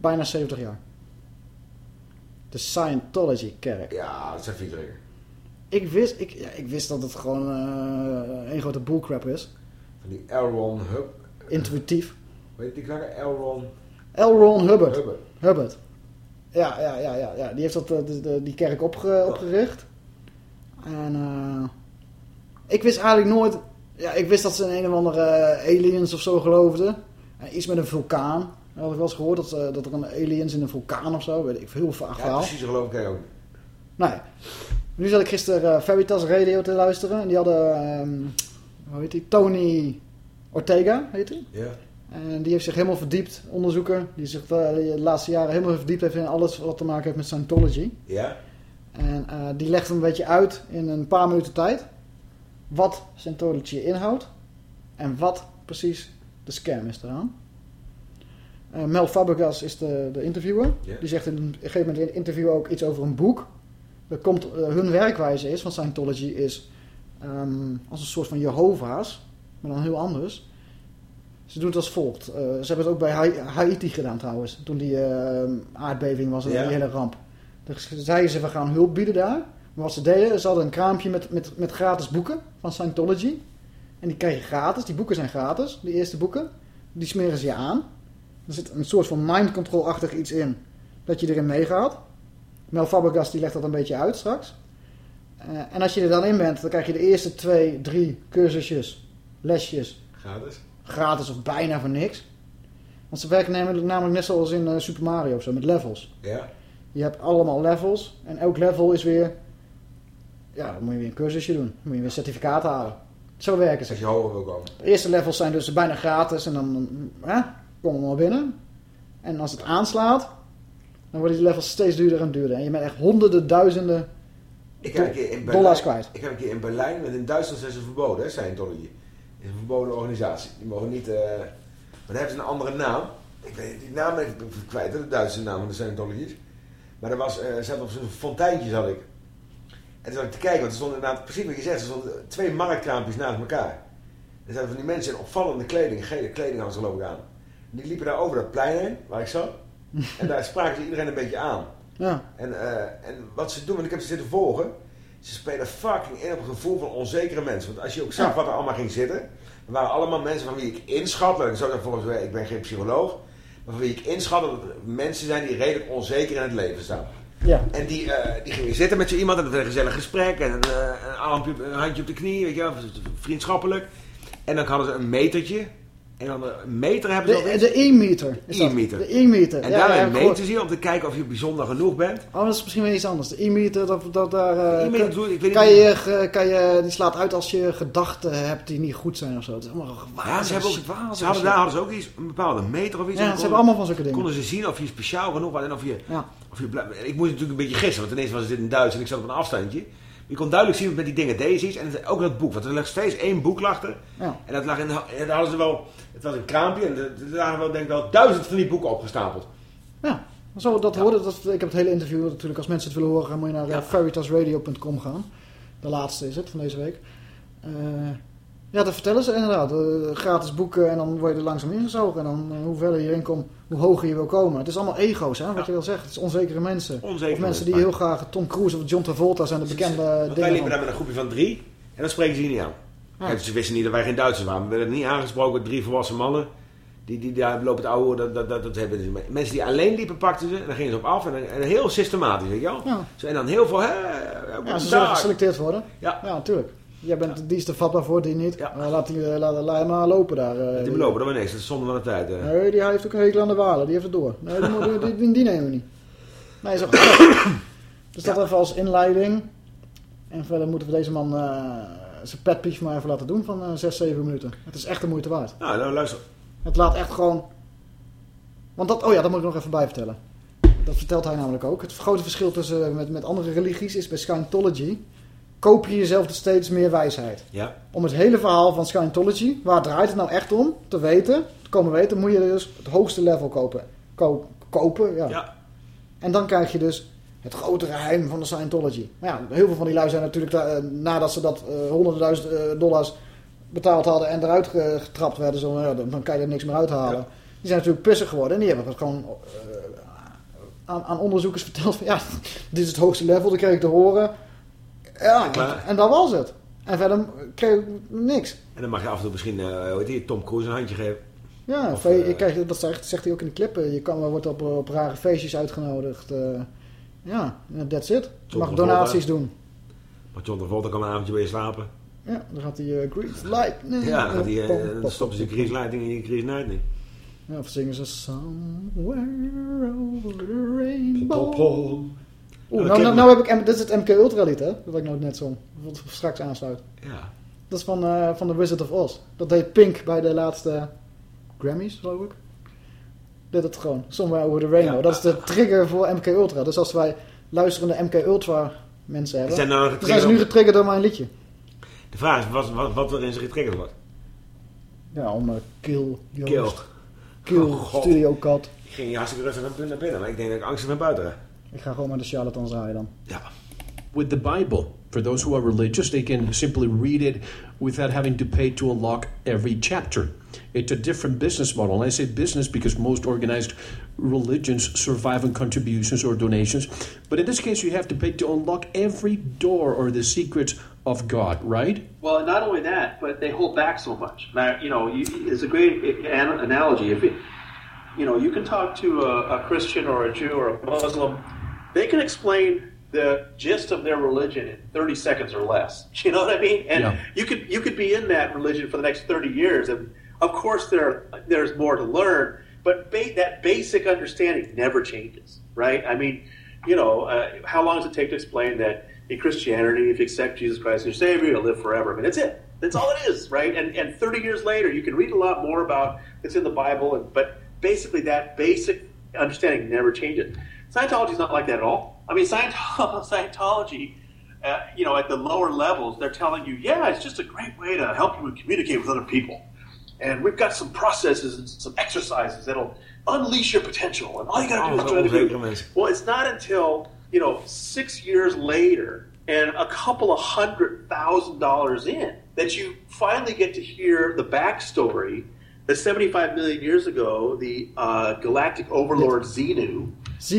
bijna 70 jaar. De Scientology-kerk. Ja, dat zijn vieterigen. Ik wist, ik, ja, ik wist dat het gewoon eh een grote bullcrap is. Van die Elron Hub. Intuïtief. Weet je die? Elron L. Ron Hubbard. Hubbard. Hubbard. Ja, ja, ja, ja, ja. Die heeft dat, eh, de, de- die kerk opge- opgericht. En eh, ik wist eigenlijk nooit... Ja, ik wist dat ze in een of andere aliens of zo geloofden. En iets met een vulkaan. Dat had ik wel eens gehoord dat, dat er een aliens in een vulkaan of zo. Weet ik veel, heel vaag Ja, verhaal. precies, dat geloof ik ook. niet. Nee. Nu zat ik gisteren eh, Veritas Radio te luisteren. En die hadden... ehm, hoe heet die? Tony Ortega, heet hij. Ja. En die heeft zich helemaal verdiept, onderzoeker. Die zich eh, de laatste jaren helemaal verdiept heeft in alles wat te maken heeft met Scientology. Ja? En eh, die legt een beetje uit in een paar minuten tijd wat Scientology inhoudt en wat precies de scam is eraan. Mel Fabregas is de, de interviewer. Ja. Die zegt in een gegeven moment in het interview ook iets over een boek. Er komt, eh, hun werkwijze is van Scientology is ehm, als een soort van Jehovah's, maar dan heel anders. Ze doen het als volgt. Eh, ze hebben het ook bij Hai- Haiti gedaan trouwens, toen die eh, aardbeving was en Ja. die hele ramp. Dus zeiden ze, we gaan hulp bieden daar. Maar wat ze deden, ze hadden een kraampje met, met, met gratis boeken van Scientology. En die krijg je gratis, die boeken zijn gratis, die eerste boeken. Die smeren ze je aan. Er zit een soort van mind control-achtig iets in, dat je erin meegaat. Mel Fabregas die legt dat een beetje uit straks. Eh, en als je er dan in bent, dan krijg je de eerste twee, drie cursusjes, lesjes, Gratis. gratis of bijna voor niks. Want ze werken namelijk, namelijk net zoals in eh, Super Mario of zo, met levels. Ja. Je hebt allemaal levels en elk level is weer... Ja, dan moet je weer een cursusje doen. Dan moet je weer een certificaat halen. Zo werken ze. Als je hoger wil komen. De eerste levels zijn dus bijna gratis en dan hè, komen we maar binnen. En als het aanslaat, dan worden die levels steeds duurder en duurder. En je bent echt honderden, duizenden Ik heb een keer in Berlijn, dollars kwijt. Ik heb een keer in Berlijn, want in Duitsland zijn ze verboden, hè, Scientology. Het is een verboden organisatie. Die mogen niet... eh maar dan hebben ze een andere naam. Ik weet die naam ben ik kwijt, de Duitse naam van de Scientologies. Maar er was, zat op zo'n fonteintje zat ik. En toen zat ik te kijken, want er stonden inderdaad, precies wat je zegt, er stonden twee marktkraampjes naast elkaar. Er zaten van die mensen in opvallende kleding, gele kleding hadden ze geloof ik aan. En die liepen daar over dat plein heen, waar ik zat. En daar spraken ze iedereen een beetje aan. Ja. En, eh, en wat ze doen, want ik heb ze zitten volgen. Ze spelen fucking in op het gevoel van onzekere mensen. Want als je ook zag Ja. wat er allemaal ging zitten. Er waren allemaal mensen van wie ik inschat. laat Ik zou volgens mij, ik ben geen psycholoog. Maar van wie ik inschat dat het mensen zijn die redelijk onzeker in het leven staan. Ja. En die, eh, die gingen zitten met zo iemand en dat werd een gezellig gesprek. En een, eh, een, armpje, een handje op de knie, weet je wel, vriendschappelijk. En dan hadden ze een metertje. En dan een meter hebben ze De, de e-meter. is dat. E-meter. De e-meter. En Ja, daarmee ja, meten ze je om te kijken of je bijzonder genoeg bent. Oh, dat is misschien weer iets anders. De e-meter, dat, dat daar... eh, kan- bedoel ik, ik weet kan, niet- je, kan je, die slaat uit als je gedachten hebt die niet goed zijn of zo. Het is allemaal Ja, ze, hebben ook, ze hadden daar hadden ze ook iets, een bepaalde meter of iets. Ja, ze konden- hebben allemaal van zulke dingen. Konden ze zien of je speciaal genoeg was en of je... Ja. Of je ik moest natuurlijk een beetje gissen, want ineens was het in Duits en ik zat op een afstandje. Je kon duidelijk zien met die dingen deze iets. En ook dat boek, want er lag steeds één boek achter. Ja. En dat lag in, de- en daar hadden ze wel, het was een kraampje en er lagen wel denk ik wel duizend van die boeken opgestapeld. Ja, zo, dat hoorde. Dat, ik heb het hele interview natuurlijk. Als mensen het willen horen, moet je naar eh, veritasradio.com gaan. De laatste is het van deze week. Eh, ja, dat vertellen ze inderdaad. Eh, gratis boeken en dan word je er langzaam ingezogen. En dan eh, hoe verder je erin komt, hoe hoger je wil komen. Het is allemaal ego's, hè, wat je wil zeggen. Het is onzekere mensen. Onzekere of mensen die heel graag Tom Cruise of John Travolta zijn de bekende Want wij dingen. liepen van. daar met een groepje van drie en dan spreken ze hier niet aan. Kijk, ze wisten niet dat wij geen Duitsers waren. We werden niet aangesproken, drie volwassen mannen. Die, die daar lopen het oude, dat, dat, dat, dat hebben ze. Mensen die alleen liepen, pakten ze en dan gingen ze op af. En, dan, en heel systematisch, weet je wel. Ja. Zo, en dan heel veel, hè, Ja, ze zullen geselecteerd worden. Ja. Ja, natuurlijk. Jij bent, Die is er vatbaar voor, die niet. Eh, laat, die, eh, laat, laat hem maar lopen daar. eh. Die belopen, dat was niks. Dat is zonde van de tijd. Nee, die heeft ook een hekel aan de walen. Die heeft het door. Nee, die, die, die, die nemen we niet. Nee, goed. [coughs] Dus dat even als inleiding. En verder moeten we deze man zijn petpief maar even laten doen van eh 6, 7 minuten. Het is echt de moeite waard. Nou, nou, luister. Het laat echt gewoon... Want dat, oh ja, dat moet ik nog even bij vertellen. Dat vertelt hij namelijk ook. Het grote verschil tussen met, met andere religies is bij Scientology... koop je jezelf dus steeds meer wijsheid. Ja. Om het hele verhaal van Scientology, waar draait het nou echt om, te weten, te komen weten, moet je dus het hoogste level kopen. Ko- kopen, ja. En dan krijg je dus het grote geheim van de Scientology. Maar ja, heel veel van die lui zijn natuurlijk, eh, nadat ze dat eh, honderden duizend eh, dollars betaald hadden en eruit ge- getrapt werden, zo, ja, dan, kan je er niks meer uithalen. Die zijn natuurlijk pissig geworden en die hebben het gewoon aan, aan onderzoekers verteld van, ja, [laughs] dit is het hoogste level, dat kreeg ik te horen. Ja, en dat was het. En verder kreeg ik niks. En dan mag je af en toe misschien, eh hoe die, Tom Cruise een handje geven. Ja, Of, fe- eh, je krijgt, dat zegt, zegt hij ook in de clip. eh, Je kan, wordt op, op rare feestjes uitgenodigd. eh. ja, that's it. Je mag donaties doen. Maar John Travolta kan een avondje bij je slapen. Ja, dan gaat hij eh Grease Lightning. Ja, dan, gaat hij, Pom, dan stoppen ze Chris Lightning in je Chris Lightning. Ja, of zingen ze Somewhere over the rainbow. Oeh, nou, nou, nou heb ik, dit is het MK Ultra lied, hè? Dat ik nou net zong. Wat straks aansluit. Ja. Dat is van, eh, van The Wizard of Oz. Dat deed Pink bij de laatste Grammys, geloof ik. Dit het gewoon. Somewhere over the rainbow. Ja. Dat is de trigger voor MK Ultra. Dus als wij luisterende MK Ultra mensen hebben, Zijn nou zijn ze nu getriggerd door mijn liedje. De vraag is wat, wat, wat erin ze getriggerd wordt. Ja, om eh, Kill, Kill. Joost. Kill, Oh, God. Studio Cat. Ik ging hartstikke rustig naar binnen, maar ik denk dat ik angstig naar buiten ga. Ik ga gewoon maar de charlatans draaien dan. With the Bible, for those who are religious, they can simply read it without having to pay to unlock every chapter. It's a different business model. And I say business because most organized religions survive on contributions or donations. But in this case, you have to pay to unlock every door or the secrets of God, right? Well, not only that, but they hold back so much. Now, you know, you, it's a great an- analogy. If it, you know, you can talk to a, a Christian or a Jew or a Muslim, they can explain the gist of their religion in 30 seconds or less. [laughs] You know what I mean? And Yeah. you could you could be in that religion for the next 30 years, and of course there there's more to learn. But ba- that basic understanding never changes, right? I mean, you know, uh, how long does it take to explain that in Christianity, if you accept Jesus Christ as your Savior, you'll live forever? I mean, that's it. That's all it is, right? And and 30 years later, you can read a lot more about it's in the Bible, and, but basically that basic understanding never changes. Scientology is not like that at all. I mean, [laughs] Scientology, uh, you know, at the lower levels, they're telling you, yeah, it's just a great way to help you communicate with other people. And we've got some processes and some exercises that'll unleash your potential. And all you got to do Oh, is try to onzekere do. mensen. Well, it's not until you know six years later and a couple of hundred thousand dollars in that you finally get to hear the backstory. That 75 million years ago, the uh, galactic overlord Xenu,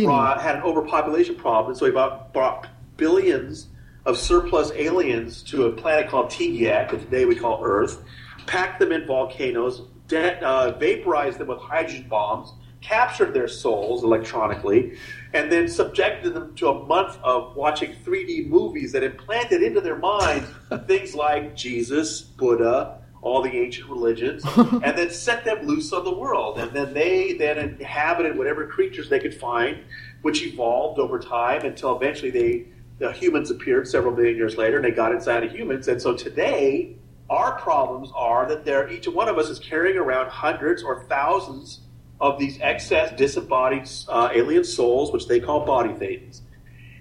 brought- had an overpopulation problem, and so he brought, brought billions of surplus aliens to a planet called Tigiak, that today we call Earth, packed them in volcanoes, de- uh, vaporized them with hydrogen bombs, captured their souls electronically, and then subjected them to a month of watching 3D movies that implanted into their minds [laughs] things like Jesus, Buddha, all the ancient religions, [laughs] and then set them loose on the world. And then they then inhabited whatever creatures they could find, which evolved over time until eventually they the humans appeared several million years later, and they got inside of humans. And so today, our problems are that there each one of us is carrying around hundreds or thousands of these excess disembodied uh, alien souls, which they call body thetans.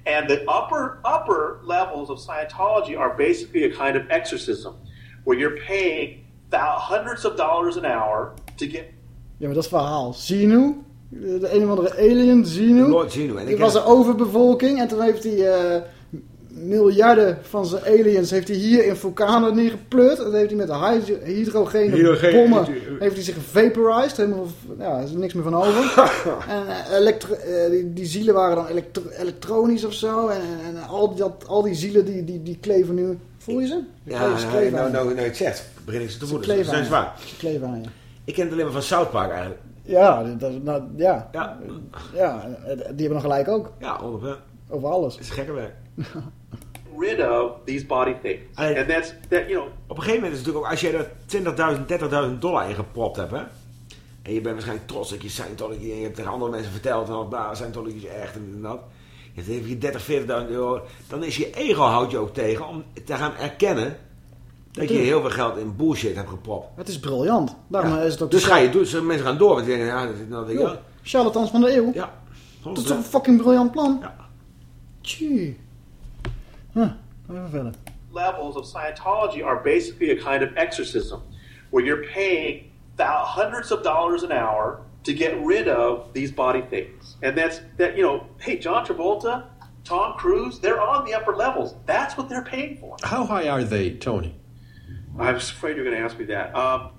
And the upper upper levels of Scientology are basically a kind of exorcism, where you're paying hundreds of dollars an hour to get Ja, maar dat verhaal. Xenu, de een of andere alien, Xenu. Lord Die was er overbevolking en toen heeft hij eh, miljarden van zijn aliens heeft hij hier in vulkanen neergepleurd. En dat heeft hij met de hydro- hydrogene Hydrogene, bommen heeft hij zich gevaporized. Helemaal, ja, er is niks meer van over. [laughs] en elektro- eh, die, die zielen waren dan elektro- elektronisch of zo. En, en, en al, die, dat, al die zielen die, die, die kleven nu... Voel je ze? Ja, kleven- ze nou, kleven nou, nou, nou, het zegt, begin ik ze te voelen. Ze kleven zijn aan je. zwaar. Ze kleven aan je. Ik ken het alleen maar van South Park eigenlijk. Ja, dat, nou, ja. Ja. ja, die hebben nog gelijk ook. Ja, 100%. Over alles. Het is gekke werk. [laughs] rid of these body things. And that's that you know. Op een gegeven moment is het natuurlijk ook, als je er 20.000, 30.000 dollar in gepropt hebt, hè. En je bent waarschijnlijk trots dat je Scientology en je hebt tegen andere mensen verteld, van, nou, Scientology is echt en dit en dat. Je hebt je 30, 40.000 euro. Dan is je ego houdt je ook tegen om te gaan erkennen dat je heel veel geld in bullshit hebt gepropt. Het is briljant. Daarom Ja. is het ook Dus ga je doen, ze- mensen gaan door. Want denken, ja, dat is nou Joh, ja. charlatans van de eeuw. Ja. Dat is toch een fucking briljant plan? Ja. Tjie. Huh, even verder. levels of Scientology are basically a kind of exorcism where you're paying hundreds of dollars an hour to get rid of these body things. And that's that, you know, hey, John Travolta, Tom Cruise, they're on the upper levels. That's what they're paying for. How high are they, Tony? I was afraid you were going to ask me that. Um,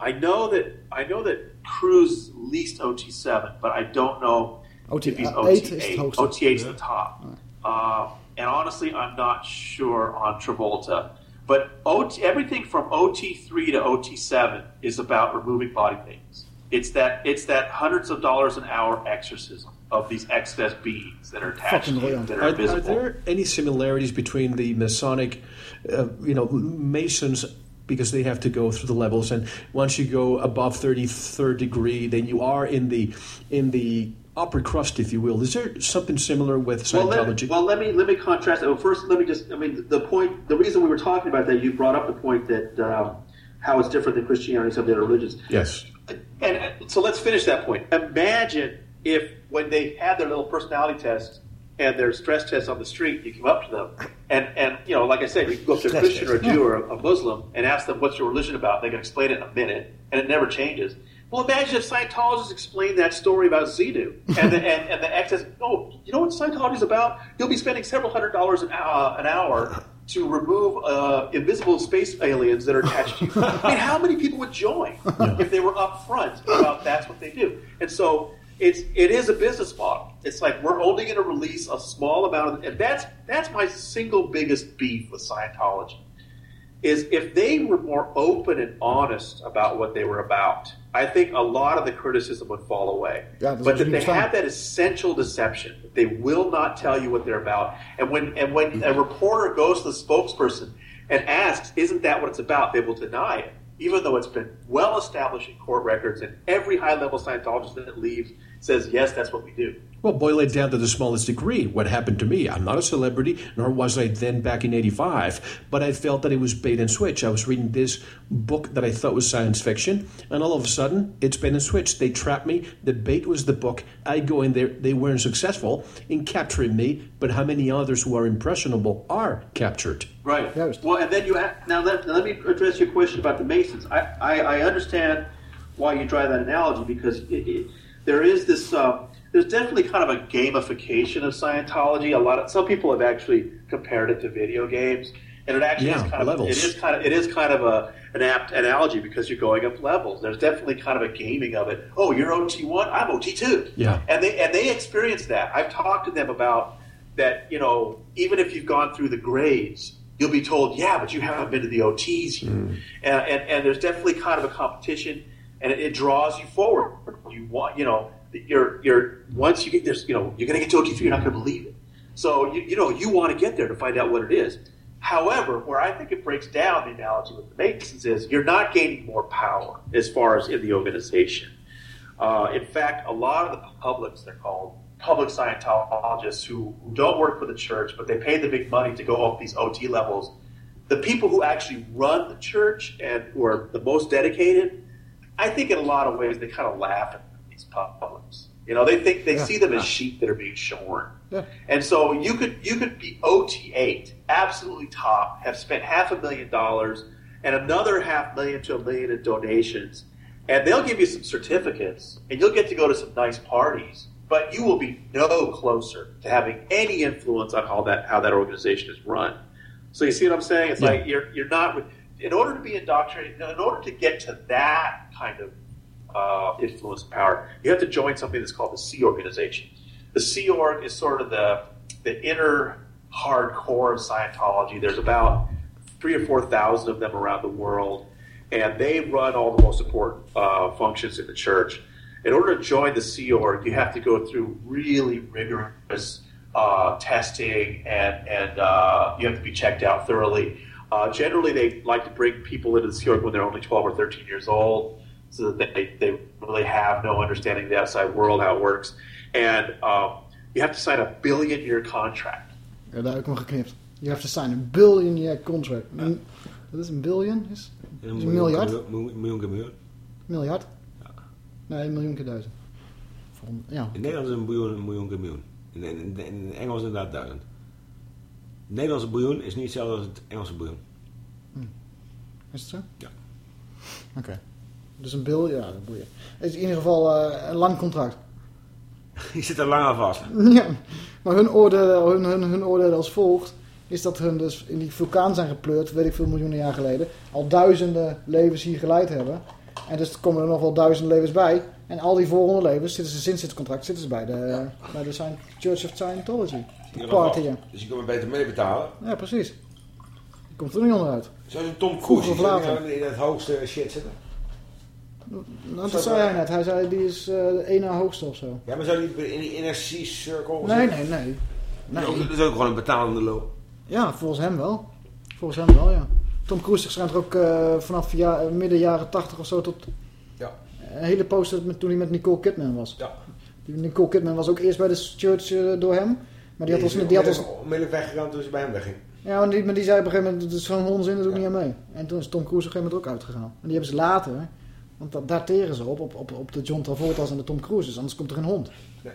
I know that I know that Cruise leased OT7, but I don't know OT if he's uh, eight is OT8. het. OT8 is the top. Uh, and honestly, I'm not sure on Travolta. But OT, everything from OT3 to OT7 is about removing body things. It's that it's that hundreds of dollars an hour exorcism of these excess beings that are attached to you, that are, Are, are there any similarities between the Masonic, uh, you know, Masons? Because they have to go through the levels, and once you go above thirty third degree, then you are in the in the upper crust, if you will. Is there something similar with Well Scientology? let, well, let me let me contrast. Well, first, let me just. I mean, the point. The reason we were talking about that, you brought up the point that um, how it's different than Christianity and some of the other religions. yes. And uh, so let's finish that point. Imagine if when they had their little personality test and their stress test on the street, you come up to them and, and you know, like I said, you can go up to a Christian or a. Jew or a, a Muslim and ask them what's your religion about. They can explain it in a minute, and it never changes. Well, imagine if Scientologists explained that story about Xenu and the, and, and the excess. Oh, you know what Scientology is about? You'll be spending several hundred dollars an hour, an hour to remove uh, invisible space aliens that are attached to you. [laughs] I mean, how many people would join if they were upfront about that's what they do? And so it's it is a business model. It's like we're only going to release a small amount of, and that's that's my single biggest beef with Scientology is if they were more open and honest about what they were about, I think a lot of the criticism would fall away. Is but that they have that essential deception. They will not tell you what they're about. And when and when a reporter goes to the spokesperson and asks, "Isn't that what it's about?" they will deny it, even though it's been well established in court records, and every high level Scientologist that leaves says, "Yes, that's what we do." Well, boil it down to the smallest degree. What happened to me? I'm not a celebrity, nor was I then back in 85, but I felt that it was bait and switch. I was reading this book that I thought was science fiction, and all of a sudden, it's bait and switch. They trapped me. The bait was the book. I go in there. They weren't successful in capturing me, but how many others who are impressionable are captured? Right. Well, and then you ask, now let, let me address your question about the Masons. I, I, I understand why you drive that analogy because it, it, there is this. Uh, there's definitely kind of a gamification of Scientology. A lot of some people have actually compared it to video games, and it actually Yeah, is kind of levels. it is kind of it is kind of a an apt analogy because you're going up levels. There's definitely kind of a gaming of it. Oh, you're OT one, I'm OT two Yeah. and they and they experience that. I've talked to them about that. You know, even if you've gone through the grades, you'll be told, "Yeah, but you haven't been to the OTs yet." And, and and there's definitely kind of a competition, and it, it draws you forward. You want, you know, you're you're once you get there's you know you're going to get to OT three, you're not going to believe it. So you you know you want to get there to find out what it is. However, where I think it breaks down the analogy with the Masons is you're not gaining more power as far as in the organization. Uh, in fact, a lot of the publics, they're called public Scientologists who, who don't work for the church, but they pay the big money to go up these OT levels. The people who actually run the church and who are the most dedicated, I think in a lot of ways they kind of laugh at these publics. You know, they think they Yeah. see them as sheep that are being shorn. Yeah. And so you could you could be OT eight, absolutely top, have spent half a million dollars and another half million to a million in donations, and they'll give you some certificates, and you'll get to go to some nice parties, but you will be no closer to having any influence on how that how that organization is run. So you see what I'm saying? It's Yeah. like you're you're not in order to be indoctrinated, in order to get to that kind of uh, influence and power, you have to join something that's called the Sea Organization. The Sea Org is sort of the the inner hardcore of Scientology. There's about three or four thousand of them around the world, and they run all the most important uh, functions in the church. In order to join the Sea Org, you have to go through really rigorous uh, testing, and and uh, you have to be checked out thoroughly. Uh, generally, they like to bring people into the Sea Org when they're only 12 or 13 years old, so that they, they really have no understanding of the outside world, how it works. And um, you have to sign a billion year contract. Ja, daar heb ik hem geknipt. You have to sign a billion year contract. Een- Wat is een billion? Is, is een miljard? Miljoen, miljoen miljoen. Miljard? Nee, een miljoen keer duizend. Ja. In Nederland is een biljoen een miljoen keer miljoen. In, in, in, in Engels inderdaad duizend. Het Nederlandse biljoen is niet hetzelfde als het Engelse biljoen. Is het zo? Ja. Oké. Dus een biljoen, ja, dat boeien. Het is in ieder geval eh, een lang contract. [laughs] Je zit er lang aan vast. [laughs] Ja, maar hun oordeel, hun, hun, hun oordeel als volgt... is dat hun dus in die vulkaan zijn gepleurd... weet ik veel miljoenen jaar geleden... al duizenden levens hier geleid hebben. En dus komen er nog wel duizenden levens bij. En al die volgende levens zitten ze sinds dit contract... zitten ze bij de, bij de Church of Scientology. De party. Dus je kan me beter mee betalen. Ja, precies. Die komt er niet onderuit. Zoals een Tom Cruise, die zou in het hoogste shit zitten. Nou, dat zei hij net. Hij zei, die is eh, de ene hoogste of zo. Ja, maar zou die in die sea circle Nee, nee, nee. Nee. Dat is ook gewoon een betalende loop. Ja, volgens hem wel. Volgens hem wel, ja. Tom Cruise schijnt er ook eh, vanaf ja, eh, midden jaren 80 of zo tot... Ja. Een hele poster met, toen hij met Nicole Kidman was. Ja. Die Nicole Kidman was ook eerst bij de church eh, door hem. Maar die had is ons... Die had ons onmiddellijk weggegaan toen ze bij hem wegging. ja, maar die, maar die zei op een gegeven moment, dat is gewoon onzin, dat doe ik niet aan mee. En toen is Tom Cruise op een gegeven moment ook uitgegaan. En die hebben ze later, want dat dateren ze op, op, op, op de John Travolta's en de Tom Cruises, anders komt er geen hond. Nee.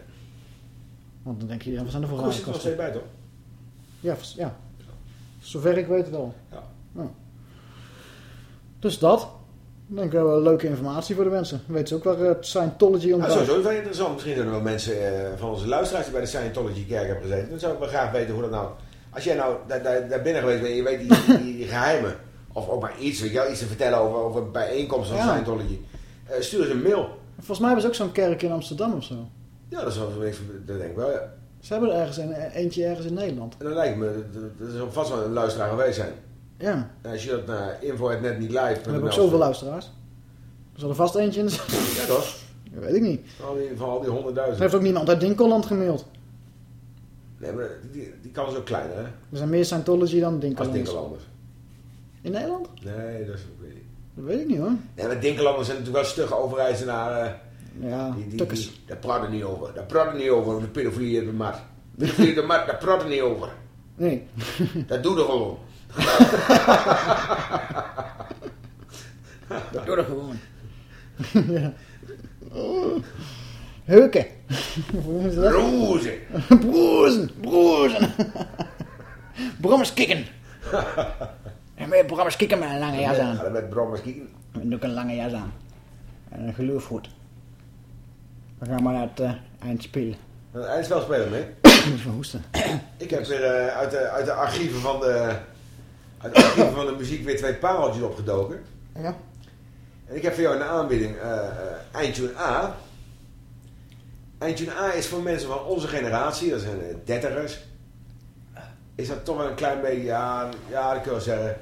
Want dan denk je, ja, we zijn er voor Cruise zit er nog steeds bij, toch? Ja, ja. Zover ik weet wel. Ja. Dus dat. Ik denk wel leuke informatie voor de mensen. Dan weten ze ook waar eh, Scientology om Ja, draait. sowieso wel interessant. Misschien zijn er wel mensen eh, van onze luisteraars die bij de Scientology kerk hebben gezeten. Dan zou ik wel graag weten hoe dat nou... Als jij nou daar, daar, daar binnen geweest bent en je weet die, die, die geheimen... Of ook maar iets, weet je wel, iets te vertellen over, over bijeenkomsten van Ja. Scientology. eh, stuur eens een mail. Volgens mij hebben ze ook zo'n kerk in Amsterdam of zo. Ja, dat is wel, dat denk ik wel, ja. Ze hebben er ergens een, eentje ergens in Nederland. En dan lijkt me, dat- dat is vast wel een luisteraar geweest zijn. Ja. En als je dat naar info.net niet live... We hebben ook zoveel luisteraars. Er zal er vast eentje in. Ja, toch? [laughs] Dat weet ik niet. Van al die, van al die Er honderdduizend. heeft ook niemand uit Dinkeland gemaild. Nee, maar die, die kans is ook kleiner, hè? Er zijn meer Scientology dan Als Dinkelanders. Dinkelanders. In Nederland? Nee, dat is weet ik. Dat weet ik niet hoor. Nee, maar Dinkelanders zijn natuurlijk wel stugge overijzenaren. Ja, die, die, die, daar praten niet over. Daar praten niet over, de pedofilie in de mat. Pedofilie in de mat, daar praten niet over. Nee. Dat doe er gewoon. [laughs] Dat doe er gewoon. ja. [laughs] Heuken. Broezen. Broezen. Broezen. Brommers kikken. [laughs] En meer brommers kikken met een lange jas aan. Er met brommers kijken. En doe ik een lange jas aan. En een geloofhoed. We gaan maar naar het eh, eindspel. Een eindspel spelen mee. Ik [coughs] moet even hoesten. Ik heb weer eh, uit, de, uit de archieven van de... Uit de archieven van de muziek weer twee pareltjes opgedoken. Ja. En ik heb voor jou een aanbieding. eh eh, Eindtune A. Eindtune A is voor mensen van onze generatie, dat zijn de dertigers. Is dat toch wel een klein beetje, ja, ja dat kun je wel zeggen.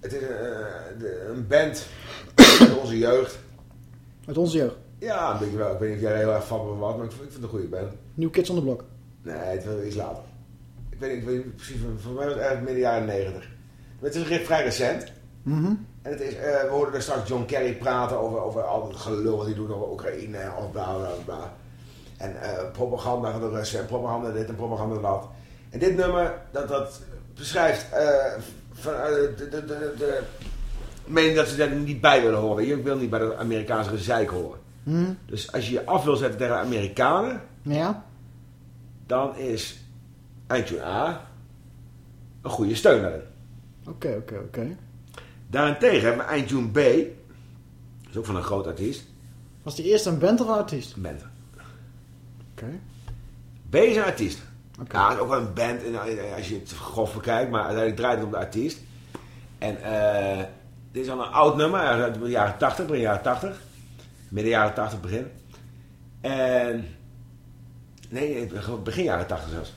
Het is een, eh, een band uit onze jeugd. Met onze jeugd. Ja, een beetje wel. Ik weet niet of jij er heel erg van bent, wat, maar ik vind het een goede band. New Kids on the Block. Nee, het was wel iets later. Ik weet niet, ik weet niet precies, voor mij was het eigenlijk midden jaren negentig. Het is vrij recent. Mhm. En het is, eh, we hoorden er straks John Kerry praten over, over al het gelul hij doet over Oekraïne en of bla bla bla. En eh, propaganda van de Russen en propaganda dit en propaganda dat. En dit nummer, dat, dat beschrijft eh, van, de, de, de, de, mening dat ze daar niet bij willen horen. Je wil niet bij de Amerikaanse gezeik horen. Mhm. Dus als je je af wil zetten tegen de Amerikanen, Ja. dan is Eindtune A een goede steun daarin. Oké, oké, oké. Daarentegen hebben we Eindtune B, dat is ook van een groot artiest. Was die eerst een band of een artiest? Een band. Oké. B is een artiest. Ja, het is ook wel een band en als je het grof bekijkt, maar uiteindelijk draait het om de artiest. En eh, dit is al een oud nummer, uit de jaren 80, begin jaren 80. Midden jaren 80 begin. En, nee, begin jaren 80 zelfs.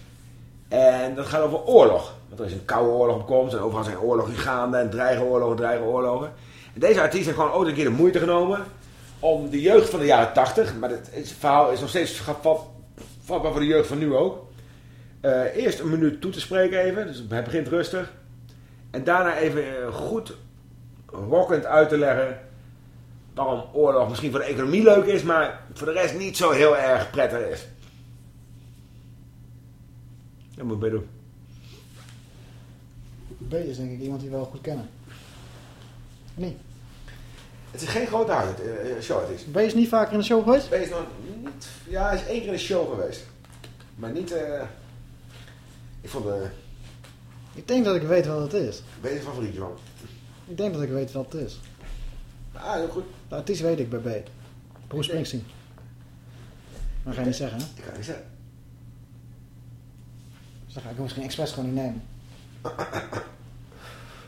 En dat gaat over oorlog. Want er is een koude oorlog op komst en overal zijn oorlogen gaande en dreigen oorlogen, dreigen oorlogen. En deze artiest heeft gewoon ooit een keer de moeite genomen om de jeugd van de jaren 80, maar het verhaal is nog steeds vat- vatbaar voor de jeugd van nu ook. eh, eerst een minuut toe te spreken even, dus hij begint rustig. En daarna even eh, goed rockend uit te leggen waarom oorlog misschien voor de economie leuk is, maar voor de rest niet zo heel erg prettig is. Dat moet ik bij doen. B is denk ik iemand die we wel goed kennen. Nee. Het is geen grote hard, eh, eh, show het is. B is niet vaker in de show geweest? B is nog niet... Ja, hij is één keer in de show geweest. Maar niet... eh ik vond de... Ik denk dat ik weet wat het is. B is een favorietje man. Ik denk dat ik weet wat het is. Ah, heel goed. De artiest weet ik bij B. Bruce Springsteen. Dat ga je niet zeggen, hè? Ik kan niet zeggen. Dus dan ga ik hem misschien expres gewoon niet nemen.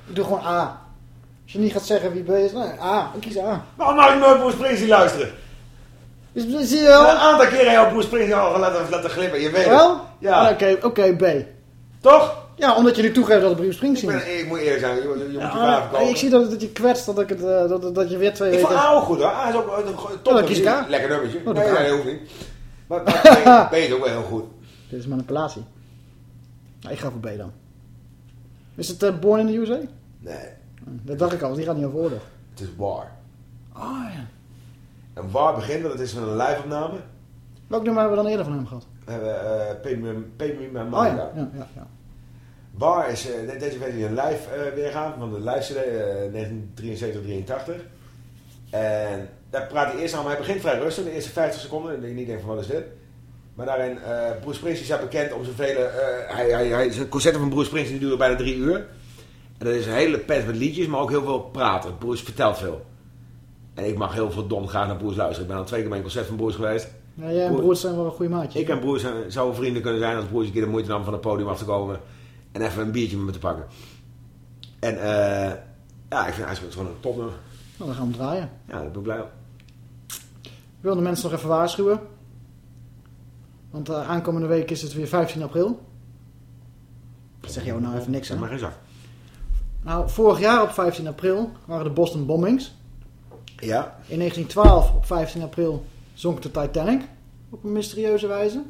ik doe gewoon A. Als je niet gaat zeggen wie B is, nee, A. Ik kies A. Waarom mag ik nooit Bruce Springsteen luisteren? Dus, zie je wel? Een aantal keren heb je Bruce Springsteen al laten, laten glippen. Je weet Wel? het. Ja. Ah, Oké, oké, B. Toch? Ja, omdat je nu toegeeft dat het Bruce Ik, Springsteen is. ben, ik moet eerlijk zijn. Je, je, moet je maar ik zie dat, dat je kwetst, dat, ik het, eh, dat, dat je weer twee Ik vond. A ook goed hoor. A is ook een top. kies. Lekker nummertje. Oh, nee, nee, hoeft niet. Maar, maar [laughs] B, B is ook wel heel goed. Dit is manipulatie. Nou, ik ga voor B dan. Is het eh, Born in the USA? Nee, Dat dacht ik al, want die gaat niet over oorlog. het is War. Oh ja. En War begint, dat is een live-opname. Welk nummer hebben we dan eerder van hem gehad? We hebben eh Pay Me, Oh ja, ja, ja. ja. War is eh, de- deze versie een live eh, weergave van de live CD eh 1973-83. En daar praat hij eerst aan, maar hij begint vrij rustig, de eerste 50 seconden. Dat je niet denkt van wat is dit? Maar daarin, eh Bruce Springsteen staat bekend om zijn vele... eh, hij, hij, hij, zijn concerten van Bruce Springsteen die duren bijna drie uur. En dat is een hele pet met liedjes, maar ook heel veel praten. Bruce vertelt veel. En ik mag heel veel dom graag naar Bruce luisteren. Ik ben al twee keer bij een concert van Bruce geweest. Ja, jij en broers zijn wel een goede maatje. Ik en zijn- zouden vrienden kunnen zijn als Broers een keer de moeite nam van het podium af te komen en even een biertje met me te pakken. En eh ja, ik vind is gewoon een topnummer. Nou, dan gaan we draaien. Ja, daar ben ik blij. Ik wil de mensen nog even waarschuwen. Want eh, aankomende week is het weer 15 april. Dat zeg jou nou even niks, hè? Zeg maar geen zak. Nou, vorig jaar op 15 april waren de Boston bombings. Ja. In 1912 op 15 april zonk de Titanic. Op een mysterieuze wijze.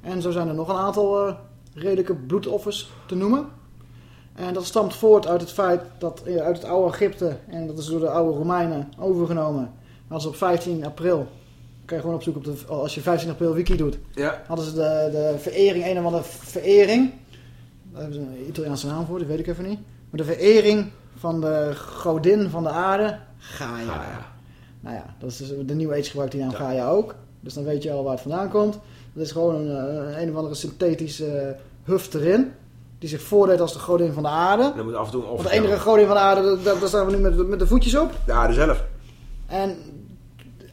En zo zijn er nog een aantal eh, redelijke bloedoffers te noemen. En dat stamt voort uit het feit dat eh, uit het oude Egypte, en dat is door de oude Romeinen overgenomen, ze op 15 april, kan je gewoon opzoeken op de, als je 15 april wiki doet, Ja. hadden ze de, de verering, een of andere verering, daar hebben ze een Italiaanse naam voor, die weet ik even niet, maar de verering van de godin van de aarde, Gaia. Nou ja, dat is dus, de New Age gebruikt die naam Gaia ook. Dus dan weet je al waar het vandaan komt. Dat is gewoon een, eh, een of andere synthetische huft erin. Die zich voordeed als de godin van de aarde. En dan moet af en toe Want de enige godin van de aarde, dat- dat- daar staan we nu met, met de voetjes op. De aarde zelf. En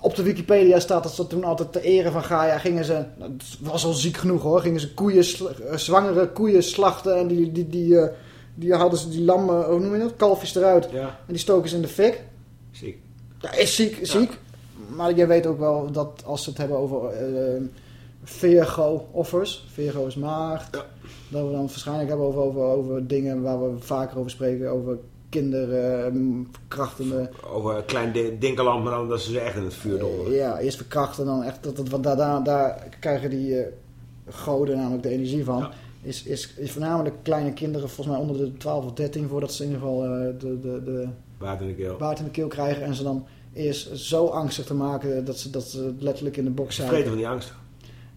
op de Wikipedia staat dat ze toen altijd ter ere van Gaia gingen ze... Dat was al ziek genoeg hoor. Gingen ze koeien, eh, zwangere koeien slachten. En die, die, die, eh, die hadden ze die lammen, hoe noem je dat? Kalfjes eruit. Ja. En die stoken ze in de fik. Ziek. Ja, is ziek, ziek. Maar jij weet ook wel dat als ze het hebben over eh Virgo-offers. Virgo is maagd. Dat we dan waarschijnlijk hebben over, over, over dingen waar we vaker over spreken. Over kinderen, krachtende... Over een klein di- dinkeland, maar dan dat ze ze echt in het vuur donderen. Ja, eerst verkrachten dan echt. Dat, dat, want daar, daar, daar krijgen die eh, goden namelijk de energie van. Is, is, is voornamelijk kleine kinderen, volgens mij onder de 12 of 13, voordat ze in ieder geval eh, de, de, de Water in de keel. baard in de keel krijgen. En ze dan eerst zo angstig te maken dat ze, dat ze letterlijk in de box zijn. Vreten van die angst.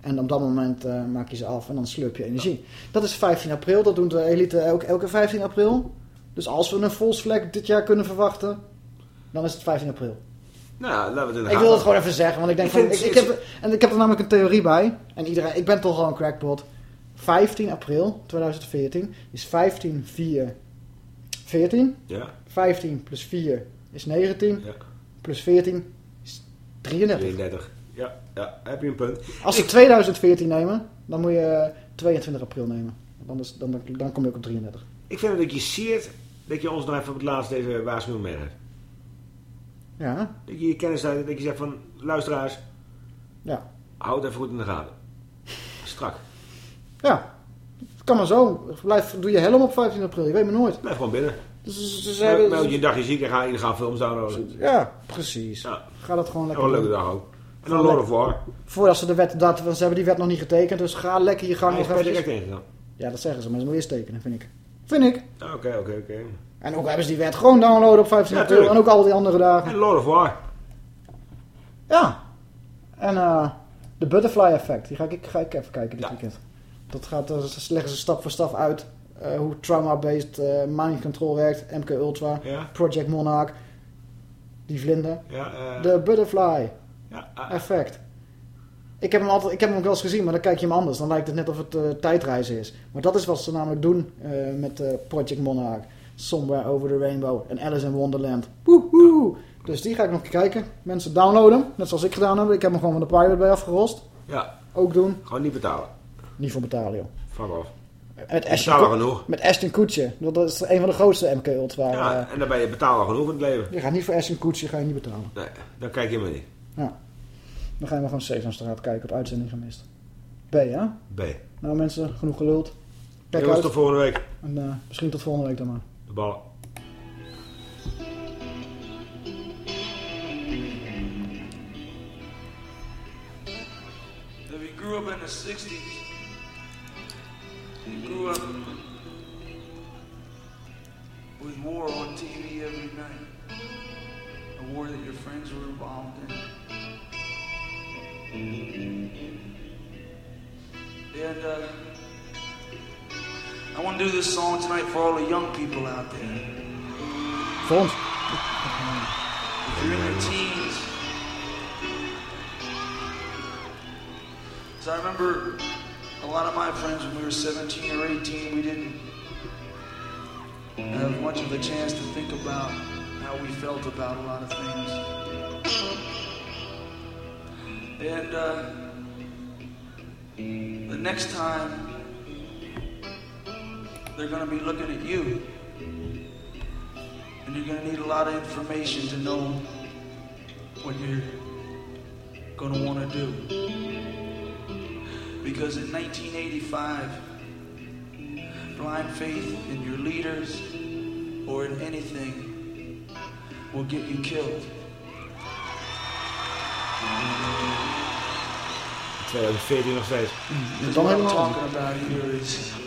En op dat moment eh, maak je ze af en dan slurp je energie. Dat is 15 april, dat doet de elite elke, elke 15 april. Dus als we een flag dit jaar kunnen verwachten, dan is het 15 april. Nou, laten we het in de Ik wil het gewoon even zeggen, want ik denk Ik van, ik, ik heb, en ik heb er namelijk een theorie bij. En iedereen, ik ben toch al een crackpot. 15 april 2014 is 15 4 14. Ja. 15 plus 4 is 19. Ja. Plus 14 is 33. 33. Ja, ja, heb je een punt. Als we 2014 nemen, dan moet je 22 april nemen. Dan, is, dan, dan kom je ook op 33. Ik vind dat je siert dat je ons nog even op het laatst deze waarschuwing meegeeft. Ja. Dat je je kennis dat je zegt van, luisteraars, Ja. houd even goed in de gaten. Strak. Ja. Het kan maar zo. Blijf, doe je helm op 15 april. Je weet maar nooit. Blijf gewoon binnen. Dus hebben- Meld je een dagje ziek en ga illegaal films downloaden. Ja, precies. Ga dat gewoon lekker Wel een leuke dag ook. En dan Lord of War. Voordat ze de wet, dat, ze hebben die wet nog niet getekend, dus ga lekker je gang Hij is nog per eventjes- direct ingegaan. Ja, dat zeggen ze, maar ze moeten eerst tekenen, vind ik. Vind ik. Ah, Oké, oké, oké. En ook hebben ze die wet gewoon downloaden op 15 Ja, april en ook al die andere dagen. En Lord of War. Ja. En eh de butterfly effect, die ga ik, ga ik even kijken dit weekend. Dat gaat, eh, ze leggen ze stap voor stap uit eh, hoe trauma-based mind control werkt, MK Ultra, Ja. Project Monarch, die vlinder. Ja, eh, De butterfly Ja, ah. effect. Ik heb, hem altijd, ik heb hem ook wel eens gezien, maar dan kijk je hem anders. Dan lijkt het net of het eh, tijdreizen is. Maar dat is wat ze namelijk doen eh, met eh, Project Monarch. Somewhere Over the Rainbow en Alice in Wonderland. Woehoe! Dus die ga ik nog kijken. Mensen downloaden net zoals ik gedaan heb. Ik heb hem gewoon van de Pirate Bay afgerost. Ja. Ook doen. Gewoon niet betalen. Niet voor betalen, joh. Fuck off. Met Ashton, genoeg. met Ashton Kutcher. Dat is een van de grootste MK Ultra. Ja, en dan ben je betalen genoeg in het leven. je gaat niet voor Ashton Kutcher ga je niet betalen. Nee, dan kijk je maar niet. Ja. Dan gaan we gewoon Sesamstraat kijken op uitzending gemist. B, ja? B. Nou mensen, genoeg geluld. Kijk Jongens, uit. tot volgende week. En eh, misschien tot volgende week dan maar. De ballen. You grew up in the 60s, you grew up with war on TV every night, a war that your friends were involved in. And uh, I want to do this song tonight for all the young people out there. Ons. If you're in your teens, so I remember a lot of my friends when we were 17 or 18, we didn't have much of a chance to think about how we felt about a lot of things. And uh, the next time, they're going to be looking at you. And you're going to need a lot of information to know what you're going to want to do. Because in 1985, blind faith in your leaders or in anything will get you killed. 2014 nog steeds. Because what I'm talking about here is